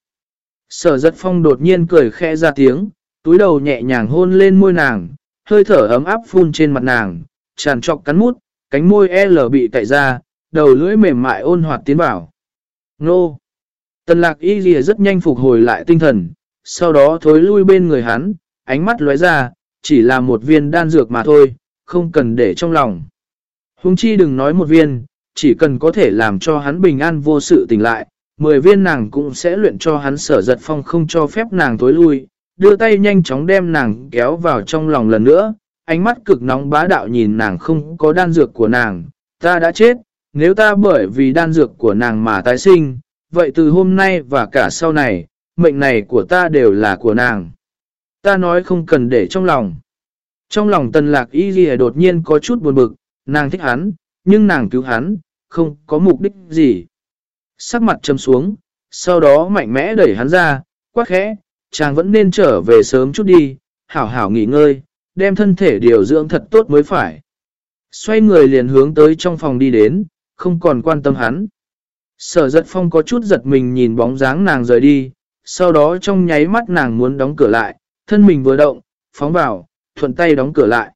Sở giật phong đột nhiên cười khẽ ra tiếng, túi đầu nhẹ nhàng hôn lên môi nàng, hơi thở ấm áp phun trên mặt nàng, tràn trọc cắn mút, cánh môi L bị cậy ra, đầu lưỡi mềm mại ôn hoạt tiến vào. Nô! Tần lạc y lìa rất nhanh phục hồi lại tinh thần, sau đó thối lui bên người hắn, ánh mắt lóe ra, chỉ là một viên đan dược mà thôi, không cần để trong lòng. Hùng chi đừng nói một viên, chỉ cần có thể làm cho hắn bình an vô sự tỉnh lại, 10 viên nàng cũng sẽ luyện cho hắn sở giật phong không cho phép nàng tối lui, đưa tay nhanh chóng đem nàng kéo vào trong lòng lần nữa, ánh mắt cực nóng bá đạo nhìn nàng không có đan dược của nàng, ta đã chết, nếu ta bởi vì đan dược của nàng mà tái sinh, vậy từ hôm nay và cả sau này, mệnh này của ta đều là của nàng. Ta nói không cần để trong lòng. Trong lòng tần lạc y ghi đột nhiên có chút buồn bực, nàng thích hắn, nhưng nàng cứu hắn, không có mục đích gì. Sắc mặt châm xuống, sau đó mạnh mẽ đẩy hắn ra, quát khẽ, chàng vẫn nên trở về sớm chút đi, hảo hảo nghỉ ngơi, đem thân thể điều dưỡng thật tốt mới phải. Xoay người liền hướng tới trong phòng đi đến, không còn quan tâm hắn. Sở giật phong có chút giật mình nhìn bóng dáng nàng rời đi, sau đó trong nháy mắt nàng muốn đóng cửa lại, thân mình vừa động, phóng vào, thuận tay đóng cửa lại.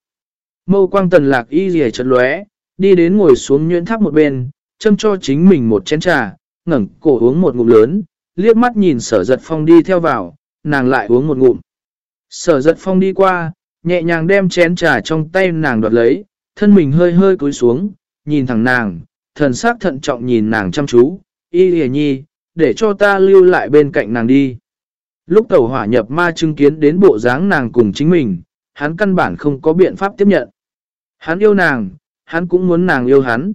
Mâu quang tần lạc y rìa chật lóe, đi đến ngồi xuống nhuyễn tháp một bên, châm cho chính mình một chén trà, ngẩng cổ uống một ngụm lớn, liếc mắt nhìn sở giật phong đi theo vào, nàng lại uống một ngụm. Sở giật phong đi qua, nhẹ nhàng đem chén trà trong tay nàng đoạt lấy, thân mình hơi hơi cúi xuống, nhìn thẳng nàng, thần sắc thận trọng nhìn nàng chăm chú, y hề nhi, để cho ta lưu lại bên cạnh nàng đi. Lúc tẩu hỏa nhập ma chứng kiến đến bộ dáng nàng cùng chính mình, hắn căn bản không có biện pháp tiếp nhận. Hắn yêu nàng, hắn cũng muốn nàng yêu hắn.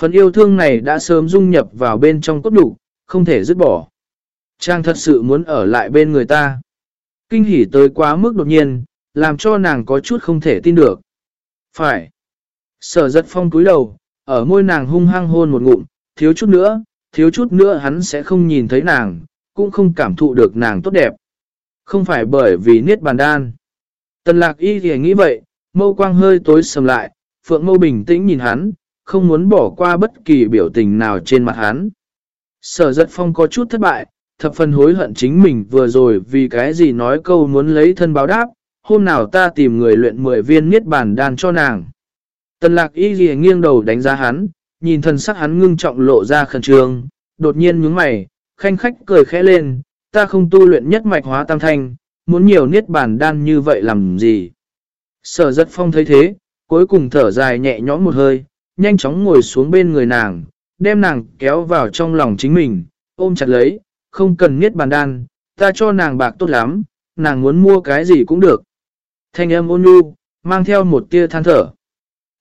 Phần yêu thương này đã sớm dung nhập vào bên trong cốt đủ, không thể dứt bỏ. Trang thật sự muốn ở lại bên người ta. Kinh hỉ tới quá mức đột nhiên, làm cho nàng có chút không thể tin được. Phải. Sở giật phong cúi đầu, ở môi nàng hung hăng hôn một ngụm, thiếu chút nữa, thiếu chút nữa hắn sẽ không nhìn thấy nàng, cũng không cảm thụ được nàng tốt đẹp. Không phải bởi vì niết bàn đan. Tần lạc y thì nghĩ vậy, mâu quang hơi tối sầm lại, phượng mâu bình tĩnh nhìn hắn, không muốn bỏ qua bất kỳ biểu tình nào trên mặt hắn. Sở giật phong có chút thất bại, thập phần hối hận chính mình vừa rồi vì cái gì nói câu muốn lấy thân báo đáp, hôm nào ta tìm người luyện 10 viên niết bàn đan cho nàng. Tần lạc y ghi nghiêng đầu đánh giá hắn, nhìn thân sắc hắn ngưng trọng lộ ra khẩn trương, đột nhiên nhướng mày, khanh khách cười khẽ lên, ta không tu luyện nhất mạch hóa tam thanh, muốn nhiều niết bàn đan như vậy làm gì. Sở giật phong thấy thế, cuối cùng thở dài nhẹ nhõm một hơi, nhanh chóng ngồi xuống bên người nàng, đem nàng kéo vào trong lòng chính mình, ôm chặt lấy, không cần niết bàn đan, ta cho nàng bạc tốt lắm, nàng muốn mua cái gì cũng được. Thanh âm ôn nhu, mang theo một tia than thở.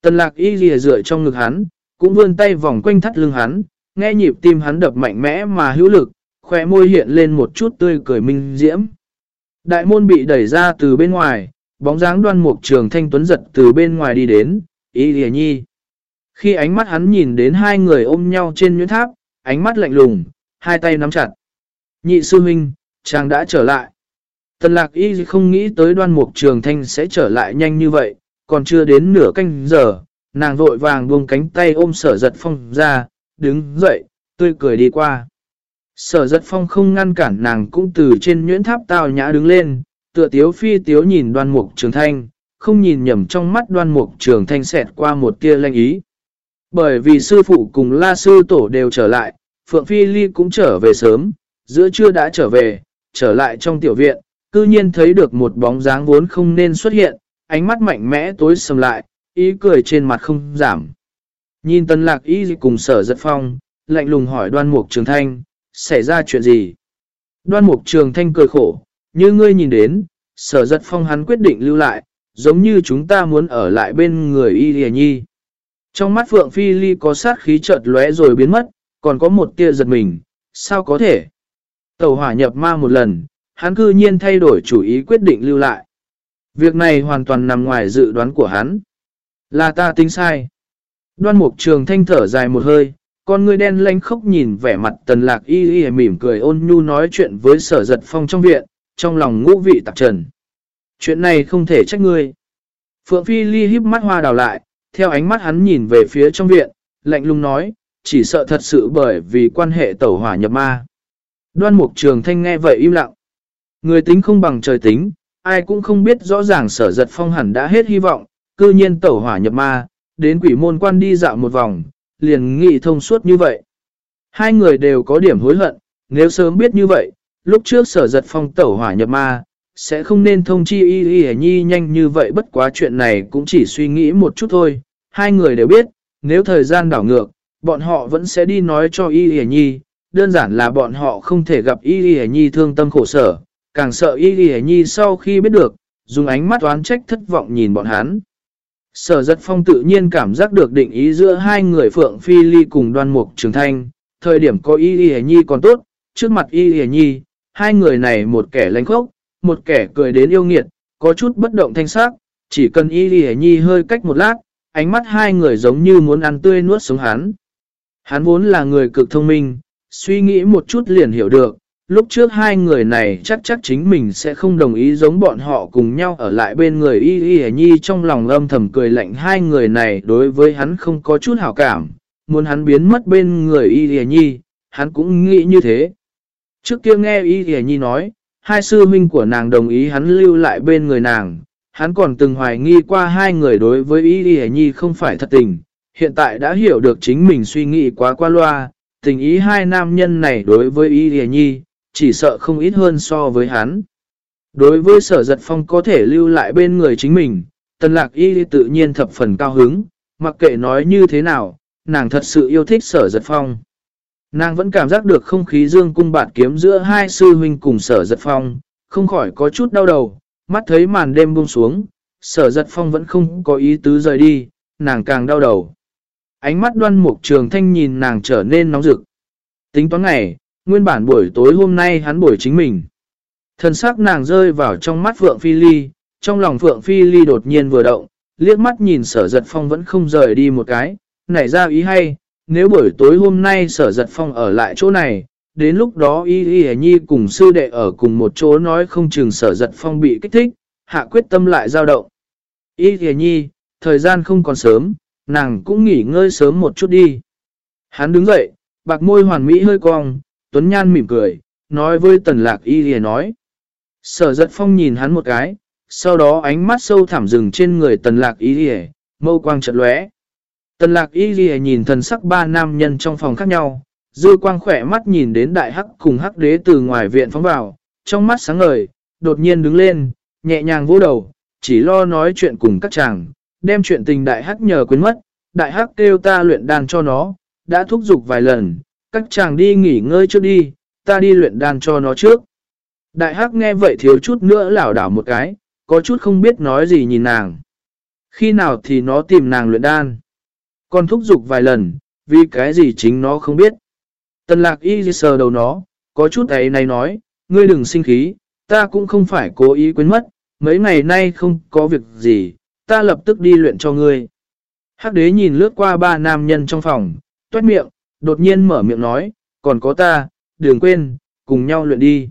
Tần lạc y ghi rửa trong ngực hắn, cũng vươn tay vòng quanh thắt lưng hắn, nghe nhịp tim hắn đập mạnh mẽ mà hữu lực, khỏe môi hiện lên một chút tươi cười minh diễm. Đại môn bị đẩy ra từ bên ngoài, bóng dáng đoan mục trường thanh tuấn giật từ bên ngoài đi đến, y ghi nhi. Khi ánh mắt hắn nhìn đến hai người ôm nhau trên nhuyễn tháp, ánh mắt lạnh lùng, hai tay nắm chặt. Nhị sư huynh, chàng đã trở lại. Tần lạc y không nghĩ tới đoan mục trường thanh sẽ trở lại nhanh như vậy, còn chưa đến nửa canh giờ, nàng vội vàng buông cánh tay ôm sở giật phong ra, đứng dậy, tươi cười đi qua. Sở giật phong không ngăn cản nàng cũng từ trên nhuyễn tháp tào nhã đứng lên, tựa tiếu phi tiếu nhìn đoan mục trường thanh, không nhìn nhầm trong mắt đoan mục trường thanh xẹt qua một tia lanh ý. Bởi vì sư phụ cùng la sư tổ đều trở lại, Phượng Phi Ly cũng trở về sớm, giữa trưa đã trở về, trở lại trong tiểu viện, cư nhiên thấy được một bóng dáng vốn không nên xuất hiện, ánh mắt mạnh mẽ tối sầm lại, ý cười trên mặt không giảm. Nhìn tân lạc ý cùng sở giật phong, lạnh lùng hỏi đoan mục trường thanh, xảy ra chuyện gì? Đoan mục trường thanh cười khổ, như ngươi nhìn đến, sở giật phong hắn quyết định lưu lại, giống như chúng ta muốn ở lại bên người y lìa nhi. Trong mắt Phượng Phi Ly có sát khí chợt lóe rồi biến mất, còn có một tia giật mình, sao có thể? Tàu hỏa nhập ma một lần, hắn cư nhiên thay đổi chủ ý quyết định lưu lại. Việc này hoàn toàn nằm ngoài dự đoán của hắn. Là ta tính sai. Đoan mục trường thanh thở dài một hơi, con người đen lanh khóc nhìn vẻ mặt tần lạc y y mỉm cười ôn nhu nói chuyện với sở giật phong trong viện, trong lòng ngũ vị tạp trần. Chuyện này không thể trách ngươi. Phượng Phi Ly híp mắt hoa đào lại, theo ánh mắt hắn nhìn về phía trong viện, lạnh lùng nói, chỉ sợ thật sự bởi vì quan hệ tẩu hỏa nhập ma. Đoan mục trường thanh nghe vậy im lặng. Người tính không bằng trời tính, ai cũng không biết rõ ràng sở giật phong hẳn đã hết hy vọng, cư nhiên tẩu hỏa nhập ma, đến quỷ môn quan đi dạo một vòng, liền nghị thông suốt như vậy. Hai người đều có điểm hối hận, nếu sớm biết như vậy, lúc trước sở giật phong tẩu hỏa nhập ma, sẽ không nên thông chi y y nhi nhanh như vậy bất quá chuyện này cũng chỉ suy nghĩ một chút thôi. Hai người đều biết, nếu thời gian đảo ngược, bọn họ vẫn sẽ đi nói cho y y nhi, đơn giản là bọn họ không thể gặp y y nhi thương tâm khổ sở, càng sợ y y nhi sau khi biết được, dùng ánh mắt oán trách thất vọng nhìn bọn hắn. Sở giật phong tự nhiên cảm giác được định ý giữa hai người Phượng Phi Ly cùng đoan mục trường thanh, thời điểm có y y nhi còn tốt, trước mặt y y nhi, hai người này một kẻ lánh khốc, một kẻ cười đến yêu nghiệt, có chút bất động thanh sắc, chỉ cần y y nhi hơi cách một lát, ánh mắt hai người giống như muốn ăn tươi nuốt sống hắn. Hắn vốn là người cực thông minh, suy nghĩ một chút liền hiểu được, lúc trước hai người này chắc chắc chính mình sẽ không đồng ý giống bọn họ cùng nhau ở lại bên người y y nhi trong lòng âm thầm cười lạnh hai người này đối với hắn không có chút hảo cảm, muốn hắn biến mất bên người y y nhi, hắn cũng nghĩ như thế. Trước kia nghe y y nhi nói, hai sư huynh của nàng đồng ý hắn lưu lại bên người nàng, hắn còn từng hoài nghi qua hai người đối với y y nhi không phải thật tình, hiện tại đã hiểu được chính mình suy nghĩ quá qua loa, tình ý hai nam nhân này đối với y Lìa nhi, chỉ sợ không ít hơn so với hắn. Đối với sở giật phong có thể lưu lại bên người chính mình, tần lạc y tự nhiên thập phần cao hứng, mặc kệ nói như thế nào, nàng thật sự yêu thích sở giật phong. Nàng vẫn cảm giác được không khí dương cung bạt kiếm giữa hai sư huynh cùng sở giật phong, không khỏi có chút đau đầu, mắt thấy màn đêm buông xuống, sở giật phong vẫn không có ý tứ rời đi, nàng càng đau đầu. Ánh mắt đoan mục trường thanh nhìn nàng trở nên nóng rực. Tính toán ngày, Nguyên bản buổi tối hôm nay hắn buổi chính mình. Thần sắc nàng rơi vào trong mắt Phượng Phi Ly, trong lòng Phượng Phi Ly đột nhiên vừa động, liếc mắt nhìn sở giật phong vẫn không rời đi một cái, nảy ra ý hay, nếu buổi tối hôm nay sở giật phong ở lại chỗ này, đến lúc đó Y Y Nhi cùng sư đệ ở cùng một chỗ nói không chừng sở giật phong bị kích thích, hạ quyết tâm lại dao động. Y Y Nhi, thời gian không còn sớm, nàng cũng nghỉ ngơi sớm một chút đi. Hắn đứng dậy, bạc môi hoàn mỹ hơi cong, Tuấn Nhan mỉm cười, nói với tần lạc y lìa nói. Sở giật phong nhìn hắn một cái, sau đó ánh mắt sâu thẳm rừng trên người tần lạc y lìa, mâu quang trật lóe. Tần lạc y lìa nhìn thần sắc ba nam nhân trong phòng khác nhau, dư quang khỏe mắt nhìn đến đại hắc cùng hắc đế từ ngoài viện phóng vào, trong mắt sáng ngời, đột nhiên đứng lên, nhẹ nhàng vỗ đầu, chỉ lo nói chuyện cùng các chàng, đem chuyện tình đại hắc nhờ quên mất, đại hắc kêu ta luyện đàn cho nó, đã thúc giục vài lần, các chàng đi nghỉ ngơi trước đi, ta đi luyện đan cho nó trước. Đại hắc nghe vậy thiếu chút nữa lảo đảo một cái, có chút không biết nói gì nhìn nàng. Khi nào thì nó tìm nàng luyện đan. Còn thúc giục vài lần, vì cái gì chính nó không biết. Tần lạc y sờ đầu nó, có chút ấy này nói, ngươi đừng sinh khí, ta cũng không phải cố ý quên mất, mấy ngày nay không có việc gì, ta lập tức đi luyện cho ngươi. Hắc đế nhìn lướt qua ba nam nhân trong phòng, tuét miệng, đột nhiên mở miệng nói, còn có ta, đừng quên, cùng nhau luyện đi.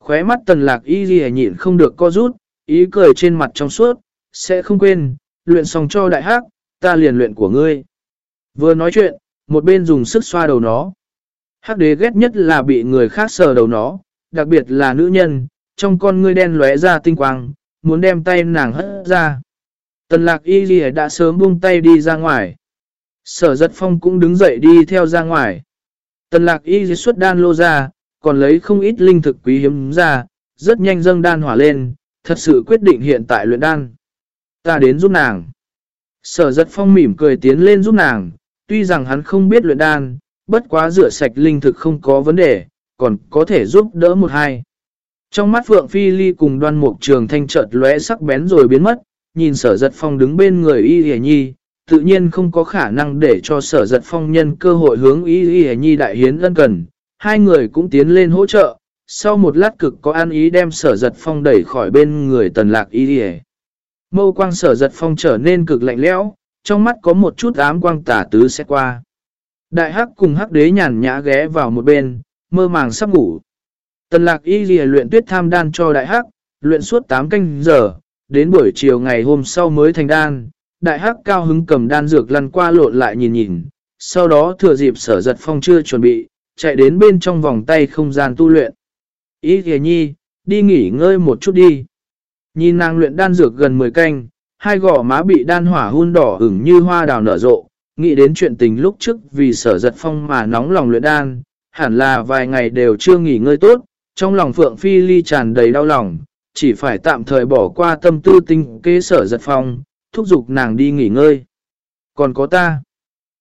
Khóe mắt tần lạc y ghi nhịn không được co rút, ý cười trên mặt trong suốt, sẽ không quên, luyện xong cho đại hắc, ta liền luyện của ngươi. Vừa nói chuyện, một bên dùng sức xoa đầu nó. Hắc đế ghét nhất là bị người khác sờ đầu nó, đặc biệt là nữ nhân, trong con ngươi đen lóe ra tinh quang, muốn đem tay nàng hất ra. Tần lạc y ghi đã sớm buông tay đi ra ngoài. Sở giật phong cũng đứng dậy đi theo ra ngoài. Tần lạc y ghi xuất đan lô ra, còn lấy không ít linh thực quý hiếm ra, rất nhanh dâng đan hỏa lên, thật sự quyết định hiện tại luyện đan. Ta đến giúp nàng. Sở giật phong mỉm cười tiến lên giúp nàng, tuy rằng hắn không biết luyện đan, bất quá rửa sạch linh thực không có vấn đề, còn có thể giúp đỡ một hai. Trong mắt Phượng Phi Ly cùng đoan mục trường thanh chợt lóe sắc bén rồi biến mất, nhìn sở giật phong đứng bên người y hề nhi, tự nhiên không có khả năng để cho sở giật phong nhân cơ hội hướng y hề nhi đại hiến ân cần. Hai người cũng tiến lên hỗ trợ, sau một lát cực có an ý đem sở giật phong đẩy khỏi bên người tần lạc y hề. Mâu quang sở giật phong trở nên cực lạnh lẽo, trong mắt có một chút ám quang tả tứ sẽ qua. Đại hắc cùng hắc đế nhàn nhã ghé vào một bên, mơ màng sắp ngủ. Tần lạc y ghi luyện tuyết tham đan cho đại hắc, luyện suốt 8 canh giờ, đến buổi chiều ngày hôm sau mới thành đan. Đại hắc cao hứng cầm đan dược lăn qua lộn lại nhìn nhìn, sau đó thừa dịp sở giật phong chưa chuẩn bị, chạy đến bên trong vòng tay không gian tu luyện. Ý kìa nhi, đi nghỉ ngơi một chút đi. Nhìn nàng luyện đan dược gần 10 canh, hai gò má bị đan hỏa hun đỏ ửng như hoa đào nở rộ, nghĩ đến chuyện tình lúc trước vì sở giật phong mà nóng lòng luyện đan, hẳn là vài ngày đều chưa nghỉ ngơi tốt, trong lòng Phượng Phi Ly tràn đầy đau lòng, chỉ phải tạm thời bỏ qua tâm tư tinh kế sở giật phong, thúc giục nàng đi nghỉ ngơi. Còn có ta.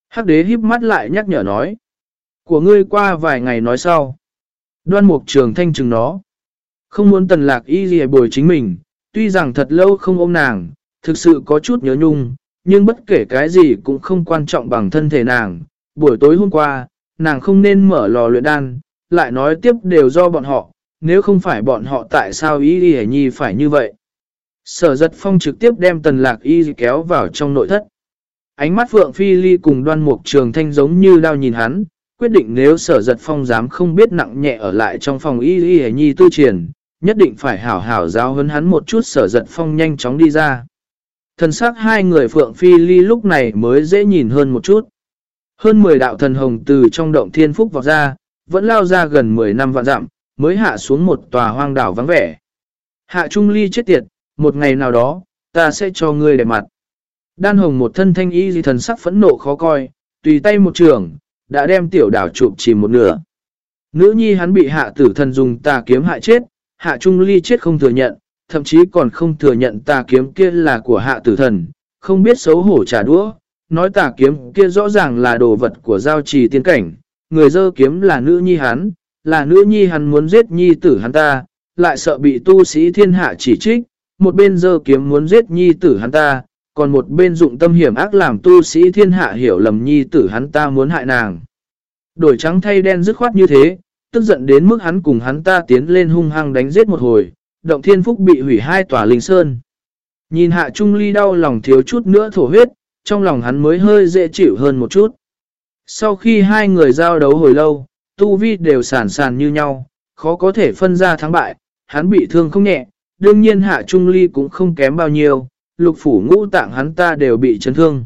Hắc đế híp mắt lại nhắc nhở nói. Của ngươi qua vài ngày nói sau. Đoan mục trường thanh chừng nó. Không muốn tần lạc y gì bồi chính mình, tuy rằng thật lâu không ôm nàng, thực sự có chút nhớ nhung, nhưng bất kể cái gì cũng không quan trọng bằng thân thể nàng. Buổi tối hôm qua, nàng không nên mở lò luyện đan, lại nói tiếp đều do bọn họ, nếu không phải bọn họ tại sao ý y nhi phải như vậy. Sở giật phong trực tiếp đem tần lạc y kéo vào trong nội thất. Ánh mắt Phượng Phi Ly cùng đoan mục trường thanh giống như đau nhìn hắn, quyết định nếu sở giật phong dám không biết nặng nhẹ ở lại trong phòng y y nhi tư triển, nhất định phải hảo hảo giáo hấn hắn một chút sở giật phong nhanh chóng đi ra. Thần sắc hai người Phượng Phi Ly lúc này mới dễ nhìn hơn một chút. Hơn 10 đạo thần hồng từ trong động thiên phúc vọt ra, vẫn lao ra gần 10 năm vạn dặm, mới hạ xuống một tòa hoang đảo vắng vẻ. Hạ Trung Ly chết tiệt, một ngày nào đó, ta sẽ cho ngươi đẹp mặt. Đan hồng một thân thanh y di thần sắc phẫn nộ khó coi, tùy tay một trường, đã đem tiểu đảo chụp chìm một nửa. Nữ nhi hắn bị hạ tử thần dùng tà kiếm hại chết, hạ trung ly chết không thừa nhận, thậm chí còn không thừa nhận tà kiếm kia là của hạ tử thần, không biết xấu hổ trả đũa, nói tà kiếm kia rõ ràng là đồ vật của giao trì tiên cảnh, người dơ kiếm là nữ nhi hắn, là nữ nhi hắn muốn giết nhi tử hắn ta, lại sợ bị tu sĩ thiên hạ chỉ trích, một bên dơ kiếm muốn giết nhi tử hắn ta, còn một bên dụng tâm hiểm ác làm tu sĩ thiên hạ hiểu lầm nhi tử hắn ta muốn hại nàng. Đổi trắng thay đen dứt khoát như thế, tức giận đến mức hắn cùng hắn ta tiến lên hung hăng đánh giết một hồi, động thiên phúc bị hủy hai tòa linh sơn. Nhìn hạ trung ly đau lòng thiếu chút nữa thổ huyết, trong lòng hắn mới hơi dễ chịu hơn một chút. Sau khi hai người giao đấu hồi lâu, tu vi đều sản sàn như nhau, khó có thể phân ra thắng bại, hắn bị thương không nhẹ, đương nhiên hạ trung ly cũng không kém bao nhiêu, lục phủ ngũ tạng hắn ta đều bị chấn thương.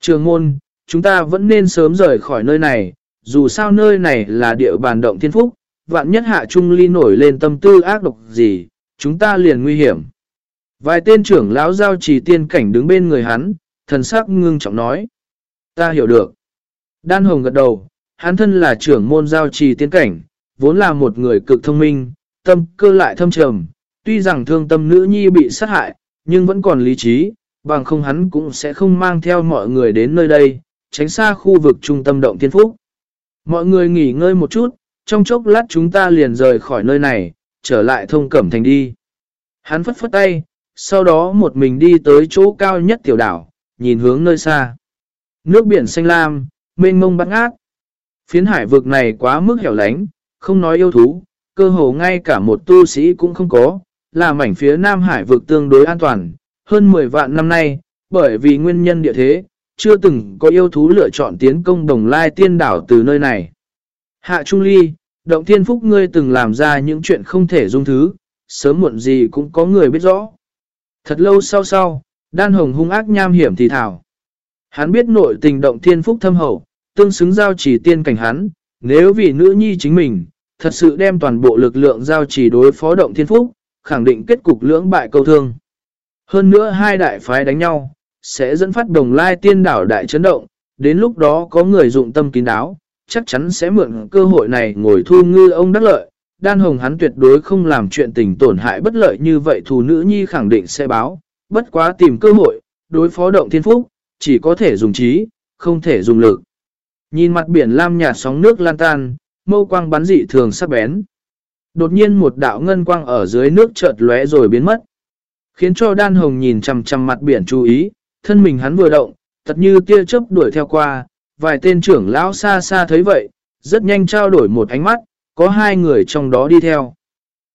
Trường môn, chúng ta vẫn nên sớm rời khỏi nơi này, dù sao nơi này là địa bàn động thiên phúc, vạn nhất hạ trung ly nổi lên tâm tư ác độc gì, chúng ta liền nguy hiểm. Vài tên trưởng lão giao trì tiên cảnh đứng bên người hắn, thần sắc ngưng trọng nói. Ta hiểu được. Đan Hồng gật đầu, hắn thân là trưởng môn giao trì tiên cảnh, vốn là một người cực thông minh, tâm cơ lại thâm trầm, tuy rằng thương tâm nữ nhi bị sát hại, nhưng vẫn còn lý trí, bằng không hắn cũng sẽ không mang theo mọi người đến nơi đây, tránh xa khu vực trung tâm động thiên phúc. Mọi người nghỉ ngơi một chút, trong chốc lát chúng ta liền rời khỏi nơi này, trở lại thông cẩm thành đi. Hắn phất phất tay, sau đó một mình đi tới chỗ cao nhất tiểu đảo, nhìn hướng nơi xa. Nước biển xanh lam, mênh mông bắn ác. Phiến hải vực này quá mức hẻo lánh, không nói yêu thú, cơ hồ ngay cả một tu sĩ cũng không có, là mảnh phía Nam Hải vực tương đối an toàn. Hơn 10 vạn năm nay, bởi vì nguyên nhân địa thế, chưa từng có yêu thú lựa chọn tiến công đồng lai tiên đảo từ nơi này. Hạ Trung Ly, động thiên phúc ngươi từng làm ra những chuyện không thể dung thứ, sớm muộn gì cũng có người biết rõ. Thật lâu sau sau, đan hồng hung ác nham hiểm thì thảo. Hắn biết nội tình động thiên phúc thâm hậu, tương xứng giao chỉ tiên cảnh hắn, nếu vì nữ nhi chính mình, thật sự đem toàn bộ lực lượng giao chỉ đối phó động thiên phúc, khẳng định kết cục lưỡng bại câu thương. Hơn nữa hai đại phái đánh nhau, sẽ dẫn phát đồng lai tiên đảo đại chấn động, đến lúc đó có người dụng tâm kín đáo, chắc chắn sẽ mượn cơ hội này ngồi thu ngư ông đắc lợi. Đan hồng hắn tuyệt đối không làm chuyện tình tổn hại bất lợi như vậy thù nữ nhi khẳng định sẽ báo, bất quá tìm cơ hội, đối phó động thiên phúc, chỉ có thể dùng trí, không thể dùng lực. Nhìn mặt biển lam nhạt sóng nước lan tan, mâu quang bắn dị thường sắc bén. Đột nhiên một đạo ngân quang ở dưới nước chợt lóe rồi biến mất. Khiến cho đan hồng nhìn chằm chằm mặt biển chú ý, thân mình hắn vừa động, thật như tia chớp đuổi theo qua, vài tên trưởng lão xa xa thấy vậy, rất nhanh trao đổi một ánh mắt, có hai người trong đó đi theo.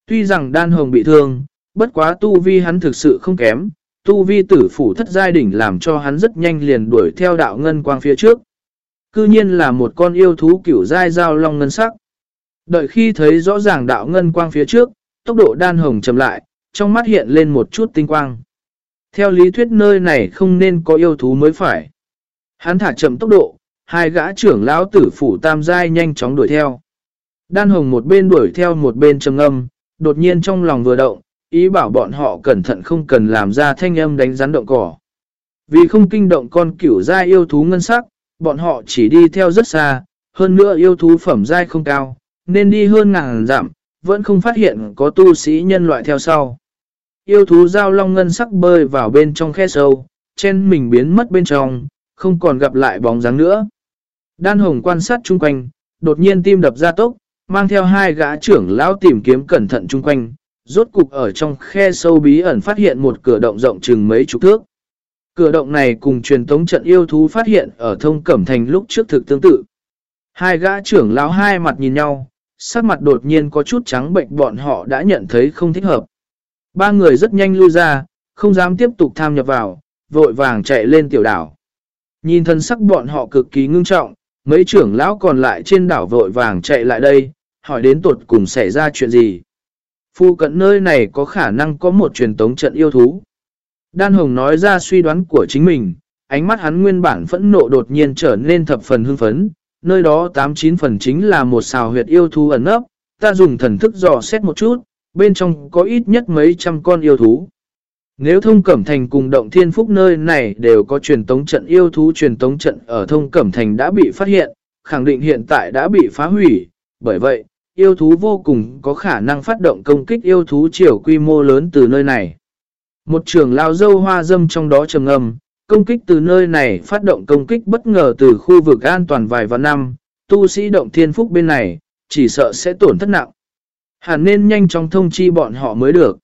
Tuy rằng đan hồng bị thương, bất quá tu vi hắn thực sự không kém, tu vi tử phủ thất giai đỉnh làm cho hắn rất nhanh liền đuổi theo đạo ngân quang phía trước. Cư nhiên là một con yêu thú kiểu dai dao long ngân sắc. Đợi khi thấy rõ ràng đạo ngân quang phía trước, tốc độ đan hồng chậm lại, trong mắt hiện lên một chút tinh quang. Theo lý thuyết nơi này không nên có yêu thú mới phải. Hắn thả chậm tốc độ, hai gã trưởng lão tử phủ tam giai nhanh chóng đuổi theo. Đan hồng một bên đuổi theo một bên trầm âm, đột nhiên trong lòng vừa động, ý bảo bọn họ cẩn thận không cần làm ra thanh âm đánh rắn động cỏ. Vì không kinh động con cửu giai yêu thú ngân sắc, bọn họ chỉ đi theo rất xa, hơn nữa yêu thú phẩm dai không cao, nên đi hơn ngàn dặm, vẫn không phát hiện có tu sĩ nhân loại theo sau. Yêu thú giao long ngân sắc bơi vào bên trong khe sâu, trên mình biến mất bên trong, không còn gặp lại bóng dáng nữa. Đan hồng quan sát chung quanh, đột nhiên tim đập ra tốc, mang theo hai gã trưởng lão tìm kiếm cẩn thận chung quanh, rốt cục ở trong khe sâu bí ẩn phát hiện một cửa động rộng chừng mấy chục thước. Cửa động này cùng truyền tống trận yêu thú phát hiện ở thông cẩm thành lúc trước thực tương tự. Hai gã trưởng lão hai mặt nhìn nhau, sắc mặt đột nhiên có chút trắng bệnh bọn họ đã nhận thấy không thích hợp. Ba người rất nhanh lui ra, không dám tiếp tục tham nhập vào, vội vàng chạy lên tiểu đảo. Nhìn thân sắc bọn họ cực kỳ ngưng trọng, mấy trưởng lão còn lại trên đảo vội vàng chạy lại đây, hỏi đến tuột cùng xảy ra chuyện gì. Phu cận nơi này có khả năng có một truyền tống trận yêu thú. Đan Hồng nói ra suy đoán của chính mình, ánh mắt hắn nguyên bản phẫn nộ đột nhiên trở nên thập phần hưng phấn, nơi đó 89 phần chính là một xào huyệt yêu thú ẩn nấp, ta dùng thần thức dò xét một chút, bên trong có ít nhất mấy trăm con yêu thú. Nếu thông cẩm thành cùng động thiên phúc nơi này đều có truyền tống trận yêu thú truyền tống trận ở thông cẩm thành đã bị phát hiện, khẳng định hiện tại đã bị phá hủy, bởi vậy, yêu thú vô cùng có khả năng phát động công kích yêu thú chiều quy mô lớn từ nơi này. Một trường lao dâu hoa dâm trong đó trầm ngâm, công kích từ nơi này phát động công kích bất ngờ từ khu vực an toàn vài vạn năm, tu sĩ động thiên phúc bên này, chỉ sợ sẽ tổn thất nặng. Hẳn nên nhanh chóng thông chi bọn họ mới được.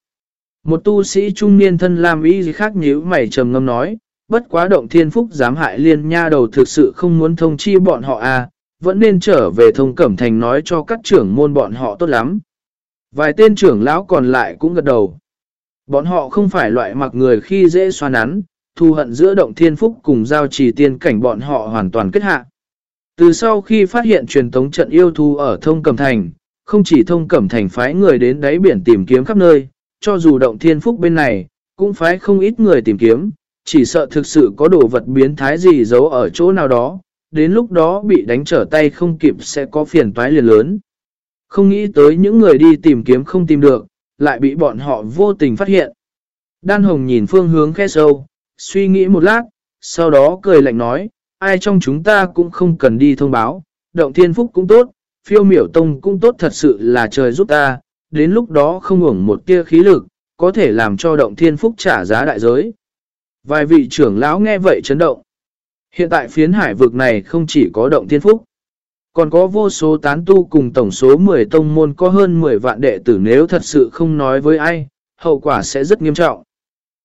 Một tu sĩ trung niên thân làm ý gì khác nhíu mày trầm ngâm nói, bất quá động thiên phúc dám hại liên nha đầu thực sự không muốn thông chi bọn họ à, vẫn nên trở về thông cẩm thành nói cho các trưởng môn bọn họ tốt lắm. Vài tên trưởng lão còn lại cũng gật đầu. Bọn họ không phải loại mặc người khi dễ xoa nắn, thù hận giữa động thiên phúc cùng giao trì tiên cảnh bọn họ hoàn toàn kết hạ. Từ sau khi phát hiện truyền tống trận yêu thú ở thông cẩm thành, không chỉ thông cẩm thành phái người đến đáy biển tìm kiếm khắp nơi, cho dù động thiên phúc bên này, cũng phái không ít người tìm kiếm, chỉ sợ thực sự có đồ vật biến thái gì giấu ở chỗ nào đó, đến lúc đó bị đánh trở tay không kịp sẽ có phiền toái liền lớn. Không nghĩ tới những người đi tìm kiếm không tìm được, lại bị bọn họ vô tình phát hiện. Đan Hồng nhìn phương hướng khe sâu, suy nghĩ một lát, sau đó cười lạnh nói, ai trong chúng ta cũng không cần đi thông báo, động thiên phúc cũng tốt, phiêu miểu tông cũng tốt thật sự là trời giúp ta, đến lúc đó không hưởng một tia khí lực, có thể làm cho động thiên phúc trả giá đại giới. Vài vị trưởng lão nghe vậy chấn động. Hiện tại phiến hải vực này không chỉ có động thiên phúc, còn có vô số tán tu cùng tổng số 10 tông môn có hơn 10 vạn đệ tử nếu thật sự không nói với ai, hậu quả sẽ rất nghiêm trọng.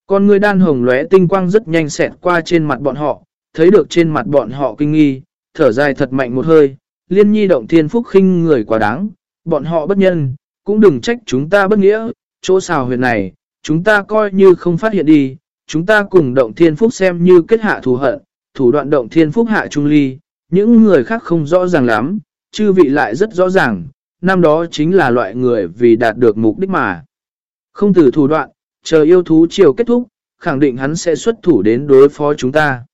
Con người đan hồng lóe tinh quang rất nhanh xẹt qua trên mặt bọn họ, thấy được trên mặt bọn họ kinh nghi, thở dài thật mạnh một hơi, liên nhi động thiên phúc khinh người quá đáng, bọn họ bất nhân, cũng đừng trách chúng ta bất nghĩa, chỗ xào huyệt này, chúng ta coi như không phát hiện đi, chúng ta cùng động thiên phúc xem như kết hạ thù hận, thủ đoạn động thiên phúc hạ trung ly, những người khác không rõ ràng lắm, chư vị lại rất rõ ràng, năm đó chính là loại người vì đạt được mục đích mà. Không từ thủ đoạn, chờ yêu thú chiều kết thúc, khẳng định hắn sẽ xuất thủ đến đối phó chúng ta.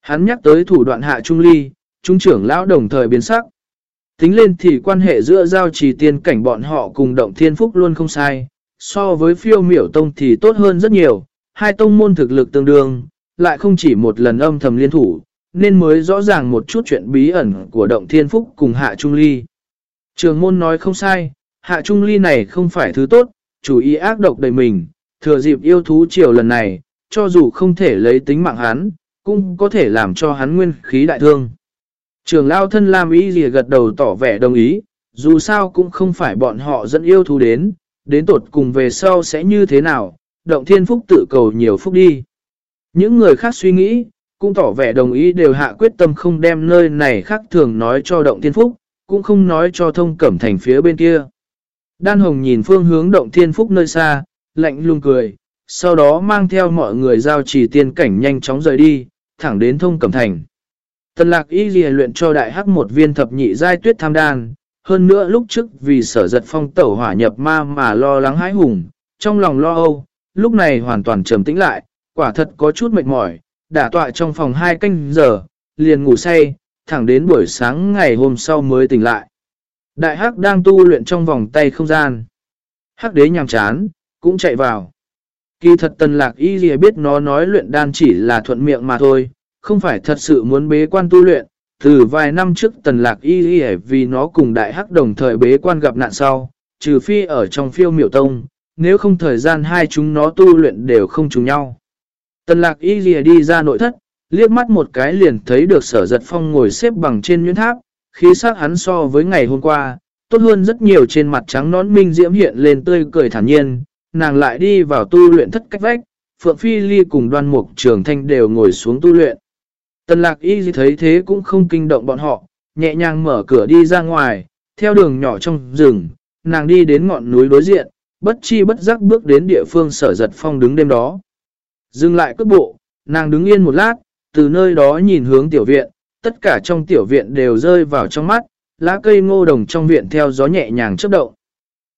Hắn nhắc tới thủ đoạn hạ trung ly, trung trưởng lão đồng thời biến sắc. Tính lên thì quan hệ giữa giao trì tiên cảnh bọn họ cùng động thiên phúc luôn không sai, so với phiêu miểu tông thì tốt hơn rất nhiều, hai tông môn thực lực tương đương, lại không chỉ một lần âm thầm liên thủ, nên mới rõ ràng một chút chuyện bí ẩn của động thiên phúc cùng hạ trung ly. Trường môn nói không sai, hạ trung ly này không phải thứ tốt, chủ ý ác độc đầy mình, thừa dịp yêu thú chiều lần này, cho dù không thể lấy tính mạng hắn, cũng có thể làm cho hắn nguyên khí đại thương. Trường lao thân Lam ý gì gật đầu tỏ vẻ đồng ý, dù sao cũng không phải bọn họ dẫn yêu thú đến, đến tột cùng về sau sẽ như thế nào, động thiên phúc tự cầu nhiều phúc đi. Những người khác suy nghĩ, cũng tỏ vẻ đồng ý đều hạ quyết tâm không đem nơi này khác thường nói cho động thiên phúc, cũng không nói cho thông cẩm thành phía bên kia. Đan Hồng nhìn phương hướng động thiên phúc nơi xa, lạnh lùng cười, sau đó mang theo mọi người giao trì tiên cảnh nhanh chóng rời đi, thẳng đến thông cẩm thành. Tần lạc y ghi luyện cho đại hắc một viên thập nhị giai tuyết tham đan, hơn nữa lúc trước vì sở giật phong tẩu hỏa nhập ma mà lo lắng hãi hùng, trong lòng lo âu, lúc này hoàn toàn trầm tĩnh lại, quả thật có chút mệt mỏi, đã tọa trong phòng hai canh giờ, liền ngủ say, thẳng đến buổi sáng ngày hôm sau mới tỉnh lại. Đại hắc đang tu luyện trong vòng tay không gian. Hắc đế nhàm chán, cũng chạy vào. Kỳ thật tần lạc y gì biết nó nói luyện đan chỉ là thuận miệng mà thôi, không phải thật sự muốn bế quan tu luyện. Từ vài năm trước tần lạc y gì vì nó cùng đại hắc đồng thời bế quan gặp nạn sau, trừ phi ở trong phiêu miểu tông, nếu không thời gian hai chúng nó tu luyện đều không trùng nhau. Tần lạc y lìa đi ra nội thất, liếc mắt một cái liền thấy được sở giật phong ngồi xếp bằng trên nhuyễn tháp, khí sắc hắn so với ngày hôm qua, tốt hơn rất nhiều trên mặt trắng nón minh diễm hiện lên tươi cười thản nhiên, nàng lại đi vào tu luyện thất cách vách, Phượng Phi Ly cùng đoan mục trường thanh đều ngồi xuống tu luyện. Tần lạc y thấy thế cũng không kinh động bọn họ, nhẹ nhàng mở cửa đi ra ngoài, theo đường nhỏ trong rừng, nàng đi đến ngọn núi đối diện, bất chi bất giác bước đến địa phương sở giật phong đứng đêm đó. Dừng lại cước bộ, nàng đứng yên một lát, từ nơi đó nhìn hướng tiểu viện, tất cả trong tiểu viện đều rơi vào trong mắt, lá cây ngô đồng trong viện theo gió nhẹ nhàng chấp động.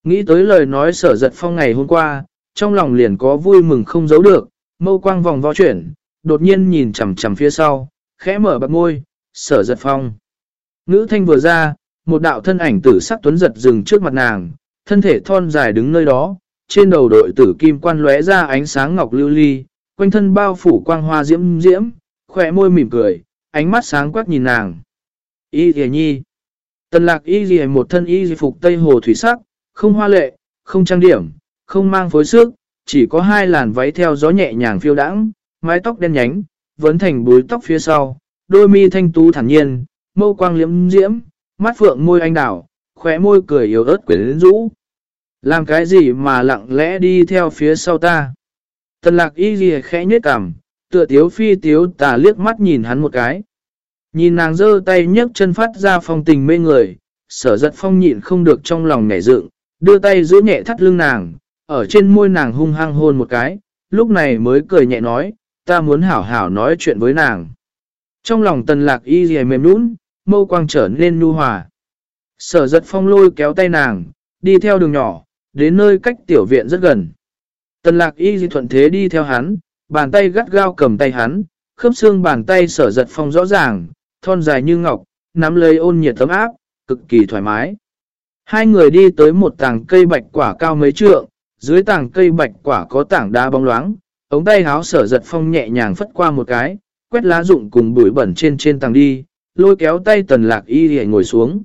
Nghĩ tới lời nói sở giật phong ngày hôm qua, trong lòng liền có vui mừng không giấu được, mâu quang vòng vo chuyển, đột nhiên nhìn chằm chằm phía sau, khẽ mở bạc môi, sở giật phong. Ngữ thanh vừa ra, một đạo thân ảnh tử sắc tuấn giật dừng trước mặt nàng, thân thể thon dài đứng nơi đó, trên đầu đội tử kim quan lóe ra ánh sáng ngọc lưu ly, quanh thân bao phủ quang hoa diễm diễm, khỏe môi mỉm cười, ánh mắt sáng quắc nhìn nàng. Y dì nhi. Tần lạc y dì một thân y phục tây hồ thủy sắc, không hoa lệ, không trang điểm, không mang phối sức, chỉ có hai làn váy theo gió nhẹ nhàng phiêu đãng, mái tóc đen nhánh, vấn thành búi tóc phía sau, đôi mi thanh tú thản nhiên, mâu quang liễm diễm, mắt phượng môi anh đảo, khóe môi cười yếu ớt quyến rũ. Làm cái gì mà lặng lẽ đi theo phía sau ta? Tần lạc y ghi khẽ nhết cảm, tựa tiếu phi tiếu tà liếc mắt nhìn hắn một cái. Nhìn nàng giơ tay nhấc chân phát ra phong tình mê người, sở giật phong nhịn không được trong lòng nhảy dựng, đưa tay giữ nhẹ thắt lưng nàng, ở trên môi nàng hung hăng hôn một cái, lúc này mới cười nhẹ nói, ta muốn hảo hảo nói chuyện với nàng. Trong lòng tần lạc y dì mềm nũng, mâu quang trở nên nu hòa. Sở giật phong lôi kéo tay nàng, đi theo đường nhỏ, đến nơi cách tiểu viện rất gần. Tần lạc y di thuận thế đi theo hắn, bàn tay gắt gao cầm tay hắn, khớp xương bàn tay sở giật phong rõ ràng, thon dài như ngọc, nắm lấy ôn nhiệt tấm áp, cực kỳ thoải mái. Hai người đi tới một tảng cây bạch quả cao mấy trượng, dưới tảng cây bạch quả có tảng đá bóng loáng, ống tay háo sở giật phong nhẹ nhàng phất qua một cái, quét lá rụng cùng bụi bẩn trên trên tảng đi, lôi kéo tay tần lạc y để ngồi xuống.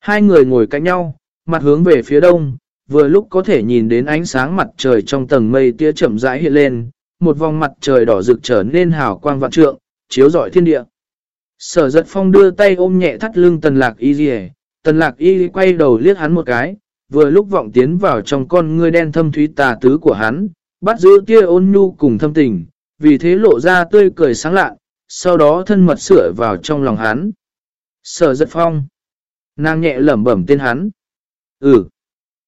Hai người ngồi cạnh nhau, mặt hướng về phía đông, vừa lúc có thể nhìn đến ánh sáng mặt trời trong tầng mây tia chậm rãi hiện lên, một vòng mặt trời đỏ rực trở nên hào quang vạn trượng, chiếu rọi thiên địa. Sở giật phong đưa tay ôm nhẹ thắt lưng tần lạc y dì Tần lạc y quay đầu liếc hắn một cái, vừa lúc vọng tiến vào trong con ngươi đen thâm thúy tà tứ của hắn, bắt giữ tia ôn nhu cùng thâm tình, vì thế lộ ra tươi cười sáng lạ, sau đó thân mật sửa vào trong lòng hắn. Sở giật phong. Nàng nhẹ lẩm bẩm tên hắn. Ừ.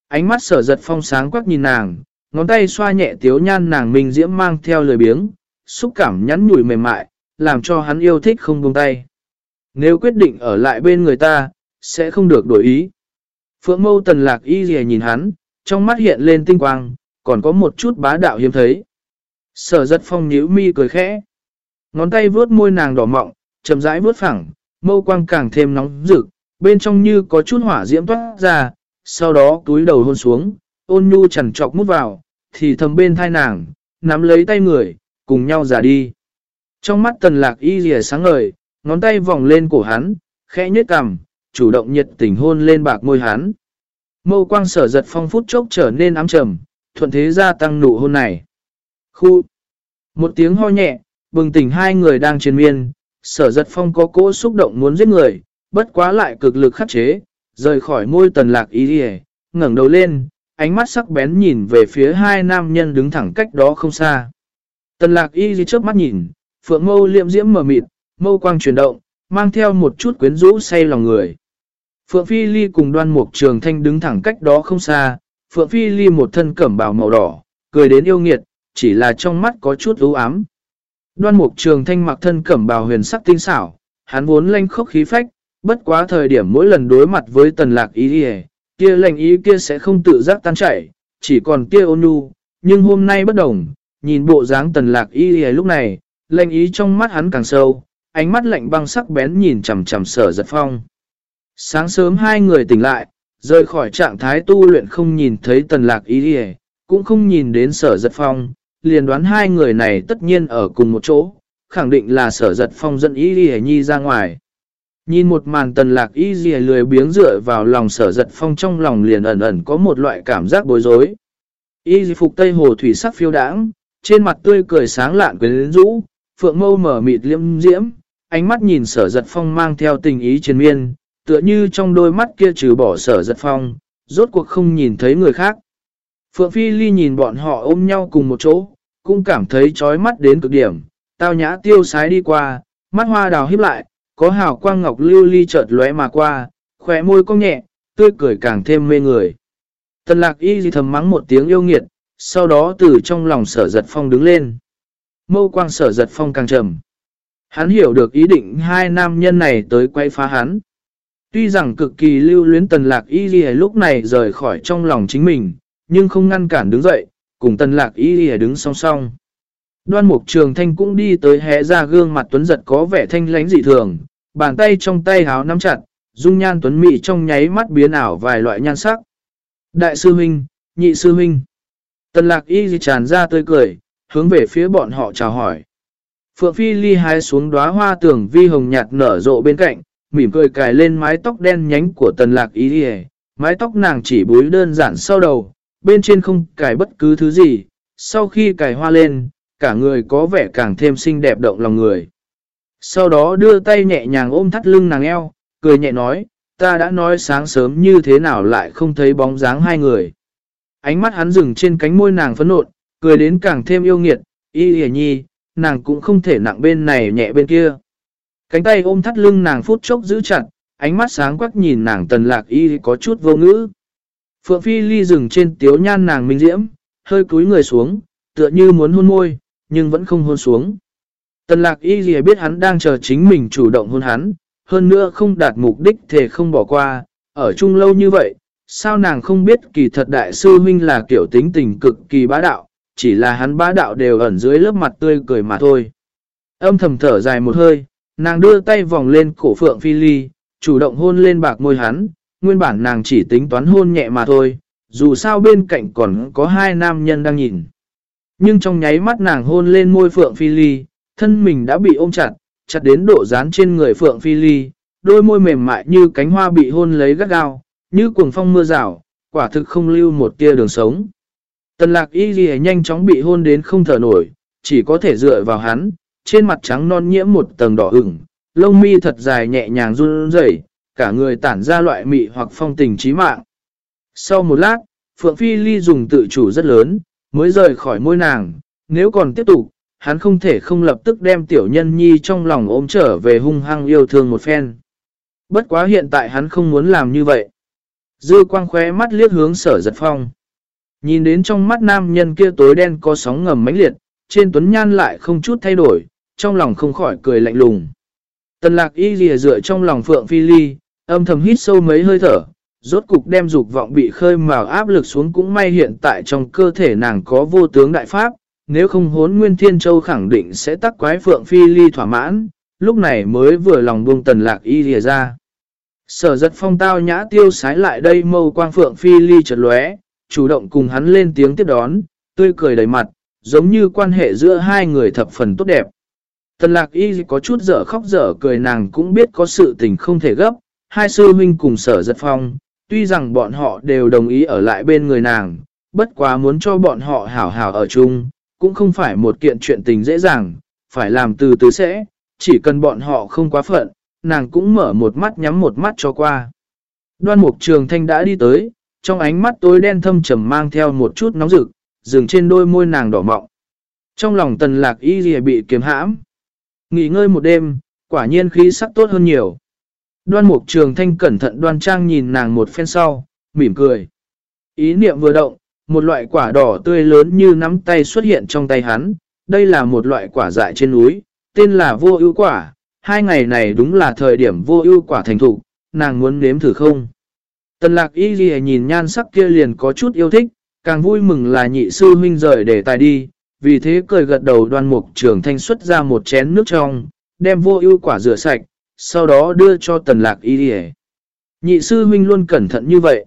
Ánh mắt sở giật phong sáng quắc nhìn nàng, ngón tay xoa nhẹ tiếu nhan nàng mình diễm mang theo lời biếng, xúc cảm nhắn nhủi mềm mại, làm cho hắn yêu thích không buông tay. Nếu quyết định ở lại bên người ta, sẽ không được đổi ý. Phượng mâu tần lạc y dìa nhìn hắn, trong mắt hiện lên tinh quang, còn có một chút bá đạo hiếm thấy. Sở giật phong nhíu mi cười khẽ. Ngón tay vuốt môi nàng đỏ mọng, chậm rãi vuốt phẳng, mâu quang càng thêm nóng rực, bên trong như có chút hỏa diễm toát ra, sau đó túi đầu hôn xuống, ôn nhu chẳng trọc mút vào, thì thầm bên thai nàng, nắm lấy tay người, cùng nhau giả đi. Trong mắt tần lạc y rìa sáng ngời, ngón tay vòng lên cổ hắn, khẽ nhếch cằm, chủ động nhiệt tình hôn lên bạc môi hắn. Mâu quang sở giật phong phút chốc trở nên ám trầm, thuận thế gia tăng nụ hôn này. Khu! Một tiếng ho nhẹ, bừng tỉnh hai người đang trên miên, sở giật phong có cỗ xúc động muốn giết người, bất quá lại cực lực khắc chế, rời khỏi môi tần lạc ý đi ngẩng đầu lên, ánh mắt sắc bén nhìn về phía hai nam nhân đứng thẳng cách đó không xa. Tần lạc y gì trước mắt nhìn, phượng mâu liệm diễm mở mịt, mâu quang chuyển động, mang theo một chút quyến rũ say lòng người. Phượng Phi Ly cùng đoan mục trường thanh đứng thẳng cách đó không xa, Phượng Phi Ly một thân cẩm bào màu đỏ, cười đến yêu nghiệt, chỉ là trong mắt có chút ưu ám. Đoan mục trường thanh mặc thân cẩm bào huyền sắc tinh xảo, hắn vốn lanh khốc khí phách, bất quá thời điểm mỗi lần đối mặt với tần lạc ý đi kia lành ý kia sẽ không tự giác tan chảy, chỉ còn kia ôn nhu, nhưng hôm nay bất đồng, nhìn bộ dáng tần lạc ý đi lúc này, lành ý trong mắt hắn càng sâu, ánh mắt lạnh băng sắc bén nhìn chằm chằm sở giật phong. Sáng sớm hai người tỉnh lại, rời khỏi trạng thái tu luyện không nhìn thấy tần lạc ý đi cũng không nhìn đến sở giật phong, liền đoán hai người này tất nhiên ở cùng một chỗ, khẳng định là sở giật phong dẫn ý đi nhi ra ngoài. Nhìn một màn tần lạc y dì lười biếng dựa vào lòng sở giật phong trong lòng liền ẩn ẩn có một loại cảm giác bối rối. Y dì phục tây hồ thủy sắc phiêu đãng, trên mặt tươi cười sáng lạn quyến rũ, phượng mâu mở mịt liêm diễm, ánh mắt nhìn sở giật phong mang theo tình ý trên miên, tựa như trong đôi mắt kia trừ bỏ sở giật phong, rốt cuộc không nhìn thấy người khác. Phượng Phi Ly nhìn bọn họ ôm nhau cùng một chỗ, cũng cảm thấy chói mắt đến cực điểm, tao nhã tiêu sái đi qua, mắt hoa đào híp lại, có hào quang ngọc lưu ly chợt lóe mà qua, khỏe môi cong nhẹ, tươi cười càng thêm mê người. Tần lạc y gì thầm mắng một tiếng yêu nghiệt, sau đó từ trong lòng sở giật phong đứng lên. Mâu quang sở giật phong càng trầm. Hắn hiểu được ý định hai nam nhân này tới quay phá hắn. Tuy rằng cực kỳ lưu luyến tần lạc y gì lúc này rời khỏi trong lòng chính mình, nhưng không ngăn cản đứng dậy, cùng tần lạc y gì đứng song song. Đoan mục trường thanh cũng đi tới hé ra gương mặt tuấn giật có vẻ thanh lánh dị thường, bàn tay trong tay háo nắm chặt, dung nhan tuấn mị trong nháy mắt biến ảo vài loại nhan sắc. Đại sư huynh, nhị sư huynh. Tần lạc y tràn ra tươi cười, hướng về phía bọn họ chào hỏi. Phượng Phi ly hái xuống đóa hoa tưởng vi hồng nhạt nở rộ bên cạnh, mỉm cười cài lên mái tóc đen nhánh của tần lạc y Mái tóc nàng chỉ búi đơn giản sau đầu, bên trên không cài bất cứ thứ gì. Sau khi cài hoa lên, cả người có vẻ càng thêm xinh đẹp động lòng người. Sau đó đưa tay nhẹ nhàng ôm thắt lưng nàng eo, cười nhẹ nói, ta đã nói sáng sớm như thế nào lại không thấy bóng dáng hai người. Ánh mắt hắn dừng trên cánh môi nàng phấn nộn, cười đến càng thêm yêu nghiệt, y hề nhi, nàng cũng không thể nặng bên này nhẹ bên kia. Cánh tay ôm thắt lưng nàng phút chốc giữ chặt, ánh mắt sáng quắc nhìn nàng tần lạc y có chút vô ngữ. Phượng Phi Ly dừng trên tiếu nhan nàng minh diễm, hơi cúi người xuống, tựa như muốn hôn môi, nhưng vẫn không hôn xuống. Tần lạc y gì biết hắn đang chờ chính mình chủ động hôn hắn, hơn nữa không đạt mục đích thể không bỏ qua, ở chung lâu như vậy, sao nàng không biết kỳ thật đại sư huynh là kiểu tính tình cực kỳ bá đạo, chỉ là hắn bá đạo đều ẩn dưới lớp mặt tươi cười mà thôi. Âm thầm thở dài một hơi, nàng đưa tay vòng lên cổ phượng phi ly, chủ động hôn lên bạc môi hắn, nguyên bản nàng chỉ tính toán hôn nhẹ mà thôi, dù sao bên cạnh còn có hai nam nhân đang nhìn. Nhưng trong nháy mắt nàng hôn lên môi Phượng Phi Ly, thân mình đã bị ôm chặt, chặt đến độ dán trên người Phượng Phi Ly, đôi môi mềm mại như cánh hoa bị hôn lấy gắt gao, như cuồng phong mưa rào, quả thực không lưu một tia đường sống. Tần lạc y ghi nhanh chóng bị hôn đến không thở nổi, chỉ có thể dựa vào hắn, trên mặt trắng non nhiễm một tầng đỏ ửng, lông mi thật dài nhẹ nhàng run rẩy, cả người tản ra loại mị hoặc phong tình trí mạng. Sau một lát, Phượng Phi Ly dùng tự chủ rất lớn, mới rời khỏi môi nàng, nếu còn tiếp tục, hắn không thể không lập tức đem tiểu nhân nhi trong lòng ôm trở về hung hăng yêu thương một phen. Bất quá hiện tại hắn không muốn làm như vậy. Dư quang khóe mắt liếc hướng sở giật phong. Nhìn đến trong mắt nam nhân kia tối đen có sóng ngầm mãnh liệt, trên tuấn nhan lại không chút thay đổi, trong lòng không khỏi cười lạnh lùng. Tần lạc y rìa dựa trong lòng phượng phi ly, âm thầm hít sâu mấy hơi thở, rốt cục đem dục vọng bị khơi mào áp lực xuống cũng may hiện tại trong cơ thể nàng có vô tướng đại pháp, nếu không hốn Nguyên Thiên Châu khẳng định sẽ tắc quái phượng phi ly thỏa mãn, lúc này mới vừa lòng buông tần lạc y lìa ra. Sở giật phong tao nhã tiêu sái lại đây mâu quang phượng phi ly chợt lóe, chủ động cùng hắn lên tiếng tiếp đón, tươi cười đầy mặt, giống như quan hệ giữa hai người thập phần tốt đẹp. Tần lạc y có chút dở khóc dở cười nàng cũng biết có sự tình không thể gấp, hai sư huynh cùng sở giật phong, tuy rằng bọn họ đều đồng ý ở lại bên người nàng, bất quá muốn cho bọn họ hảo hảo ở chung, cũng không phải một kiện chuyện tình dễ dàng, phải làm từ từ sẽ, chỉ cần bọn họ không quá phận, nàng cũng mở một mắt nhắm một mắt cho qua. Đoan mục trường thanh đã đi tới, trong ánh mắt tối đen thâm trầm mang theo một chút nóng rực, dừng trên đôi môi nàng đỏ mọng. Trong lòng tần lạc y gì bị kiềm hãm. Nghỉ ngơi một đêm, quả nhiên khí sắc tốt hơn nhiều. Đoan mục trường thanh cẩn thận đoan trang nhìn nàng một phen sau, mỉm cười. Ý niệm vừa động, một loại quả đỏ tươi lớn như nắm tay xuất hiện trong tay hắn. Đây là một loại quả dại trên núi, tên là vô ưu quả. Hai ngày này đúng là thời điểm vô ưu quả thành thụ, nàng muốn nếm thử không? Tần lạc y ghi nhìn nhan sắc kia liền có chút yêu thích, càng vui mừng là nhị sư huynh rời để tài đi, vì thế cười gật đầu đoan mục trường thanh xuất ra một chén nước trong, đem vô ưu quả rửa sạch, sau đó đưa cho tần lạc y rìa Nhị sư huynh luôn cẩn thận như vậy.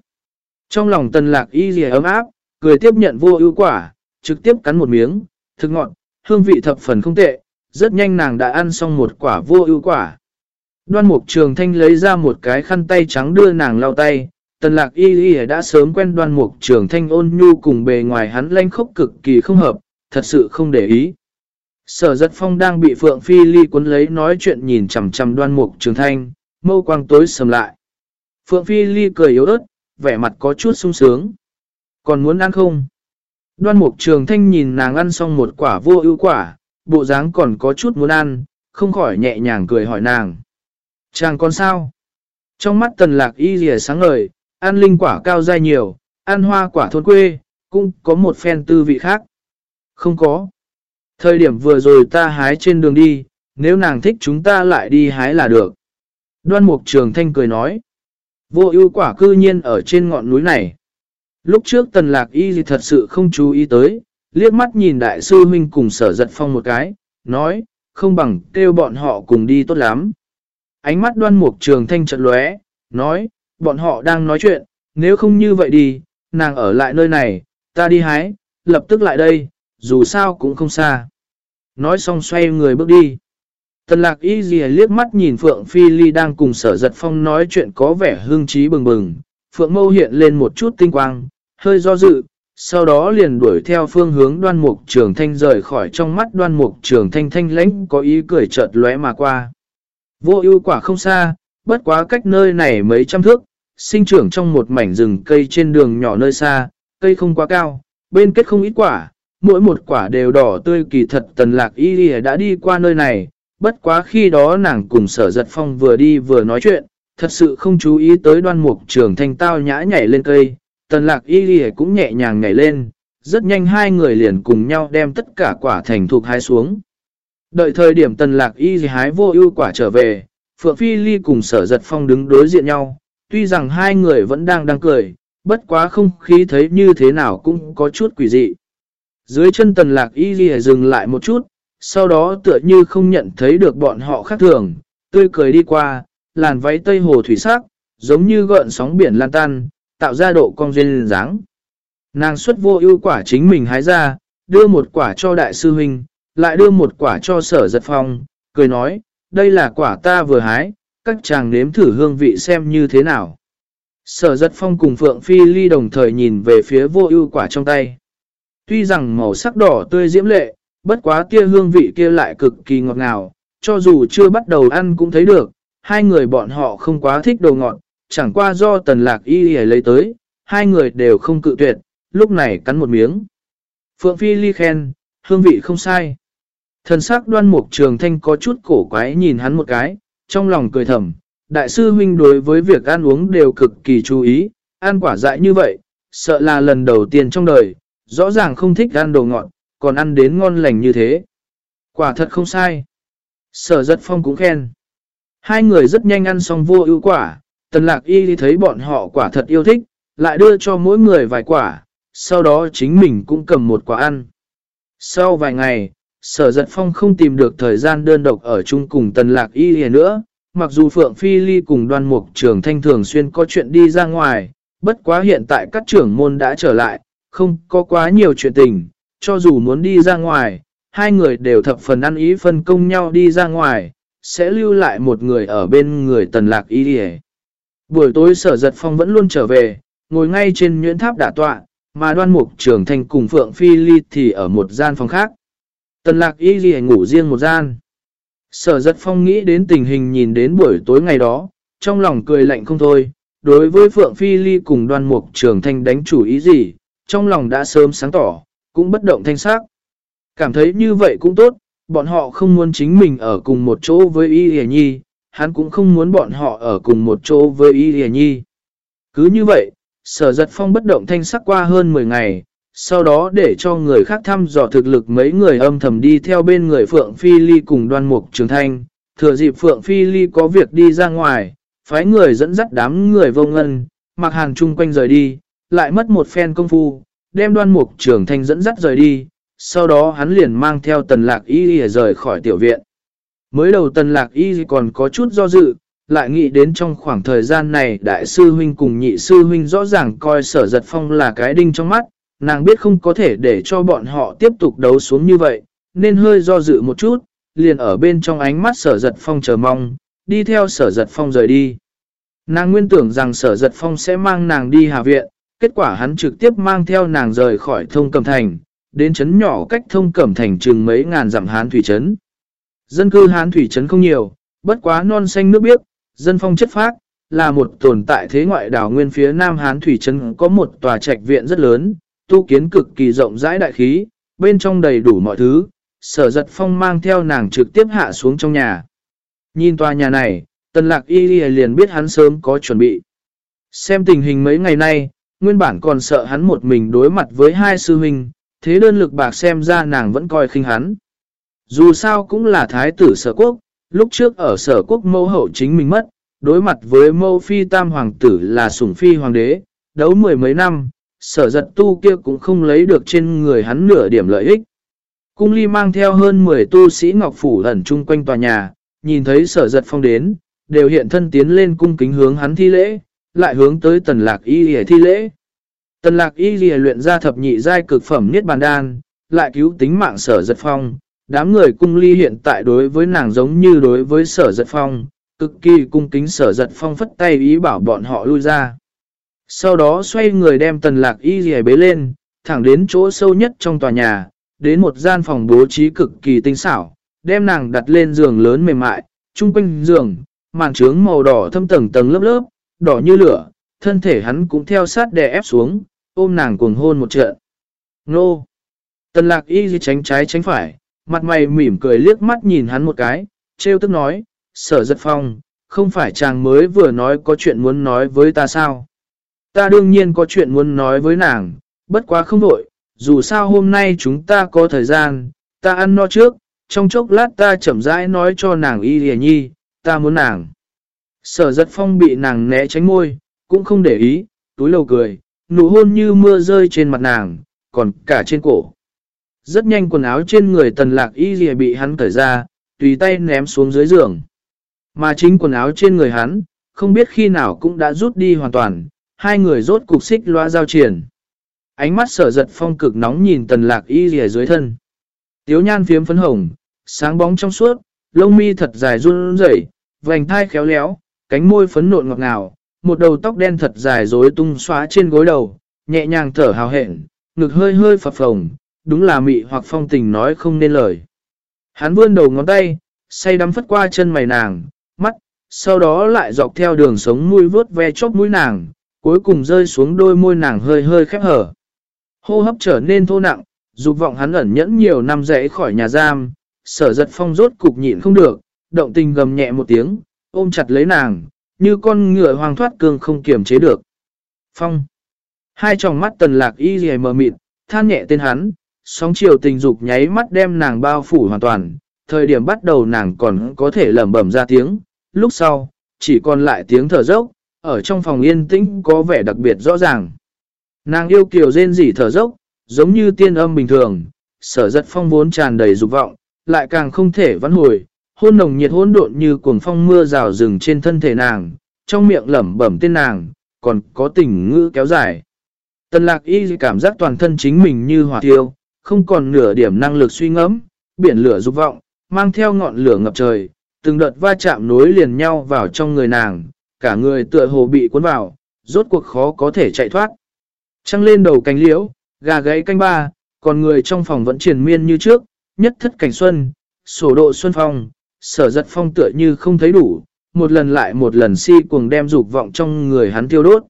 Trong lòng tần lạc y rìa ấm áp, cười tiếp nhận vô ưu quả, trực tiếp cắn một miếng, thực ngọn, hương vị thập phần không tệ, rất nhanh nàng đã ăn xong một quả vô ưu quả. Đoan mục trường thanh lấy ra một cái khăn tay trắng đưa nàng lau tay, tần lạc y rìa đã sớm quen đoan mục trường thanh ôn nhu cùng bề ngoài hắn lanh khốc cực kỳ không hợp, thật sự không để ý. Sở giật phong đang bị Phượng Phi Ly cuốn lấy nói chuyện nhìn chầm chầm đoan mục trường thanh, mâu quang tối sầm lại. Phượng Phi Ly cười yếu ớt, vẻ mặt có chút sung sướng. Còn muốn ăn không? Đoan mục trường thanh nhìn nàng ăn xong một quả vô ưu quả, bộ dáng còn có chút muốn ăn, không khỏi nhẹ nhàng cười hỏi nàng. Chàng con sao? Trong mắt tần lạc y rìa sáng ngời, ăn linh quả cao dai nhiều, ăn hoa quả thôn quê, cũng có một phen tư vị khác. Không có. Thời điểm vừa rồi ta hái trên đường đi, nếu nàng thích chúng ta lại đi hái là được. Đoan mục trường thanh cười nói. Vô ưu quả cư nhiên ở trên ngọn núi này. Lúc trước tần lạc y gì thật sự không chú ý tới, liếc mắt nhìn đại sư huynh cùng sở giật phong một cái, nói, không bằng kêu bọn họ cùng đi tốt lắm. Ánh mắt đoan mục trường thanh trận lóe, nói, bọn họ đang nói chuyện, nếu không như vậy đi, nàng ở lại nơi này, ta đi hái, lập tức lại đây, dù sao cũng không xa. Nói xong xoay người bước đi. Tần lạc y gì liếc mắt nhìn Phượng Phi Ly đang cùng sở giật phong nói chuyện có vẻ hương trí bừng bừng. Phượng mâu hiện lên một chút tinh quang, hơi do dự, sau đó liền đuổi theo phương hướng đoan mục trường thanh rời khỏi trong mắt đoan mục trường thanh thanh lãnh có ý cười chợt lóe mà qua. Vô ưu quả không xa, bất quá cách nơi này mấy trăm thước, sinh trưởng trong một mảnh rừng cây trên đường nhỏ nơi xa, cây không quá cao, bên kết không ít quả, mỗi một quả đều đỏ tươi kỳ thật tần lạc y đã đi qua nơi này, bất quá khi đó nàng cùng sở giật phong vừa đi vừa nói chuyện, thật sự không chú ý tới đoan mục trường thanh tao nhã nhảy lên cây, tần lạc y cũng nhẹ nhàng nhảy lên, rất nhanh hai người liền cùng nhau đem tất cả quả thành thuộc hái xuống. Đợi thời điểm tần lạc y hái vô ưu quả trở về, Phượng Phi Ly cùng sở giật phong đứng đối diện nhau, tuy rằng hai người vẫn đang đang cười, bất quá không khí thấy như thế nào cũng có chút quỷ dị. Dưới chân tần lạc y ghi dừng lại một chút, sau đó tựa như không nhận thấy được bọn họ khác thường, tươi cười đi qua, làn váy tây hồ thủy sắc, giống như gợn sóng biển lan tan, tạo ra độ cong duyên dáng. Nàng xuất vô ưu quả chính mình hái ra, đưa một quả cho đại sư huynh, lại đưa một quả cho sở giật phong, cười nói, đây là quả ta vừa hái, các chàng nếm thử hương vị xem như thế nào. Sở giật phong cùng Phượng Phi Ly đồng thời nhìn về phía vô ưu quả trong tay. Tuy rằng màu sắc đỏ tươi diễm lệ, bất quá tia hương vị kia lại cực kỳ ngọt ngào, cho dù chưa bắt đầu ăn cũng thấy được, hai người bọn họ không quá thích đồ ngọt, chẳng qua do tần lạc y lấy tới, hai người đều không cự tuyệt, lúc này cắn một miếng. Phượng Phi Ly khen, hương vị không sai. Thần sắc đoan mục trường thanh có chút cổ quái nhìn hắn một cái, trong lòng cười thầm, đại sư huynh đối với việc ăn uống đều cực kỳ chú ý, ăn quả dại như vậy, sợ là lần đầu tiên trong đời, rõ ràng không thích ăn đồ ngọt, còn ăn đến ngon lành như thế. Quả thật không sai. Sở giật phong cũng khen. Hai người rất nhanh ăn xong vô ưu quả, tần lạc y thấy bọn họ quả thật yêu thích, lại đưa cho mỗi người vài quả, sau đó chính mình cũng cầm một quả ăn. Sau vài ngày, sở giật phong không tìm được thời gian đơn độc ở chung cùng tần lạc y nữa, mặc dù Phượng Phi Ly cùng đoan mục trường thanh thường xuyên có chuyện đi ra ngoài, bất quá hiện tại các trưởng môn đã trở lại, không có quá nhiều chuyện tình, cho dù muốn đi ra ngoài, hai người đều thập phần ăn ý phân công nhau đi ra ngoài, sẽ lưu lại một người ở bên người tần lạc y đi Buổi tối sở giật phong vẫn luôn trở về, ngồi ngay trên nhuyễn tháp đả tọa, mà đoan mục trưởng thành cùng Phượng Phi Ly thì ở một gian phòng khác. Tần lạc y đi ngủ riêng một gian. Sở giật phong nghĩ đến tình hình nhìn đến buổi tối ngày đó, trong lòng cười lạnh không thôi. Đối với Phượng Phi Ly cùng đoan mục trưởng thành đánh chủ ý gì, trong lòng đã sớm sáng tỏ, cũng bất động thanh sắc. Cảm thấy như vậy cũng tốt, bọn họ không muốn chính mình ở cùng một chỗ với Y Hề Nhi, hắn cũng không muốn bọn họ ở cùng một chỗ với Y Hề Nhi. Cứ như vậy, sở giật phong bất động thanh sắc qua hơn 10 ngày, sau đó để cho người khác thăm dò thực lực mấy người âm thầm đi theo bên người Phượng Phi Ly cùng đoan mục trường thanh, thừa dịp Phượng Phi Ly có việc đi ra ngoài, phái người dẫn dắt đám người vô ngân, mặc hàng chung quanh rời đi, lại mất một phen công phu, đem đoan mục trưởng thanh dẫn dắt rời đi, sau đó hắn liền mang theo tần lạc y rời khỏi tiểu viện. Mới đầu tần lạc y còn có chút do dự, lại nghĩ đến trong khoảng thời gian này đại sư huynh cùng nhị sư huynh rõ ràng coi sở giật phong là cái đinh trong mắt, nàng biết không có thể để cho bọn họ tiếp tục đấu xuống như vậy, nên hơi do dự một chút, liền ở bên trong ánh mắt sở giật phong chờ mong, đi theo sở giật phong rời đi. Nàng nguyên tưởng rằng sở giật phong sẽ mang nàng đi hà viện, kết quả hắn trực tiếp mang theo nàng rời khỏi thông cầm thành, đến chấn nhỏ cách thông cẩm thành chừng mấy ngàn dặm hán thủy trấn. Dân cư hán thủy trấn không nhiều, bất quá non xanh nước biếc, dân phong chất phác, là một tồn tại thế ngoại đảo nguyên phía nam hán thủy trấn có một tòa trạch viện rất lớn, tu kiến cực kỳ rộng rãi đại khí, bên trong đầy đủ mọi thứ, sở giật phong mang theo nàng trực tiếp hạ xuống trong nhà. Nhìn tòa nhà này, tần lạc y liền biết hắn sớm có chuẩn bị. Xem tình hình mấy ngày nay, nguyên bản còn sợ hắn một mình đối mặt với hai sư huynh, thế đơn lực bạc xem ra nàng vẫn coi khinh hắn. Dù sao cũng là thái tử sở quốc, lúc trước ở sở quốc mâu hậu chính mình mất, đối mặt với mâu phi tam hoàng tử là sủng phi hoàng đế, đấu mười mấy năm, sở giật tu kia cũng không lấy được trên người hắn nửa điểm lợi ích. Cung ly mang theo hơn 10 tu sĩ ngọc phủ ẩn chung quanh tòa nhà, nhìn thấy sở giật phong đến, đều hiện thân tiến lên cung kính hướng hắn thi lễ, lại hướng tới tần lạc y hề thi lễ. Tần lạc y lìa luyện ra thập nhị giai cực phẩm niết bàn đan, lại cứu tính mạng sở giật phong. Đám người cung ly hiện tại đối với nàng giống như đối với sở giật phong, cực kỳ cung kính sở giật phong phất tay ý bảo bọn họ lui ra. Sau đó xoay người đem tần lạc y lìa bế lên, thẳng đến chỗ sâu nhất trong tòa nhà, đến một gian phòng bố trí cực kỳ tinh xảo, đem nàng đặt lên giường lớn mềm mại, chung quanh giường, màn trướng màu đỏ thâm tầng tầng lớp lớp, đỏ như lửa, thân thể hắn cũng theo sát đè ép xuống, ôm nàng cuồng hôn một trận. Nô! Tần lạc y tránh trái tránh phải, mặt mày mỉm cười liếc mắt nhìn hắn một cái, trêu tức nói, sở giật phong, không phải chàng mới vừa nói có chuyện muốn nói với ta sao? Ta đương nhiên có chuyện muốn nói với nàng, bất quá không đổi, dù sao hôm nay chúng ta có thời gian, ta ăn no trước, trong chốc lát ta chậm rãi nói cho nàng y lìa nhi, ta muốn nàng. Sở giật phong bị nàng né tránh môi, cũng không để ý, túi lầu cười, nụ hôn như mưa rơi trên mặt nàng, còn cả trên cổ. Rất nhanh quần áo trên người tần lạc y dìa bị hắn cởi ra, tùy tay ném xuống dưới giường. Mà chính quần áo trên người hắn, không biết khi nào cũng đã rút đi hoàn toàn, hai người rốt cục xích loa giao triển. Ánh mắt sở giật phong cực nóng nhìn tần lạc y dìa dưới thân. Tiếu nhan phiếm phấn hồng, sáng bóng trong suốt, lông mi thật dài run rẩy, vành thai khéo léo, cánh môi phấn nộn ngọt ngào, một đầu tóc đen thật dài rối tung xóa trên gối đầu, nhẹ nhàng thở hào hẹn, ngực hơi hơi phập phồng, đúng là mị hoặc phong tình nói không nên lời. Hắn vươn đầu ngón tay, say đắm phất qua chân mày nàng, mắt, sau đó lại dọc theo đường sống mũi vớt ve chóp mũi nàng, cuối cùng rơi xuống đôi môi nàng hơi hơi khép hở. Hô hấp trở nên thô nặng, dục vọng hắn ẩn nhẫn nhiều năm rẽ khỏi nhà giam, sở giật phong rốt cục nhịn không được, động tình gầm nhẹ một tiếng, ôm chặt lấy nàng, như con ngựa hoàng thoát cương không kiềm chế được. Phong. Hai tròng mắt tần lạc y dì mờ mịt, than nhẹ tên hắn, sóng chiều tình dục nháy mắt đem nàng bao phủ hoàn toàn. Thời điểm bắt đầu nàng còn có thể lẩm bẩm ra tiếng, lúc sau, chỉ còn lại tiếng thở dốc, ở trong phòng yên tĩnh có vẻ đặc biệt rõ ràng. Nàng yêu kiều rên rỉ thở dốc, giống như tiên âm bình thường, sở giật phong vốn tràn đầy dục vọng, lại càng không thể vãn hồi, hôn nồng nhiệt hôn độn như cuồng phong mưa rào rừng trên thân thể nàng, trong miệng lẩm bẩm tên nàng, còn có tình ngữ kéo dài. Tần lạc y cảm giác toàn thân chính mình như hỏa thiêu, không còn nửa điểm năng lực suy ngẫm, biển lửa dục vọng, mang theo ngọn lửa ngập trời, từng đợt va chạm nối liền nhau vào trong người nàng, cả người tựa hồ bị cuốn vào, rốt cuộc khó có thể chạy thoát. Trăng lên đầu cánh liễu, gà gáy canh ba, còn người trong phòng vẫn triển miên như trước, nhất thất cảnh xuân, sổ độ xuân phong, sở giật phong tựa như không thấy đủ, một lần lại một lần si cuồng đem dục vọng trong người hắn tiêu đốt.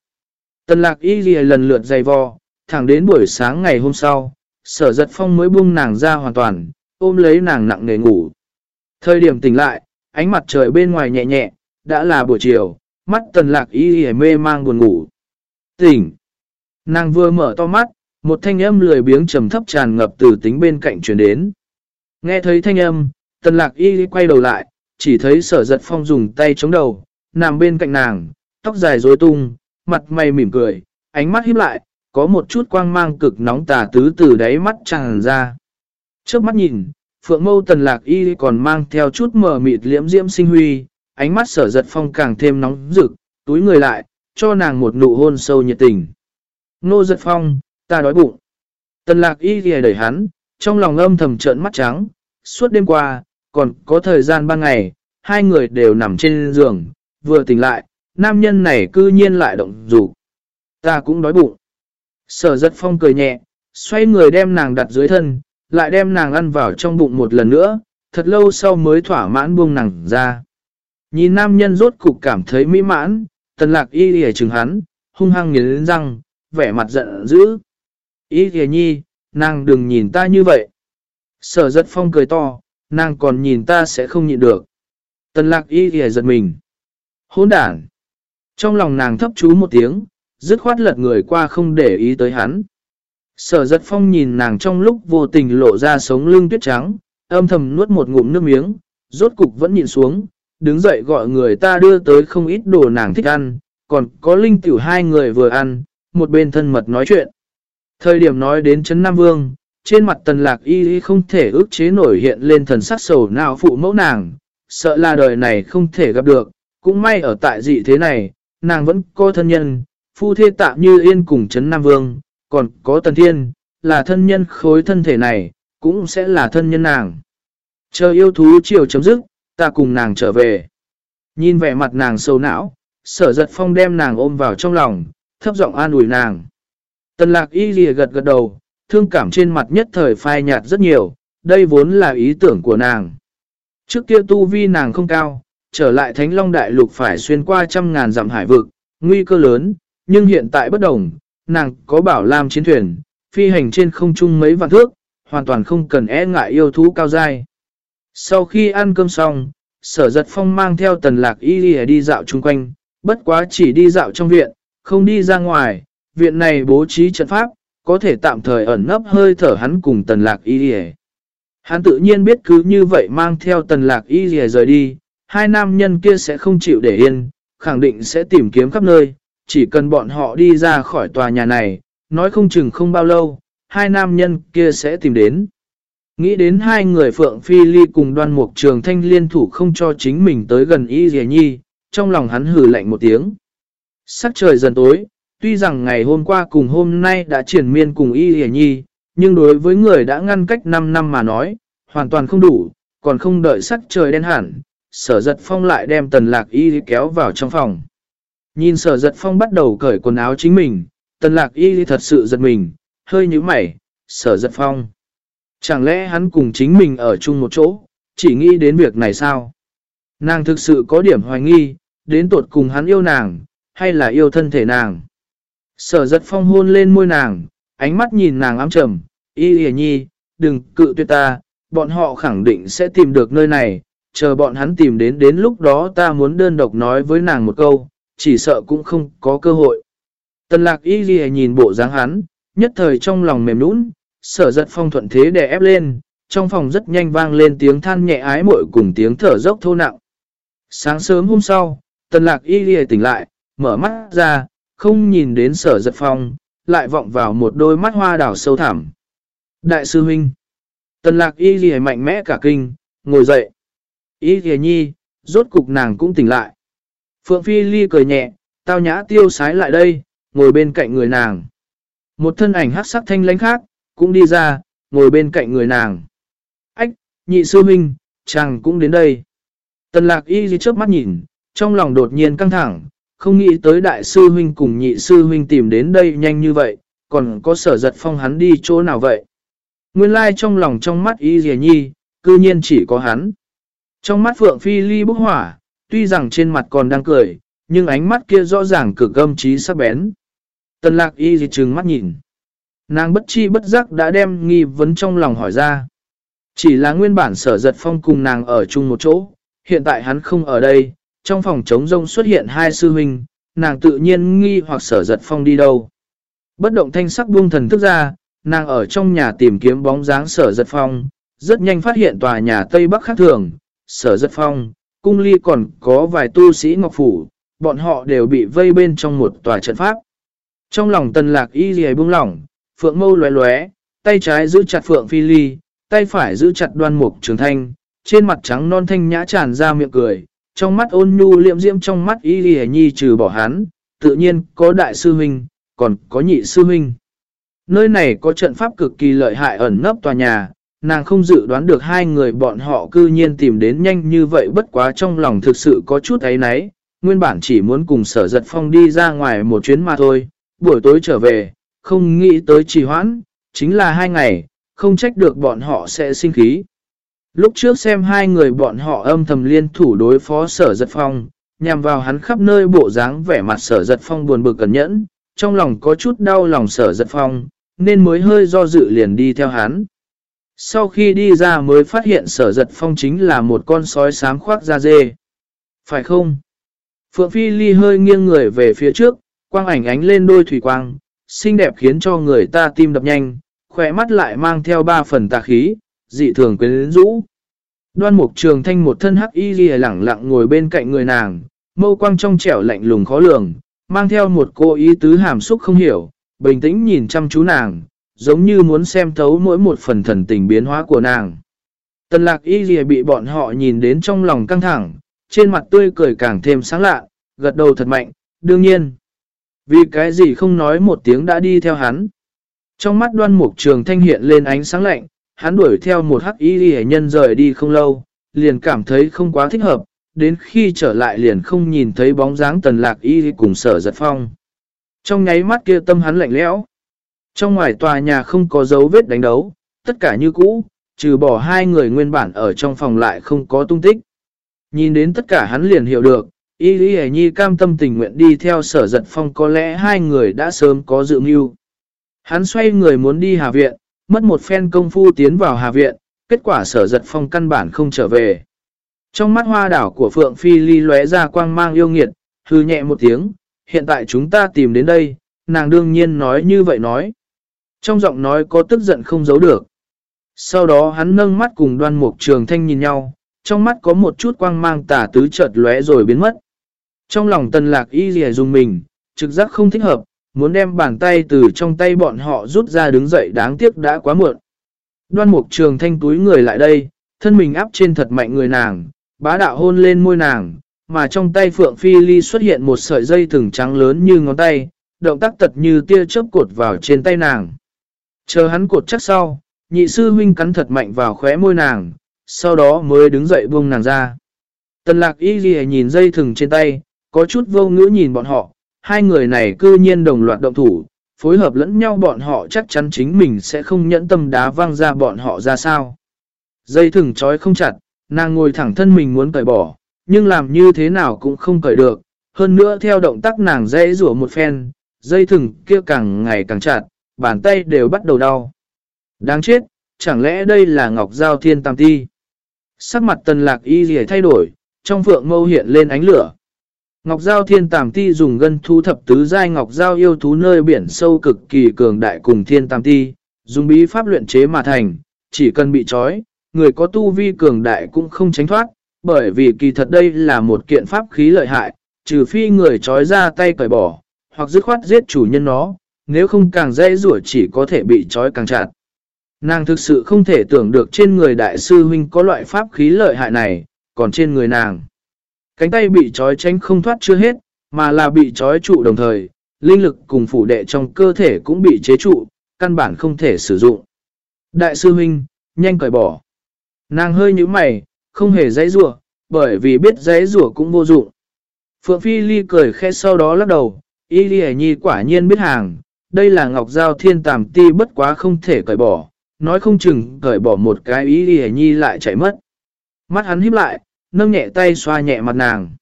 Tần lạc y ghi lần lượt dày vò, thẳng đến buổi sáng ngày hôm sau, sở giật phong mới buông nàng ra hoàn toàn, ôm lấy nàng nặng nề ngủ. Thời điểm tỉnh lại, ánh mặt trời bên ngoài nhẹ nhẹ, đã là buổi chiều, mắt tần lạc y ghi mê mang buồn ngủ. Tỉnh! Nàng vừa mở to mắt, một thanh âm lười biếng trầm thấp tràn ngập từ tính bên cạnh chuyển đến. Nghe thấy thanh âm, tần lạc y quay đầu lại, chỉ thấy sở giật phong dùng tay chống đầu, nằm bên cạnh nàng, tóc dài rối tung, mặt mày mỉm cười, ánh mắt híp lại, có một chút quang mang cực nóng tà tứ từ đáy mắt tràn ra. Trước mắt nhìn, phượng mâu tần lạc y còn mang theo chút mờ mịt liễm diễm sinh huy, ánh mắt sở giật phong càng thêm nóng rực, túi người lại, cho nàng một nụ hôn sâu nhiệt tình. Nô giật phong, ta đói bụng. Tần lạc y ghề đẩy hắn, trong lòng âm thầm trợn mắt trắng, suốt đêm qua, còn có thời gian ban ngày, hai người đều nằm trên giường, vừa tỉnh lại, nam nhân này cư nhiên lại động dục Ta cũng đói bụng. Sở giật phong cười nhẹ, xoay người đem nàng đặt dưới thân, lại đem nàng ăn vào trong bụng một lần nữa, thật lâu sau mới thỏa mãn buông nàng ra. Nhìn nam nhân rốt cục cảm thấy mỹ mãn, tần lạc y lìa chừng hắn, hung hăng nghiến răng, vẻ mặt giận dữ. Y lìa nhi, nàng đừng nhìn ta như vậy. Sở giật phong cười to, nàng còn nhìn ta sẽ không nhịn được. Tần lạc y thì giật mình. Hôn đản. Trong lòng nàng thấp chú một tiếng, dứt khoát lật người qua không để ý tới hắn. Sở giật phong nhìn nàng trong lúc vô tình lộ ra sống lưng tuyết trắng, âm thầm nuốt một ngụm nước miếng, rốt cục vẫn nhìn xuống, đứng dậy gọi người ta đưa tới không ít đồ nàng thích ăn, còn có linh tiểu hai người vừa ăn, một bên thân mật nói chuyện. Thời điểm nói đến Trấn Nam Vương, trên mặt tần lạc y không thể ước chế nổi hiện lên thần sắc sầu nào phụ mẫu nàng, sợ là đời này không thể gặp được, cũng may ở tại dị thế này, nàng vẫn có thân nhân, phu thê tạm như yên cùng Trấn Nam Vương, còn có Tần Thiên, là thân nhân khối thân thể này, cũng sẽ là thân nhân nàng. Chờ yêu thú chiều chấm dứt, ta cùng nàng trở về. Nhìn vẻ mặt nàng sâu não, sở giật phong đem nàng ôm vào trong lòng, thấp giọng an ủi nàng. Tần lạc y lìa gật gật đầu, thương cảm trên mặt nhất thời phai nhạt rất nhiều, đây vốn là ý tưởng của nàng. Trước kia tu vi nàng không cao, trở lại Thánh Long Đại Lục phải xuyên qua trăm ngàn dặm hải vực, nguy cơ lớn, nhưng hiện tại bất đồng, nàng có bảo lam chiến thuyền, phi hành trên không trung mấy vạn thước, hoàn toàn không cần e ngại yêu thú cao dai. Sau khi ăn cơm xong, sở giật phong mang theo tần lạc y đi dạo chung quanh, bất quá chỉ đi dạo trong viện, không đi ra ngoài, viện này bố trí trận pháp, có thể tạm thời ẩn nấp hơi thở hắn cùng tần lạc y Hắn tự nhiên biết cứ như vậy mang theo tần lạc y rời đi, hai nam nhân kia sẽ không chịu để yên, khẳng định sẽ tìm kiếm khắp nơi, chỉ cần bọn họ đi ra khỏi tòa nhà này, nói không chừng không bao lâu, hai nam nhân kia sẽ tìm đến. Nghĩ đến hai người Phượng Phi Ly cùng đoan mục trường thanh liên thủ không cho chính mình tới gần Y Dì Nhi, trong lòng hắn hử lạnh một tiếng. Sắc trời dần tối, tuy rằng ngày hôm qua cùng hôm nay đã triển miên cùng Y hề Nhi, nhưng đối với người đã ngăn cách 5 năm mà nói, hoàn toàn không đủ, còn không đợi sắc trời đen hẳn, sở giật phong lại đem tần lạc y kéo vào trong phòng. Nhìn sở giật phong bắt đầu cởi quần áo chính mình, tần lạc y thật sự giật mình, hơi như mày, sở giật phong. Chẳng lẽ hắn cùng chính mình ở chung một chỗ, chỉ nghĩ đến việc này sao? Nàng thực sự có điểm hoài nghi, đến tuột cùng hắn yêu nàng, hay là yêu thân thể nàng? Sở giật phong hôn lên môi nàng, ánh mắt nhìn nàng ám trầm, y hề nhi, đừng cự tuyệt ta, bọn họ khẳng định sẽ tìm được nơi này, chờ bọn hắn tìm đến đến lúc đó ta muốn đơn độc nói với nàng một câu, chỉ sợ cũng không có cơ hội. Tần lạc y ghi nhìn bộ dáng hắn, nhất thời trong lòng mềm nũng, sở giật phong thuận thế đè ép lên, trong phòng rất nhanh vang lên tiếng than nhẹ ái mội cùng tiếng thở dốc thô nặng. Sáng sớm hôm sau, tần lạc y ghi tỉnh lại, mở mắt ra, không nhìn đến sở giật phong, lại vọng vào một đôi mắt hoa đảo sâu thẳm. Đại sư huynh, tần lạc y ghi mạnh mẽ cả kinh, ngồi dậy. Y ghi nhi, rốt cục nàng cũng tỉnh lại. Phượng Phi Ly cười nhẹ, tao nhã tiêu sái lại đây, ngồi bên cạnh người nàng. Một thân ảnh hát sắc thanh lãnh khác, cũng đi ra, ngồi bên cạnh người nàng. Ách, nhị sư huynh, chàng cũng đến đây. Tần lạc y ghi chớp mắt nhìn, trong lòng đột nhiên căng thẳng, không nghĩ tới đại sư huynh cùng nhị sư huynh tìm đến đây nhanh như vậy, còn có sở giật phong hắn đi chỗ nào vậy. Nguyên lai like trong lòng trong mắt y dìa nhi, cư nhiên chỉ có hắn. Trong mắt Phượng Phi Ly bốc hỏa, tuy rằng trên mặt còn đang cười, nhưng ánh mắt kia rõ ràng cực gâm trí sắc bén. Tần lạc y dì trừng mắt nhìn. Nàng bất chi bất giác đã đem nghi vấn trong lòng hỏi ra. Chỉ là nguyên bản sở giật phong cùng nàng ở chung một chỗ, hiện tại hắn không ở đây, trong phòng trống rông xuất hiện hai sư huynh, nàng tự nhiên nghi hoặc sở giật phong đi đâu. Bất động thanh sắc buông thần thức ra, nàng ở trong nhà tìm kiếm bóng dáng sở giật phong, rất nhanh phát hiện tòa nhà Tây Bắc khác thường, sở giật phong, cung ly còn có vài tu sĩ ngọc phủ, bọn họ đều bị vây bên trong một tòa trận pháp. Trong lòng tần lạc y dì buông lỏng, phượng mâu lóe lóe, tay trái giữ chặt phượng phi ly, tay phải giữ chặt đoan mục trường thanh, trên mặt trắng non thanh nhã tràn ra miệng cười, trong mắt ôn nhu liệm diễm trong mắt y lì nhi trừ bỏ hắn, tự nhiên có đại sư huynh, còn có nhị sư huynh. Nơi này có trận pháp cực kỳ lợi hại ẩn nấp tòa nhà, nàng không dự đoán được hai người bọn họ cư nhiên tìm đến nhanh như vậy bất quá trong lòng thực sự có chút ấy náy, nguyên bản chỉ muốn cùng sở giật phong đi ra ngoài một chuyến mà thôi, buổi tối trở về, không nghĩ tới trì hoãn, chính là hai ngày, không trách được bọn họ sẽ sinh khí. Lúc trước xem hai người bọn họ âm thầm liên thủ đối phó sở giật phong, nhằm vào hắn khắp nơi bộ dáng vẻ mặt sở giật phong buồn bực cẩn nhẫn, trong lòng có chút đau lòng sở giật phong, nên mới hơi do dự liền đi theo hắn. Sau khi đi ra mới phát hiện sở giật phong chính là một con sói sám khoác da dê. Phải không? Phượng Phi Ly hơi nghiêng người về phía trước, quang ảnh ánh lên đôi thủy quang, xinh đẹp khiến cho người ta tim đập nhanh, khỏe mắt lại mang theo ba phần tà khí, dị thường quyến rũ. Đoan mục trường thanh một thân hắc y ghi lẳng lặng ngồi bên cạnh người nàng, mâu quang trong trẻo lạnh lùng khó lường, mang theo một cô ý tứ hàm xúc không hiểu, bình tĩnh nhìn chăm chú nàng, giống như muốn xem thấu mỗi một phần thần tình biến hóa của nàng. Tần lạc y ghi bị bọn họ nhìn đến trong lòng căng thẳng, trên mặt tươi cười càng thêm sáng lạ, gật đầu thật mạnh, đương nhiên. Vì cái gì không nói một tiếng đã đi theo hắn. Trong mắt đoan mục trường thanh hiện lên ánh sáng lạnh, hắn đuổi theo một hắc y hệ nhân rời đi không lâu, liền cảm thấy không quá thích hợp, đến khi trở lại liền không nhìn thấy bóng dáng tần lạc y cùng sở giật phong. Trong nháy mắt kia tâm hắn lạnh lẽo. Trong ngoài tòa nhà không có dấu vết đánh đấu, tất cả như cũ, trừ bỏ hai người nguyên bản ở trong phòng lại không có tung tích. Nhìn đến tất cả hắn liền hiểu được, y lý hề nhi cam tâm tình nguyện đi theo sở giật phong có lẽ hai người đã sớm có dự mưu. Hắn xoay người muốn đi Hà Viện, mất một phen công phu tiến vào Hà Viện, kết quả sở giật phong căn bản không trở về. Trong mắt hoa đảo của Phượng Phi Ly lóe ra quang mang yêu nghiệt, hư nhẹ một tiếng, hiện tại chúng ta tìm đến đây, nàng đương nhiên nói như vậy nói. Trong giọng nói có tức giận không giấu được. Sau đó hắn nâng mắt cùng đoan mục trường thanh nhìn nhau, trong mắt có một chút quang mang tả tứ chợt lóe rồi biến mất. Trong lòng tần lạc y dì dùng mình, trực giác không thích hợp, muốn đem bàn tay từ trong tay bọn họ rút ra đứng dậy đáng tiếc đã quá muộn. Đoan mục trường thanh túi người lại đây, thân mình áp trên thật mạnh người nàng, bá đạo hôn lên môi nàng, mà trong tay Phượng Phi Ly xuất hiện một sợi dây thừng trắng lớn như ngón tay, động tác tật như tia chớp cột vào trên tay nàng. Chờ hắn cột chắc sau, nhị sư huynh cắn thật mạnh vào khóe môi nàng, sau đó mới đứng dậy buông nàng ra. Tần lạc y ghi nhìn dây thừng trên tay, có chút vô ngữ nhìn bọn họ, hai người này cư nhiên đồng loạt động thủ, phối hợp lẫn nhau bọn họ chắc chắn chính mình sẽ không nhẫn tâm đá văng ra bọn họ ra sao. Dây thừng trói không chặt, nàng ngồi thẳng thân mình muốn cởi bỏ, nhưng làm như thế nào cũng không cởi được. Hơn nữa theo động tác nàng dễ rủa một phen, dây thừng kia càng ngày càng chặt, bàn tay đều bắt đầu đau. Đáng chết, chẳng lẽ đây là Ngọc Giao Thiên Tam Ti? Sắc mặt tần lạc y gì thay đổi, trong phượng mâu hiện lên ánh lửa. Ngọc Giao Thiên Tàm Ti dùng gân thu thập tứ giai Ngọc Giao yêu thú nơi biển sâu cực kỳ cường đại cùng Thiên Tàm Ti, dùng bí pháp luyện chế mà thành, chỉ cần bị trói, người có tu vi cường đại cũng không tránh thoát, bởi vì kỳ thật đây là một kiện pháp khí lợi hại, trừ phi người trói ra tay cởi bỏ, hoặc dứt khoát giết chủ nhân nó, nếu không càng dễ rủa chỉ có thể bị trói càng chặt. Nàng thực sự không thể tưởng được trên người đại sư huynh có loại pháp khí lợi hại này, còn trên người nàng. Cánh tay bị trói tránh không thoát chưa hết, mà là bị trói trụ đồng thời, linh lực cùng phủ đệ trong cơ thể cũng bị chế trụ, căn bản không thể sử dụng. Đại sư huynh, nhanh cởi bỏ. Nàng hơi như mày, không hề dãy rủa bởi vì biết dãy rủa cũng vô dụng. Phượng Phi Ly cười khẽ sau đó lắc đầu, Y Ly Nhi quả nhiên biết hàng, đây là Ngọc Giao Thiên Tàm Ti bất quá không thể cởi bỏ, nói không chừng cởi bỏ một cái Y Ly Nhi lại chạy mất. Mắt hắn híp lại, nâng nhẹ tay xoa nhẹ mặt nàng.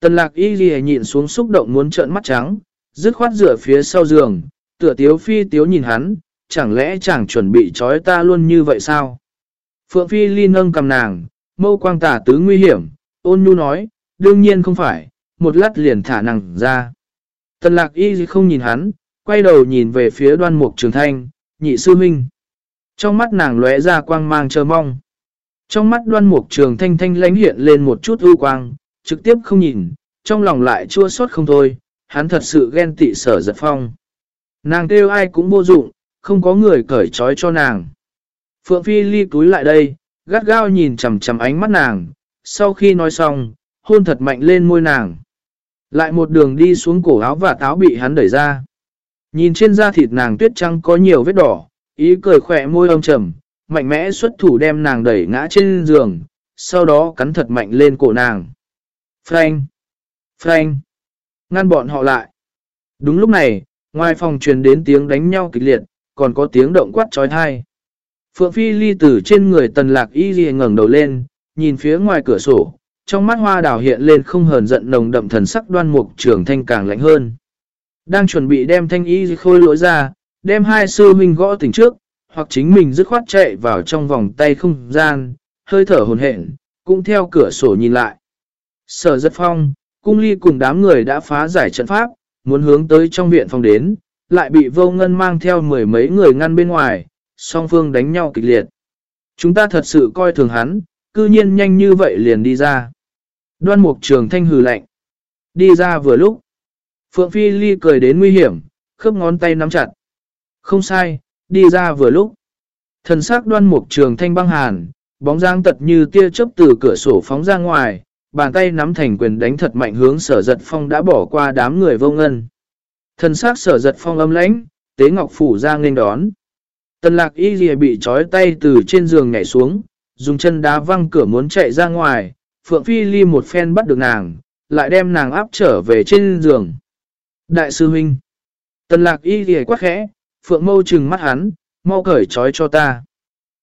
Tần lạc Y ghi nhịn xuống xúc động muốn trợn mắt trắng, dứt khoát rửa phía sau giường, tựa tiếu phi tiếu nhìn hắn, chẳng lẽ chẳng chuẩn bị trói ta luôn như vậy sao? Phượng Phi Ly nâng cầm nàng, mâu quang tả tứ nguy hiểm, ôn nhu nói, đương nhiên không phải, một lát liền thả nàng ra. Tần lạc y không nhìn hắn, quay đầu nhìn về phía đoan mục trường thanh, nhị sư minh. Trong mắt nàng lóe ra quang mang chờ mong. Trong mắt đoan mục trường thanh thanh lánh hiện lên một chút ưu quang, trực tiếp không nhìn, trong lòng lại chua xót không thôi, hắn thật sự ghen tị sở giật phong. Nàng kêu ai cũng vô dụng, không có người cởi trói cho nàng. Phượng Phi ly túi lại đây, gắt gao nhìn chầm chầm ánh mắt nàng, sau khi nói xong, hôn thật mạnh lên môi nàng. Lại một đường đi xuống cổ áo và táo bị hắn đẩy ra. Nhìn trên da thịt nàng tuyết trắng có nhiều vết đỏ, ý cười khỏe môi âm trầm, mạnh mẽ xuất thủ đem nàng đẩy ngã trên giường, sau đó cắn thật mạnh lên cổ nàng. Frank! Frank! Ngăn bọn họ lại. Đúng lúc này, ngoài phòng truyền đến tiếng đánh nhau kịch liệt, còn có tiếng động quát trói thai. Phượng Phi ly từ trên người tần lạc y ghi ngẩng đầu lên, nhìn phía ngoài cửa sổ, trong mắt hoa đào hiện lên không hờn giận nồng đậm thần sắc đoan mục trưởng thanh càng lạnh hơn. Đang chuẩn bị đem thanh y khôi lỗi ra, đem hai sư huynh gõ tỉnh trước, hoặc chính mình dứt khoát chạy vào trong vòng tay không gian, hơi thở hồn hển, cũng theo cửa sổ nhìn lại. Sở giật phong, cung ly cùng đám người đã phá giải trận pháp, muốn hướng tới trong viện phòng đến, lại bị vô ngân mang theo mười mấy người ngăn bên ngoài, song phương đánh nhau kịch liệt. Chúng ta thật sự coi thường hắn, cư nhiên nhanh như vậy liền đi ra. Đoan mục trường thanh hừ lạnh. Đi ra vừa lúc. Phượng Phi Ly cười đến nguy hiểm, khớp ngón tay nắm chặt. Không sai, đi ra vừa lúc. Thần sắc đoan mục trường thanh băng hàn, bóng dáng tật như tia chớp từ cửa sổ phóng ra ngoài, bàn tay nắm thành quyền đánh thật mạnh hướng sở giật phong đã bỏ qua đám người vô ngân. Thần sắc sở giật phong âm lãnh, tế ngọc phủ ra nghênh đón. Tần lạc y dìa bị trói tay từ trên giường nhảy xuống, dùng chân đá văng cửa muốn chạy ra ngoài, Phượng Phi Ly một phen bắt được nàng, lại đem nàng áp trở về trên giường. Đại sư huynh, tần lạc y dìa quá khẽ, Phượng mâu trừng mắt hắn, mau cởi trói cho ta.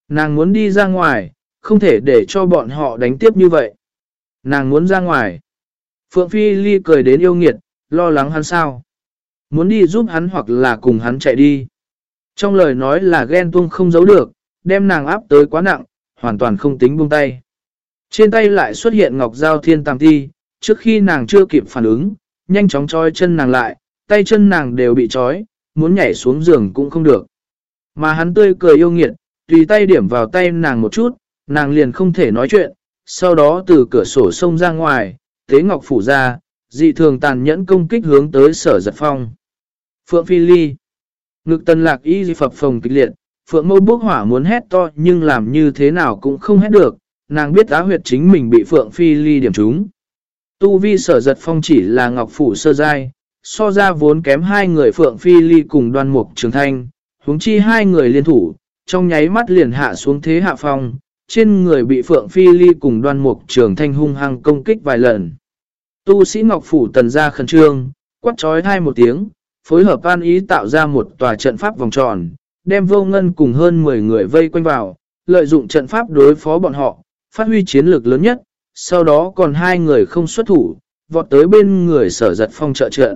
Nàng muốn đi ra ngoài, không thể để cho bọn họ đánh tiếp như vậy. Nàng muốn ra ngoài. Phượng Phi Ly cười đến yêu nghiệt, lo lắng hắn sao. Muốn đi giúp hắn hoặc là cùng hắn chạy đi. Trong lời nói là ghen tuông không giấu được, đem nàng áp tới quá nặng, hoàn toàn không tính buông tay. Trên tay lại xuất hiện ngọc giao thiên tam ti, trước khi nàng chưa kịp phản ứng, nhanh chóng trói chân nàng lại, tay chân nàng đều bị trói, muốn nhảy xuống giường cũng không được. Mà hắn tươi cười yêu nghiệt, tùy tay điểm vào tay nàng một chút, nàng liền không thể nói chuyện, sau đó từ cửa sổ sông ra ngoài, tế ngọc phủ ra, dị thường tàn nhẫn công kích hướng tới sở giật phong. Phượng Phi Ly Ngực tân lạc y phập phồng kịch liệt, phượng mâu bốc hỏa muốn hét to nhưng làm như thế nào cũng không hét được, nàng biết á huyệt chính mình bị phượng phi ly điểm trúng. Tu vi sở giật phong chỉ là ngọc phủ sơ giai, so ra vốn kém hai người phượng phi ly cùng đoan mục trường thanh, huống chi hai người liên thủ, trong nháy mắt liền hạ xuống thế hạ phong, trên người bị phượng phi ly cùng đoan mục trường thanh hung hăng công kích vài lần. Tu sĩ ngọc phủ tần ra khẩn trương, quát trói hai một tiếng, phối hợp an ý tạo ra một tòa trận pháp vòng tròn, đem vô ngân cùng hơn 10 người vây quanh vào, lợi dụng trận pháp đối phó bọn họ, phát huy chiến lược lớn nhất, sau đó còn hai người không xuất thủ, vọt tới bên người sở giật phong trợ trận.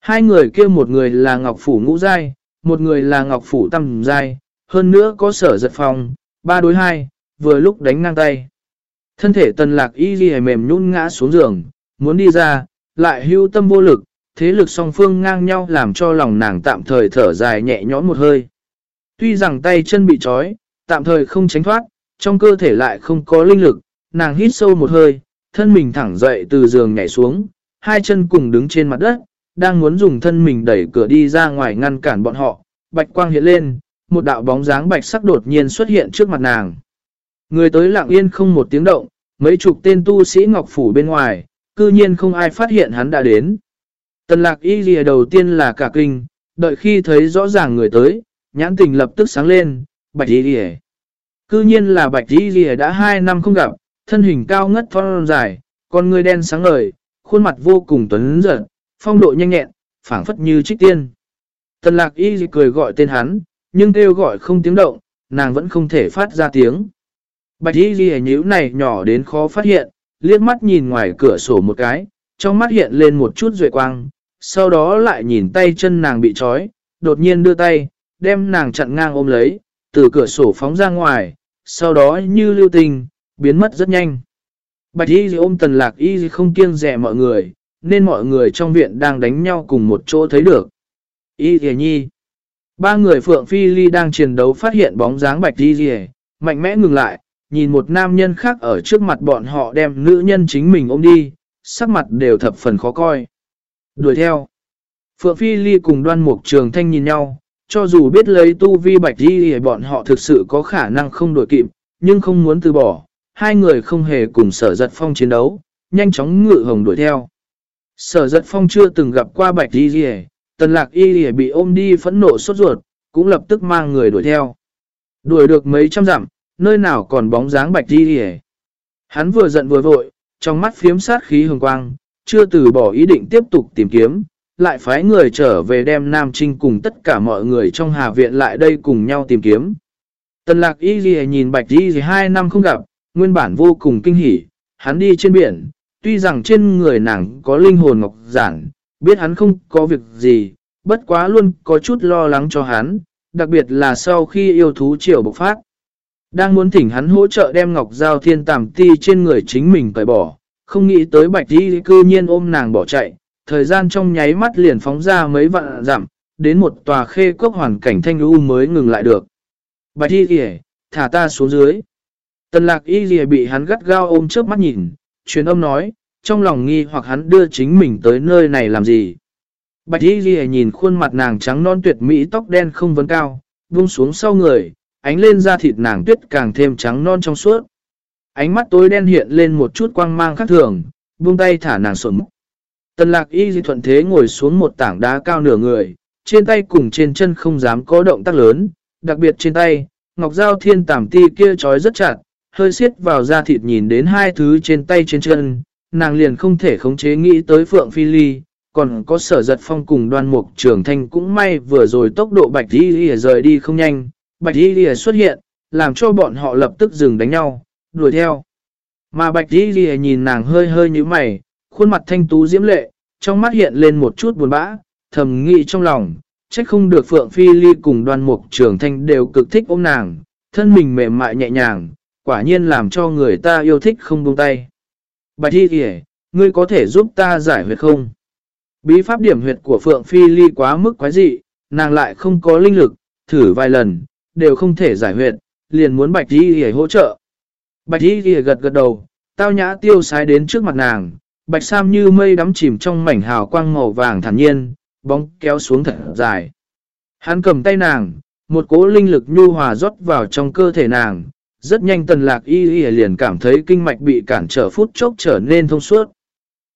Hai người kia một người là Ngọc Phủ Ngũ Giai, một người là Ngọc Phủ Tâm Giai, hơn nữa có sở giật phòng ba đối hai, vừa lúc đánh ngang tay. Thân thể tần lạc y ghi mềm nhún ngã xuống giường, muốn đi ra, lại hưu tâm vô lực, thế lực song phương ngang nhau làm cho lòng nàng tạm thời thở dài nhẹ nhõm một hơi. Tuy rằng tay chân bị trói, tạm thời không tránh thoát, trong cơ thể lại không có linh lực, nàng hít sâu một hơi, thân mình thẳng dậy từ giường nhảy xuống, hai chân cùng đứng trên mặt đất, đang muốn dùng thân mình đẩy cửa đi ra ngoài ngăn cản bọn họ. Bạch quang hiện lên, một đạo bóng dáng bạch sắc đột nhiên xuất hiện trước mặt nàng. Người tới lặng yên không một tiếng động, mấy chục tên tu sĩ ngọc phủ bên ngoài, cư nhiên không ai phát hiện hắn đã đến. Tần lạc y lìa đầu tiên là cả kinh, đợi khi thấy rõ ràng người tới, nhãn tình lập tức sáng lên, bạch y lìa. Cư nhiên là bạch y lìa đã hai năm không gặp, thân hình cao ngất thon dài, con người đen sáng ngời, khuôn mặt vô cùng tuấn giật, phong độ nhanh nhẹn, phảng phất như trích tiên. Tần lạc y cười gọi tên hắn, nhưng kêu gọi không tiếng động, nàng vẫn không thể phát ra tiếng. Bạch y ghi nhíu này nhỏ đến khó phát hiện, liếc mắt nhìn ngoài cửa sổ một cái, trong mắt hiện lên một chút duệ quang, sau đó lại nhìn tay chân nàng bị trói, đột nhiên đưa tay, đem nàng chặn ngang ôm lấy, từ cửa sổ phóng ra ngoài, sau đó như lưu tình, biến mất rất nhanh. Bạch y ôm tần lạc y không kiêng rẻ mọi người, nên mọi người trong viện đang đánh nhau cùng một chỗ thấy được. Y thề nhi. Ba người Phượng Phi Ly đang chiến đấu phát hiện bóng dáng bạch y thề, mạnh mẽ ngừng lại, nhìn một nam nhân khác ở trước mặt bọn họ đem nữ nhân chính mình ôm đi, sắc mặt đều thập phần khó coi. Đuổi theo. Phượng Phi Ly cùng đoan mục trường thanh nhìn nhau, cho dù biết lấy tu vi bạch Y Thề bọn họ thực sự có khả năng không đổi kịp, nhưng không muốn từ bỏ. Hai người không hề cùng sở giật phong chiến đấu, nhanh chóng ngự hồng đuổi theo. Sở giật phong chưa từng gặp qua bạch y gì tần lạc y bị ôm đi phẫn nộ sốt ruột, cũng lập tức mang người đuổi theo. Đuổi được mấy trăm dặm, nơi nào còn bóng dáng bạch y hề. Hắn vừa giận vừa vội, trong mắt phiếm sát khí hồng quang, chưa từ bỏ ý định tiếp tục tìm kiếm, lại phái người trở về đem Nam Trinh cùng tất cả mọi người trong Hà Viện lại đây cùng nhau tìm kiếm. Tần lạc y gì nhìn bạch y gì hai năm không gặp, nguyên bản vô cùng kinh hỉ, hắn đi trên biển, tuy rằng trên người nàng có linh hồn ngọc giản, biết hắn không có việc gì, bất quá luôn có chút lo lắng cho hắn, đặc biệt là sau khi yêu thú triều bộc phát. Đang muốn thỉnh hắn hỗ trợ đem ngọc giao thiên tàm ti trên người chính mình cởi bỏ, không nghĩ tới bạch đi cư nhiên ôm nàng bỏ chạy, thời gian trong nháy mắt liền phóng ra mấy vạn giảm, đến một tòa khê cốc hoàn cảnh thanh u mới ngừng lại được. Bạch y kìa, thả ta xuống dưới. Tần lạc y kìa bị hắn gắt gao ôm trước mắt nhìn, truyền âm nói, trong lòng nghi hoặc hắn đưa chính mình tới nơi này làm gì. Bạch y Ghi nhìn khuôn mặt nàng trắng non tuyệt mỹ tóc đen không vấn cao, buông xuống sau người, ánh lên da thịt nàng tuyết càng thêm trắng non trong suốt. Ánh mắt tối đen hiện lên một chút quang mang khác thường, buông tay thả nàng xuống. Tần lạc y di thuận thế ngồi xuống một tảng đá cao nửa người, trên tay cùng trên chân không dám có động tác lớn, đặc biệt trên tay, ngọc dao thiên tảm ti kia trói rất chặt, hơi xiết vào da thịt nhìn đến hai thứ trên tay trên chân, nàng liền không thể khống chế nghĩ tới Phượng Phi Ly, còn có sở giật phong cùng đoan mục trường thanh cũng may vừa rồi tốc độ bạch y lìa rời đi không nhanh, Bạch Y Lìa xuất hiện, làm cho bọn họ lập tức dừng đánh nhau, đuổi theo. Mà Bạch Y Lìa nhìn nàng hơi hơi như mày, khuôn mặt thanh tú diễm lệ, trong mắt hiện lên một chút buồn bã, thầm nghĩ trong lòng, trách không được Phượng Phi Ly cùng đoan mục trường thanh đều cực thích ôm nàng, thân mình mềm mại nhẹ nhàng, quả nhiên làm cho người ta yêu thích không buông tay. Bạch Y Lìa, ngươi có thể giúp ta giải huyệt không? Bí pháp điểm huyệt của Phượng Phi Ly quá mức quái dị, nàng lại không có linh lực, thử vài lần, đều không thể giải huyệt, liền muốn Bạch Y để hỗ trợ. Bạch Y ghi gật gật đầu, tao nhã tiêu sái đến trước mặt nàng, Bạch Sam như mây đắm chìm trong mảnh hào quang màu vàng thản nhiên, bóng kéo xuống thật dài. Hắn cầm tay nàng, một cỗ linh lực nhu hòa rót vào trong cơ thể nàng, rất nhanh tần lạc y y liền cảm thấy kinh mạch bị cản trở phút chốc trở nên thông suốt.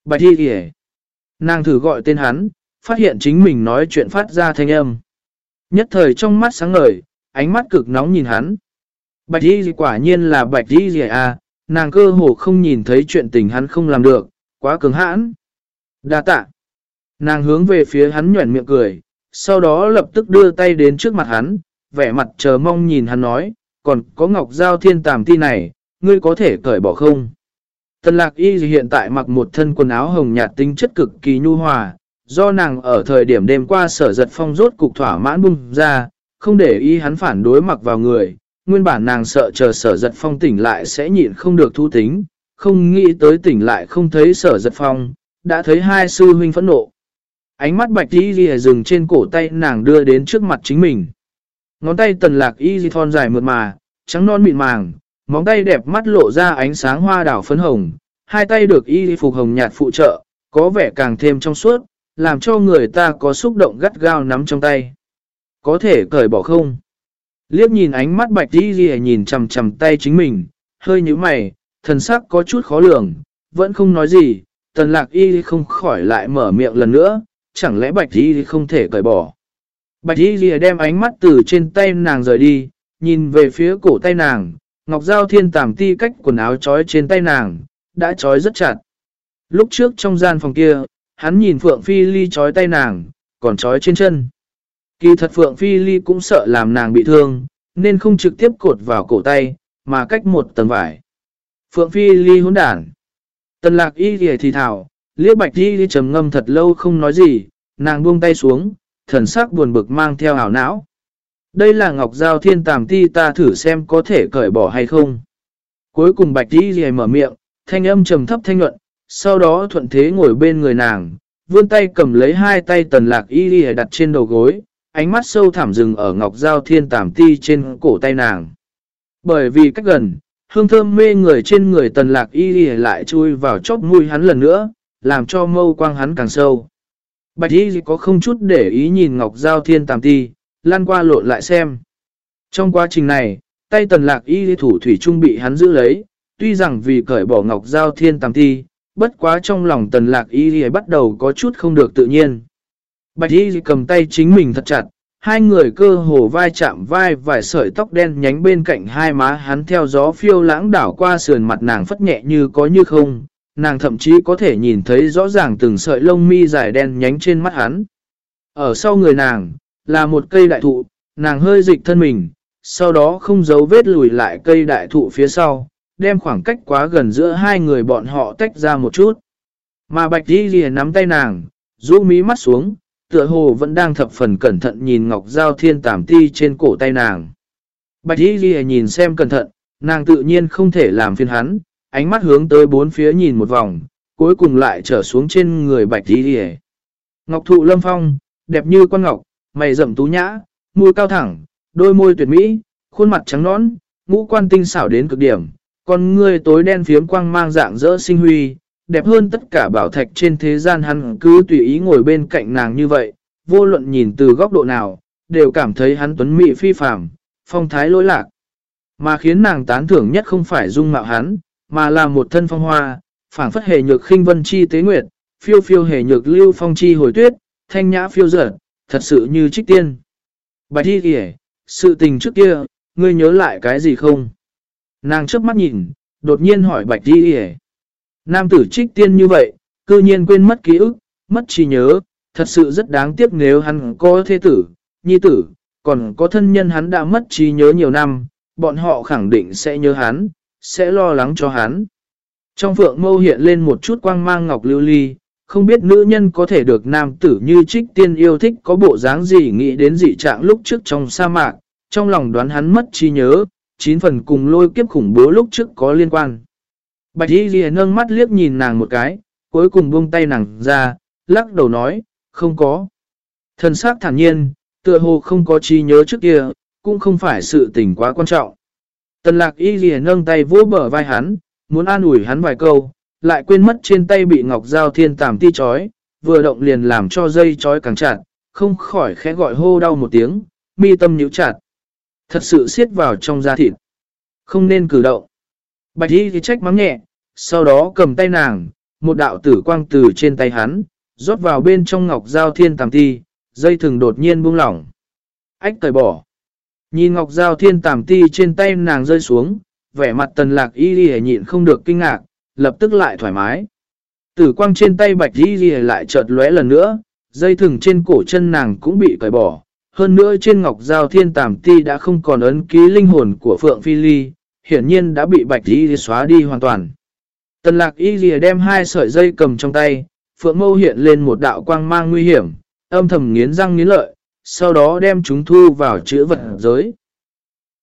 Bạch y y Nàng thử gọi tên hắn, phát hiện chính mình nói chuyện phát ra thanh âm. Nhất thời trong mắt sáng ngời, ánh mắt cực nóng nhìn hắn. Bạch y quả nhiên là bạch y y à, nàng cơ hồ không nhìn thấy chuyện tình hắn không làm được, quá cứng hãn. Đa tạ. Nàng hướng về phía hắn nhuẩn miệng cười, sau đó lập tức đưa tay đến trước mặt hắn, vẻ mặt chờ mong nhìn hắn nói, còn có ngọc giao thiên tàm ti này, ngươi có thể cởi bỏ không? Tần lạc y hiện tại mặc một thân quần áo hồng nhạt tính chất cực kỳ nhu hòa, do nàng ở thời điểm đêm qua sở giật phong rốt cục thỏa mãn bung ra, không để ý hắn phản đối mặc vào người, nguyên bản nàng sợ chờ sở giật phong tỉnh lại sẽ nhịn không được thu tính, không nghĩ tới tỉnh lại không thấy sở giật phong, đã thấy hai sư huynh phẫn nộ. Ánh mắt bạch y ghi dừng trên cổ tay nàng đưa đến trước mặt chính mình. Ngón tay tần lạc y di thon dài mượt mà, trắng non mịn màng, móng tay đẹp mắt lộ ra ánh sáng hoa đảo phấn hồng, hai tay được y phục hồng nhạt phụ trợ, Có vẻ càng thêm trong suốt, làm cho người ta có xúc động gắt gao nắm trong tay. Có thể cởi bỏ không? Liếc nhìn ánh mắt bạch y ghi nhìn chầm chầm tay chính mình, hơi như mày, thần sắc có chút khó lường, vẫn không nói gì, tần lạc y không khỏi lại mở miệng lần nữa, chẳng lẽ bạch y không thể cởi bỏ. Bạch y đem ánh mắt từ trên tay nàng rời đi, nhìn về phía cổ tay nàng, ngọc giao thiên tàm ti cách quần áo trói trên tay nàng, đã trói rất chặt. Lúc trước trong gian phòng kia, hắn nhìn Phượng Phi Ly trói tay nàng, còn trói trên chân. Kỳ thật Phượng Phi Ly cũng sợ làm nàng bị thương, nên không trực tiếp cột vào cổ tay, mà cách một tầng vải. Phượng Phi Ly hỗn đản. Tần lạc y thì thì thảo, liếc bạch y đi trầm ngâm thật lâu không nói gì, nàng buông tay xuống, thần sắc buồn bực mang theo ảo não. Đây là ngọc giao thiên tàm ti ta thử xem có thể cởi bỏ hay không. Cuối cùng bạch đi gì mở miệng, thanh âm trầm thấp thanh nhuận, sau đó thuận thế ngồi bên người nàng, vươn tay cầm lấy hai tay tần lạc y đi đặt trên đầu gối, ánh mắt sâu thẳm rừng ở ngọc giao thiên tàm ti trên cổ tay nàng. Bởi vì cách gần, hương thơm mê người trên người tần lạc y đi lại chui vào chóp mũi hắn lần nữa, làm cho mâu quang hắn càng sâu. Bạch y có không chút để ý nhìn ngọc giao thiên tàm ti, lan qua lộn lại xem. Trong quá trình này, tay tần lạc y thủ thủy trung bị hắn giữ lấy, tuy rằng vì cởi bỏ ngọc giao thiên tàm ti, bất quá trong lòng tần lạc y bắt đầu có chút không được tự nhiên. Bạch y cầm tay chính mình thật chặt, hai người cơ hồ vai chạm vai vài sợi tóc đen nhánh bên cạnh hai má hắn theo gió phiêu lãng đảo qua sườn mặt nàng phất nhẹ như có như không, nàng thậm chí có thể nhìn thấy rõ ràng từng sợi lông mi dài đen nhánh trên mắt hắn. Ở sau người nàng, là một cây đại thụ, nàng hơi dịch thân mình, sau đó không giấu vết lùi lại cây đại thụ phía sau, đem khoảng cách quá gần giữa hai người bọn họ tách ra một chút. Mà bạch đi lìa nắm tay nàng, rũ mí mắt xuống, tựa hồ vẫn đang thập phần cẩn thận nhìn ngọc giao thiên tảm ti trên cổ tay nàng. Bạch đi lìa nhìn xem cẩn thận, nàng tự nhiên không thể làm phiền hắn, ánh mắt hướng tới bốn phía nhìn một vòng, cuối cùng lại trở xuống trên người bạch đi lìa. Ngọc thụ lâm phong, đẹp như con ngọc, mày rậm tú nhã, môi cao thẳng, đôi môi tuyệt mỹ, khuôn mặt trắng nõn, ngũ quan tinh xảo đến cực điểm, con ngươi tối đen phiếm quang mang dạng dỡ sinh huy, đẹp hơn tất cả bảo thạch trên thế gian hắn cứ tùy ý ngồi bên cạnh nàng như vậy, vô luận nhìn từ góc độ nào, đều cảm thấy hắn tuấn mỹ phi phàm, phong thái lỗi lạc. Mà khiến nàng tán thưởng nhất không phải dung mạo hắn, mà là một thân phong hoa, phảng phất hề nhược khinh vân chi tế nguyệt, phiêu phiêu hề nhược lưu phong chi hồi tuyết, thanh nhã phiêu dở, thật sự như trích tiên. Bạch thi kìa, sự tình trước kia, ngươi nhớ lại cái gì không? Nàng trước mắt nhìn, đột nhiên hỏi bạch thi kìa. Nam tử trích tiên như vậy, cư nhiên quên mất ký ức, mất trí nhớ, thật sự rất đáng tiếc nếu hắn có thế tử, nhi tử, còn có thân nhân hắn đã mất trí nhớ nhiều năm, bọn họ khẳng định sẽ nhớ hắn, sẽ lo lắng cho hắn. Trong phượng mâu hiện lên một chút quang mang ngọc lưu ly, không biết nữ nhân có thể được nam tử như trích tiên yêu thích có bộ dáng gì nghĩ đến dị trạng lúc trước trong sa mạc, trong lòng đoán hắn mất trí nhớ, chín phần cùng lôi kiếp khủng bố lúc trước có liên quan. Bạch y ghi nâng mắt liếc nhìn nàng một cái, cuối cùng buông tay nàng ra, lắc đầu nói, không có. Thần sắc thản nhiên, tựa hồ không có trí nhớ trước kia, cũng không phải sự tình quá quan trọng. Tần lạc y ghi nâng tay vỗ bờ vai hắn, muốn an ủi hắn vài câu, lại quên mất trên tay bị ngọc dao thiên tàm ti chói, vừa động liền làm cho dây chói càng chặt, không khỏi khẽ gọi hô đau một tiếng, mi tâm nhíu chặt. Thật sự siết vào trong da thịt. Không nên cử động. Bạch y thì trách mắng nhẹ, sau đó cầm tay nàng, một đạo tử quang từ trên tay hắn, rót vào bên trong ngọc giao thiên tàm ti, dây thừng đột nhiên buông lỏng. Ách cởi bỏ. Nhìn ngọc giao thiên tàm ti trên tay nàng rơi xuống, vẻ mặt tần lạc y ghi nhịn không được kinh ngạc, lập tức lại thoải mái. Tử quang trên tay bạch y ghi lại chợt lóe lần nữa, dây thừng trên cổ chân nàng cũng bị cởi bỏ. Hơn nữa trên ngọc giao thiên tàm ti đã không còn ấn ký linh hồn của Phượng Phi Ly, hiển nhiên đã bị bạch y xóa đi hoàn toàn. Tần lạc y lìa đem hai sợi dây cầm trong tay, phượng mâu hiện lên một đạo quang mang nguy hiểm, âm thầm nghiến răng nghiến lợi, sau đó đem chúng thu vào chữ vật giới.